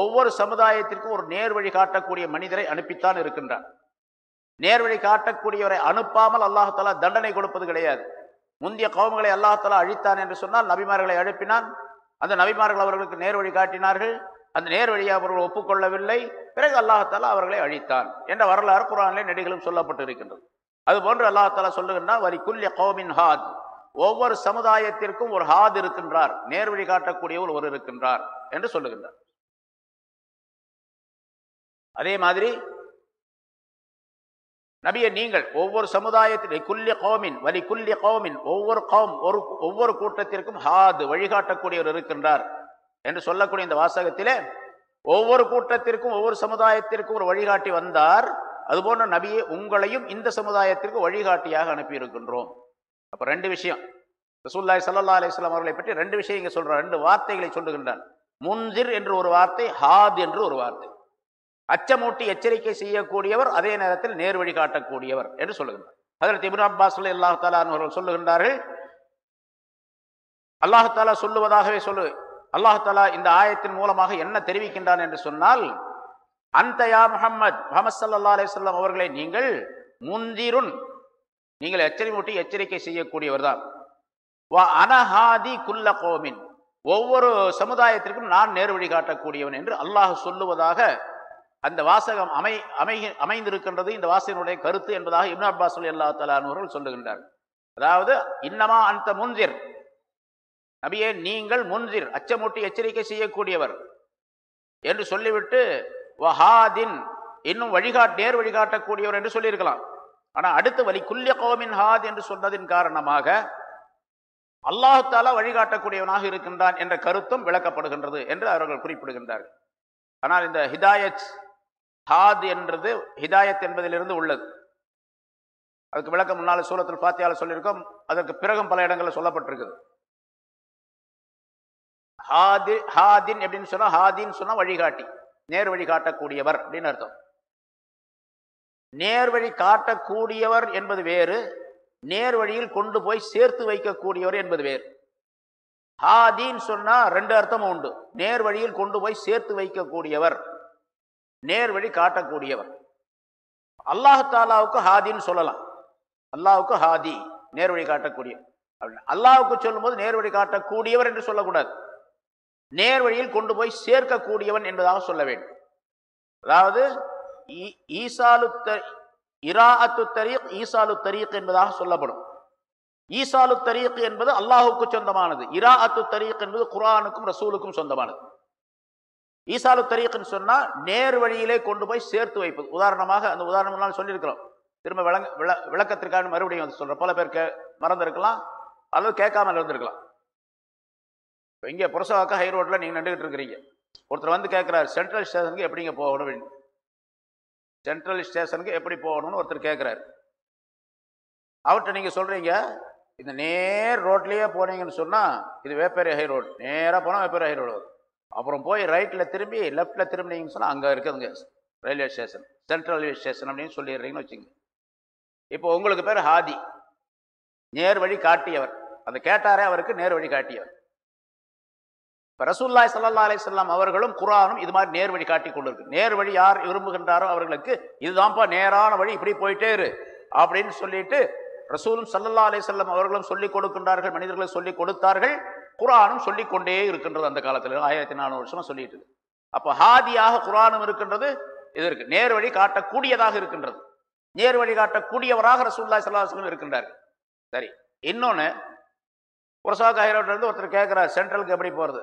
ஒவ்வொரு சமுதாயத்திற்கும் ஒரு நேர்வழி காட்டக்கூடிய மனிதரை அனுப்பித்தான் இருக்கின்றான். நேர்வழி காட்டக்கூடியவரை அனுப்பாமல் அல்லாஹாலா தண்டனை கொடுப்பது கிடையாது. முந்தைய கவும்களை அல்லாஹாலா அழித்தான் என்று சொன்னால் நபிமார்களை அனுப்பினான். அந்த நபிமார்கள் அவர்களுக்கு நேர்வழி காட்டினார்கள். அந்த நேர்வழியை அவர்கள் ஒப்புக்கொள்ளவில்லை. பிறகு அல்லாஹாலா அவர்களை அழித்தான் என்ற வரலாறு குரானிலே நெடிகளும் சொல்லப்பட்டு இருக்கின்றது அதுபோன்று அல்லாஹாலா சொல்லுகின்றார் வரி குல்ய கோமின் ஹாத். ஒவ்வொரு சமுதாயத்திற்கும் ஒரு ஹாத் இருக்கின்றார். நேர்வழி காட்டக்கூடியவர் ஒரு இருக்கின்றார் என்று சொல்லுகின்றார். அதே மாதிரி நபியை நீங்கள் ஒவ்வொரு சமுதாயத்திலே குல்ய கோமின் வலி குல்லிய கோமின் ஒவ்வொரு கோம் ஒரு ஒவ்வொரு கூட்டத்திற்கும் ஹாது வழிகாட்டக்கூடியவர் இருக்கின்றார். என்று சொல்லக்கூடிய இந்த வாசகத்திலே ஒவ்வொரு கூட்டத்திற்கும் ஒவ்வொரு சமுதாயத்திற்கும் ஒரு வழிகாட்டி வந்தார். அதுபோன்ற நபியை உங்களையும் இந்த சமுதாயத்திற்கு வழிகாட்டியாக அனுப்பியிருக்கின்றோம். அப்போ ரெண்டு விஷயம். ரசூல்லாய் சல்லா அலிஸ்லாம் அவர்களை பற்றி ரெண்டு விஷயம் இங்கே சொல்கிறார் ரெண்டு வார்த்தைகளை சொல்லுகின்றார். முன்சிர் என்று ஒரு வார்த்தை ஹாத் என்று ஒரு வார்த்தை. அச்சமூட்டி எச்சரிக்கை செய்யக்கூடியவர் அதே நேரத்தில் நேர் வழி காட்டக்கூடியவர் என்று சொல்லுகின்றார். அதில் இப்னு அப்பாஸ் அல்லாஹ் தாலா அவர்கள் சொல்லுகின்றார்கள். அல்லாஹாலா சொல்லுவதாகவே சொல்லு அல்லாஹாலா இந்த ஆயத்தின் மூலமாக என்ன தெரிவிக்கின்றான் என்று சொன்னால் அந்தயா முஹம்மத் முகமது சல்லா அலிஸ்லாம் அவர்களை நீங்கள் முந்திருன். நீங்கள் எச்சரிமூட்டி எச்சரிக்கை செய்யக்கூடியவர் தான். வா அனஹாதி குல்ல கோமின். ஒவ்வொரு சமுதாயத்திற்கும் நான் நேர் வழி காட்டக்கூடியவன் என்று அல்லாஹ் சொல்லுவதாக அந்த வாசகம் அமை அமை அமைந்திருக்கின்றது. இந்த வாசகனுடைய கருத்து என்பதாக இப்னா அப்பாஸ் அல்லா தலானவர்கள் சொல்லுகின்றார் அதாவது இன்னமா அந்த முந்திர். நபியே நீங்கள் முன்சிர் அச்சமூட்டி எச்சரிக்கை செய்யக்கூடியவர் என்று சொல்லிவிட்டு வஹாதின் இன்னும் வழிகாட் நேர் வழிகாட்டக்கூடியவர் என்று சொல்லியிருக்கலாம். ஆனால் அடுத்து வலி குல்ய கோமின் ஹாத் என்று சொன்னதின் காரணமாக அல்லாஹு தாலா வழிகாட்டக்கூடியவனாக இருக்கின்றான் என்ற கருத்தும் விளக்கப்படுகின்றது என்று அவர்கள் குறிப்பிடுகின்றார்கள். ஆனால் இந்த ஹிதாயத் ஹாத் என்றது ஹிதாயத் என்பதிலிருந்து உள்ளது. அதுக்கு விளக்கம் முன்னால் சூரத்தில் ஃபாத்தியால சொல்லியிருக்கோம். அதற்கு பிறகும் பல இடங்களில் சொல்லப்பட்டிருக்குது. ஹாதி ஹாதின் எப்படின்னு சொன்னால் ஹாதின் சொன்னா வழிகாட்டி. நேர் வழி காட்டக்கூடியவர் அப்படின்னு அர்த்தம். நேர் வழி காட்டக்கூடியவர் என்பது வேறு நேர் வழியில் கொண்டு போய் சேர்த்து வைக்கக்கூடியவர் என்பது வேறு. ஹாதின்னு சொன்னால் ரெண்டு அர்த்தமும் உண்டு. நேர் வழியில் கொண்டு போய் சேர்த்து வைக்கக்கூடியவர் நேர் வழி காட்டக்கூடியவர். அல்லாஹாலாவுக்கு ஹாதின்னு சொல்லலாம். அல்லாவுக்கு ஹாதி நேர் வழி காட்டக்கூடிய. அல்லாஹுக்கு சொல்லும்போது நேர் வழி காட்டக்கூடியவர் என்று சொல்லக்கூடாது. நேர் வழியில் கொண்டு போய் சேர்க்கக்கூடியவன் என்பதாக சொல்ல வேண்டும். அதாவது ஈசாலு இராஅத்து தரீக் ஈசாலு தரீக் என்பதாக சொல்லப்படும். ஈசாலு தரீக் என்பது அல்லாஹுக்கு சொந்தமானது. இராஅத்து தரீக் என்பது குரானுக்கும் ரசூலுக்கும் சொந்தமானது. ஈசாலு தரீக்னு சொன்னா நேர் வழியிலே கொண்டு போய் சேர்த்து வைப்பது. உதாரணமாக அந்த உதாரணம் சொல்லியிருக்கிறோம். திரும்ப விளங்க விள விளக்கத்திற்கான மறுபடியும் வந்து சொல்றேன். பல பேர் கே மறந்துருக்கலாம் அல்லது கேட்காமல் இருந்திருக்கலாம். இங்கே புரசவாக்க ஹை ரோட்டில் நீங்கள் நின்றுகிட்டு இருக்கிறீங்க. ஒருத்தர் வந்து கேட்குறாரு சென்ட்ரல் ஸ்டேஷனுக்கு எப்படிங்க போகணும்? அப்படின்னு. சென்ட்ரல் ஸ்டேஷனுக்கு எப்படி போகணும்னு ஒருத்தர் கேட்குறாரு அவர்கிட்ட நீங்கள் சொல்கிறீங்க இந்த நேர் ரோட்லேயே போனீங்கன்னு சொன்னால் இது வேப்பேரி ஹை ரோடு நேராக போனால் வேப்பேரி ஹை ரோடு வரும். அப்புறம் போய் ரைட்டில் திரும்பி லெஃப்ட்டில் திரும்பினீங்கன்னு சொன்னால் அங்கே இருக்குதுங்க. Railway station central railway station அப்படின்னு சொல்லிடுறீங்கன்னு வச்சுங்க இப்போ உங்களுக்கு பேர் ஹாதி. நேர் வழி காட்டியவர். அதை கேட்டாரே அவருக்கு நேர் வழி காட்டியவர். இப்போ ரசூல்லாய் சல்லா அலிஸ்லாம் அவர்களும் குரானும் இது மாதிரி நேர் வழி காட்டி கொண்டிருக்கு. நேர் வழி யார் விரும்புகின்றாரோ அவர்களுக்கு இதுதான்ப்பா நேரான வழி இப்படி போயிட்டே இரு அப்படின்னு சொல்லிட்டு ரசூலும் சல்லல்லா அலிசல்லாம் அவர்களும் சொல்லிக் கொடுக்கின்றார்கள் மனிதர்களை சொல்லிக் கொடுத்தார்கள். குரானும் சொல்லிக் கொண்டே இருக்கின்றது அந்த காலத்தில் ஆயிரத்தி நானூறு வருஷம் சொல்லிட்டு அப்போ ஹாதியாக குரானும் இருக்கின்றது இது இருக்கு. நேர் வழி காட்டக்கூடியதாக இருக்கின்றது. நேர் வழி காட்டக்கூடியவராக ரசூல்லா சல்லாஹம் இருக்கின்றார் சரி இன்னொன்று புரசாக இருந்து ஒருத்தர் கேட்குறார் சென்ட்ரலுக்கு எப்படி போகிறது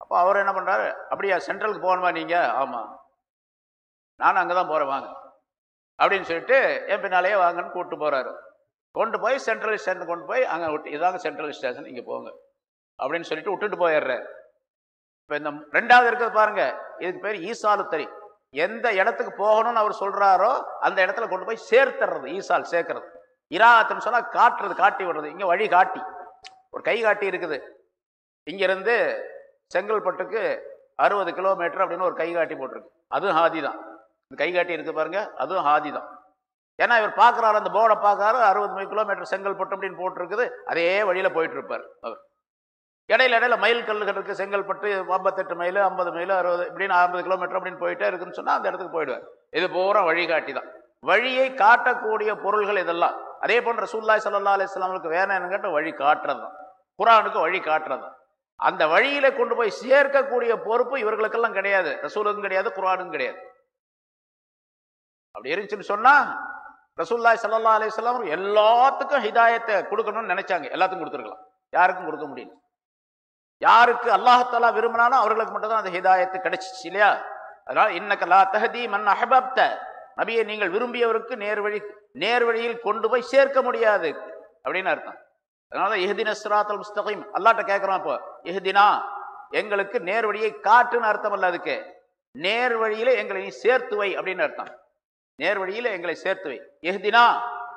அப்போ அவர் என்ன பண்ணுறாரு அப்படியா சென்ட்ரலுக்கு போகணுமா நீங்கள் ஆமாம் நானும் அங்கே தான் போகிறேன் வாங்க. அப்படின்னு சொல்லிட்டு என் பின்னாலேயே வாங்கன்னு கூப்பிட்டு போகிறாரு கொண்டு போய் சென்ட்ரல் ஸ்டேஷன் கொண்டு போய் அங்கே விட்டு இதாங்க சென்ட்ரல் ஸ்டேஷன் இங்கே போங்க. அப்படின்னு சொல்லிட்டு விட்டுட்டு போயிடுறாரு. இப்போ இந்த ரெண்டாவது இருக்கிறது பாருங்க. இதுக்கு பேர் ஈசாலுத்தறி. எந்த இடத்துக்கு போகணும்னு அவர் சொல்கிறாரோ அந்த இடத்துல கொண்டு போய் சேர்த்துறது ஈசால் சேர்க்கறது. இராத்துன்னு சொன்னால் காட்டுறது காட்டி விடுறது. இங்கே வழி காட்டி. ஒரு கை காட்டி இருக்குது. இங்கேருந்து செங்கல்பட்டுக்கு அறுபது கிலோமீட்டர் அப்படின்னு ஒரு கை காட்டி போட்டிருக்கு. அதுவும் ஹாதி தான். இந்த கை காட்டி இருக்கு பாருங்க அதுவும் ஹாதி தான். ஏன்னா இவர் பார்க்குறாரு அந்த போர்டை பார்க்கறாரு அறுபது கிலோமீட்டர் செங்கல்பட்டு அப்படின்னு போட்டிருக்குது அதே வழியில் போயிட்டு இருப்பார் அவர். இடையில இடையில மைல் கல்லுகள் இருக்குது செங்கல்பட்டு ஐம்பத்தெட்டு மைல் ஐம்பது மைல் அறுபது இப்படின்னு ஐம்பது கிலோமீட்டர் அப்படின்னு போயிட்டே இருக்குன்னு சொன்னால் அந்த இடத்துக்கு போயிடுவார். இது பூரா வழிகாட்டி தான். வழியை காட்டக்கூடிய பொருள்கள் இதெல்லாம். அதே போன்ற சூல்லாய் சல்லா அலிஸ்லாமுக்கு வேணும் கேட்ட வழி காட்டுறது தான். குரானுக்கு வழி காட்டுறது தான். அந்த வழியில கொண்டு போய் சேர்க்கக்கூடிய பொறுப்பு இவர்களுக்கெல்லாம் கிடையாது. ரசூலுக்கும் கிடையாது குரானும் கிடையாது. அப்படி இருந்துச்சுன்னு சொன்னா ரசூல்லாய் சல்லா அலிஸ்லாம் எல்லாத்துக்கும் ஹிதாயத்தை கொடுக்கணும்னு நினைச்சாங்க. எல்லாத்துக்கும் கொடுத்துருக்கலாம். யாருக்கும் கொடுக்க முடியல. யாருக்கு அல்லாஹாலா விரும்பினாலும் அவர்களுக்கு மட்டும்தான் அந்த ஹிதாயத்து கிடைச்சிச்சு இல்லையா? அதனால இன்னக்க லா தஹதி மன் அஹபப்த. நபியை நீங்கள் விரும்பியவருக்கு நேர்வழி நேர்வழியில் கொண்டு போய் சேர்க்க முடியாது அப்படின்னு அர்த்தம். அதனால இஹதின சிராத்தல் முஸ்தகீம். அல்லாட்ட கேட்குறான் இப்போ இஹதினா எங்களுக்கு நேர் வழியை காட்டுன்னு அர்த்தம் அல்ல அதுக்கு. நேர் வழியில எங்களை நீ சேர்த்துவை அப்படின்னு அர்த்தம். நேர் வழியில எங்களை சேர்த்துவை வை.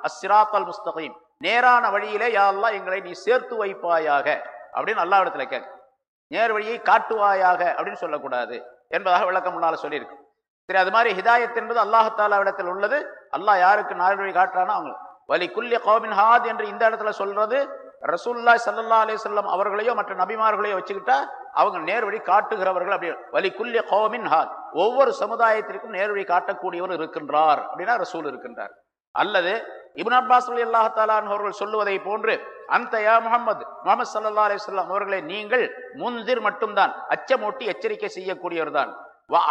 அஸ்ராத்தல் முஸ்தகீம். நேரான வழியிலே யா அல்லாஹ் எங்களை நீ சேர்த்து வைப்பாயாக அப்படின்னு அல்லாவிடத்துல கேட்க நேர் வழியை காட்டுவாயாக அப்படின்னு சொல்லக்கூடாது என்பதாக விளக்கம் முன்னால் சொல்லியிருக்கு. சரி அது மாதிரி ஹிதாயத் என்பது அல்லாஹாலாவிடத்தில் உள்ளது. அல்லாஹ் யாருக்கு நேர் வழி காட்டுறானோ அவங்க வலி குல்லிய கோமின் ஹாத் என்று இந்த இடத்துல சொல்றது ரசூல்லா சல்லா அலி சொல்லம் அவர்களையோ மற்ற நபிமார்களையோ வச்சுக்கிட்டா அவங்க நேர்வழி காட்டுகிறவர்கள் அப்படி வலி குல்ய கௌமின் ஹாத் ஒவ்வொரு சமுதாயத்திற்கும் நேர்வழி காட்டக்கூடியவர் இருக்கின்றார் அப்படின்னா ரசூல் இருக்கின்றார். அல்லது இப்னு அப்பாஸ் அலி அல்லாஹாலான் அவர்கள் சொல்லுவதை போன்று அந்த யா முகமது முகமது சல்லா அலிஸ்லாம் அவர்களை நீங்கள் முன்திர் மட்டும்தான் அச்சமூட்டி எச்சரிக்கை செய்யக்கூடியவர் தான்.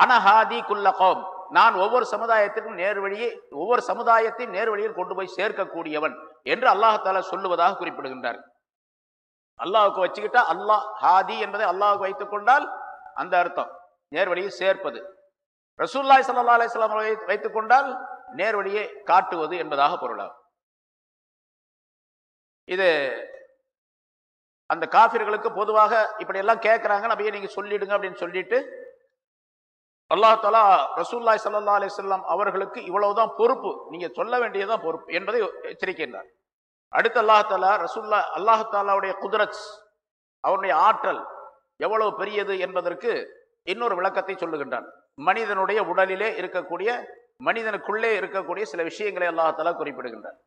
அனஹாதி குல்ல கோம் நான் ஒவ்வொரு சமுதாயத்திற்கும் நேர் வழியை ஒவ்வொரு சமுதாயத்தையும் நேர் வழியில் கொண்டு போய் சேர்க்கக்கூடியவன் என்று அல்லாஹால சொல்லுவதாக குறிப்பிடுகின்றார். அல்லாஹுக்கு வச்சுக்கிட்டா அல்லாஹ் ஹாதி என்பதை அல்லாஹுக்கு வைத்துக் கொண்டால் அந்த அர்த்தம். நேர் வழியை சேர்ப்பது. ரசூல்லாய் சல்லா அலிஸ்லாம் வைத்துக் கொண்டால் நேர் வழியை காட்டுவது என்பதாக பொருளாகும். இது அந்த காபிர்களுக்கு பொதுவாக இப்படி எல்லாம் கேட்கிறாங்க நீங்கள் நீங்க சொல்லிடுங்க அப்படின்னு சொல்லிட்டு அல்லாஹ் தலா ரசூல்லாய் சல்லா அலிஸ்லாம் அவர்களுக்கு இவ்வளவுதான் பொறுப்பு. நீங்க சொல்ல வேண்டியதுதான் பொறுப்பு என்பதை எச்சரிக்கின்றார். அடுத்து அல்லாஹ் தாலா ரசூல்லா அல்லாஹ் தாலாவுடைய குதிரத் அவருடைய ஆற்றல் எவ்வளவு பெரியது என்பதற்கு இன்னொரு விளக்கத்தை சொல்லுகின்றான் மனிதனுடைய உடலிலே இருக்கக்கூடிய மனிதனுக்குள்ளே இருக்கக்கூடிய சில விஷயங்களை அல்லாஹ் தாலா குறிப்பிடுகின்றான்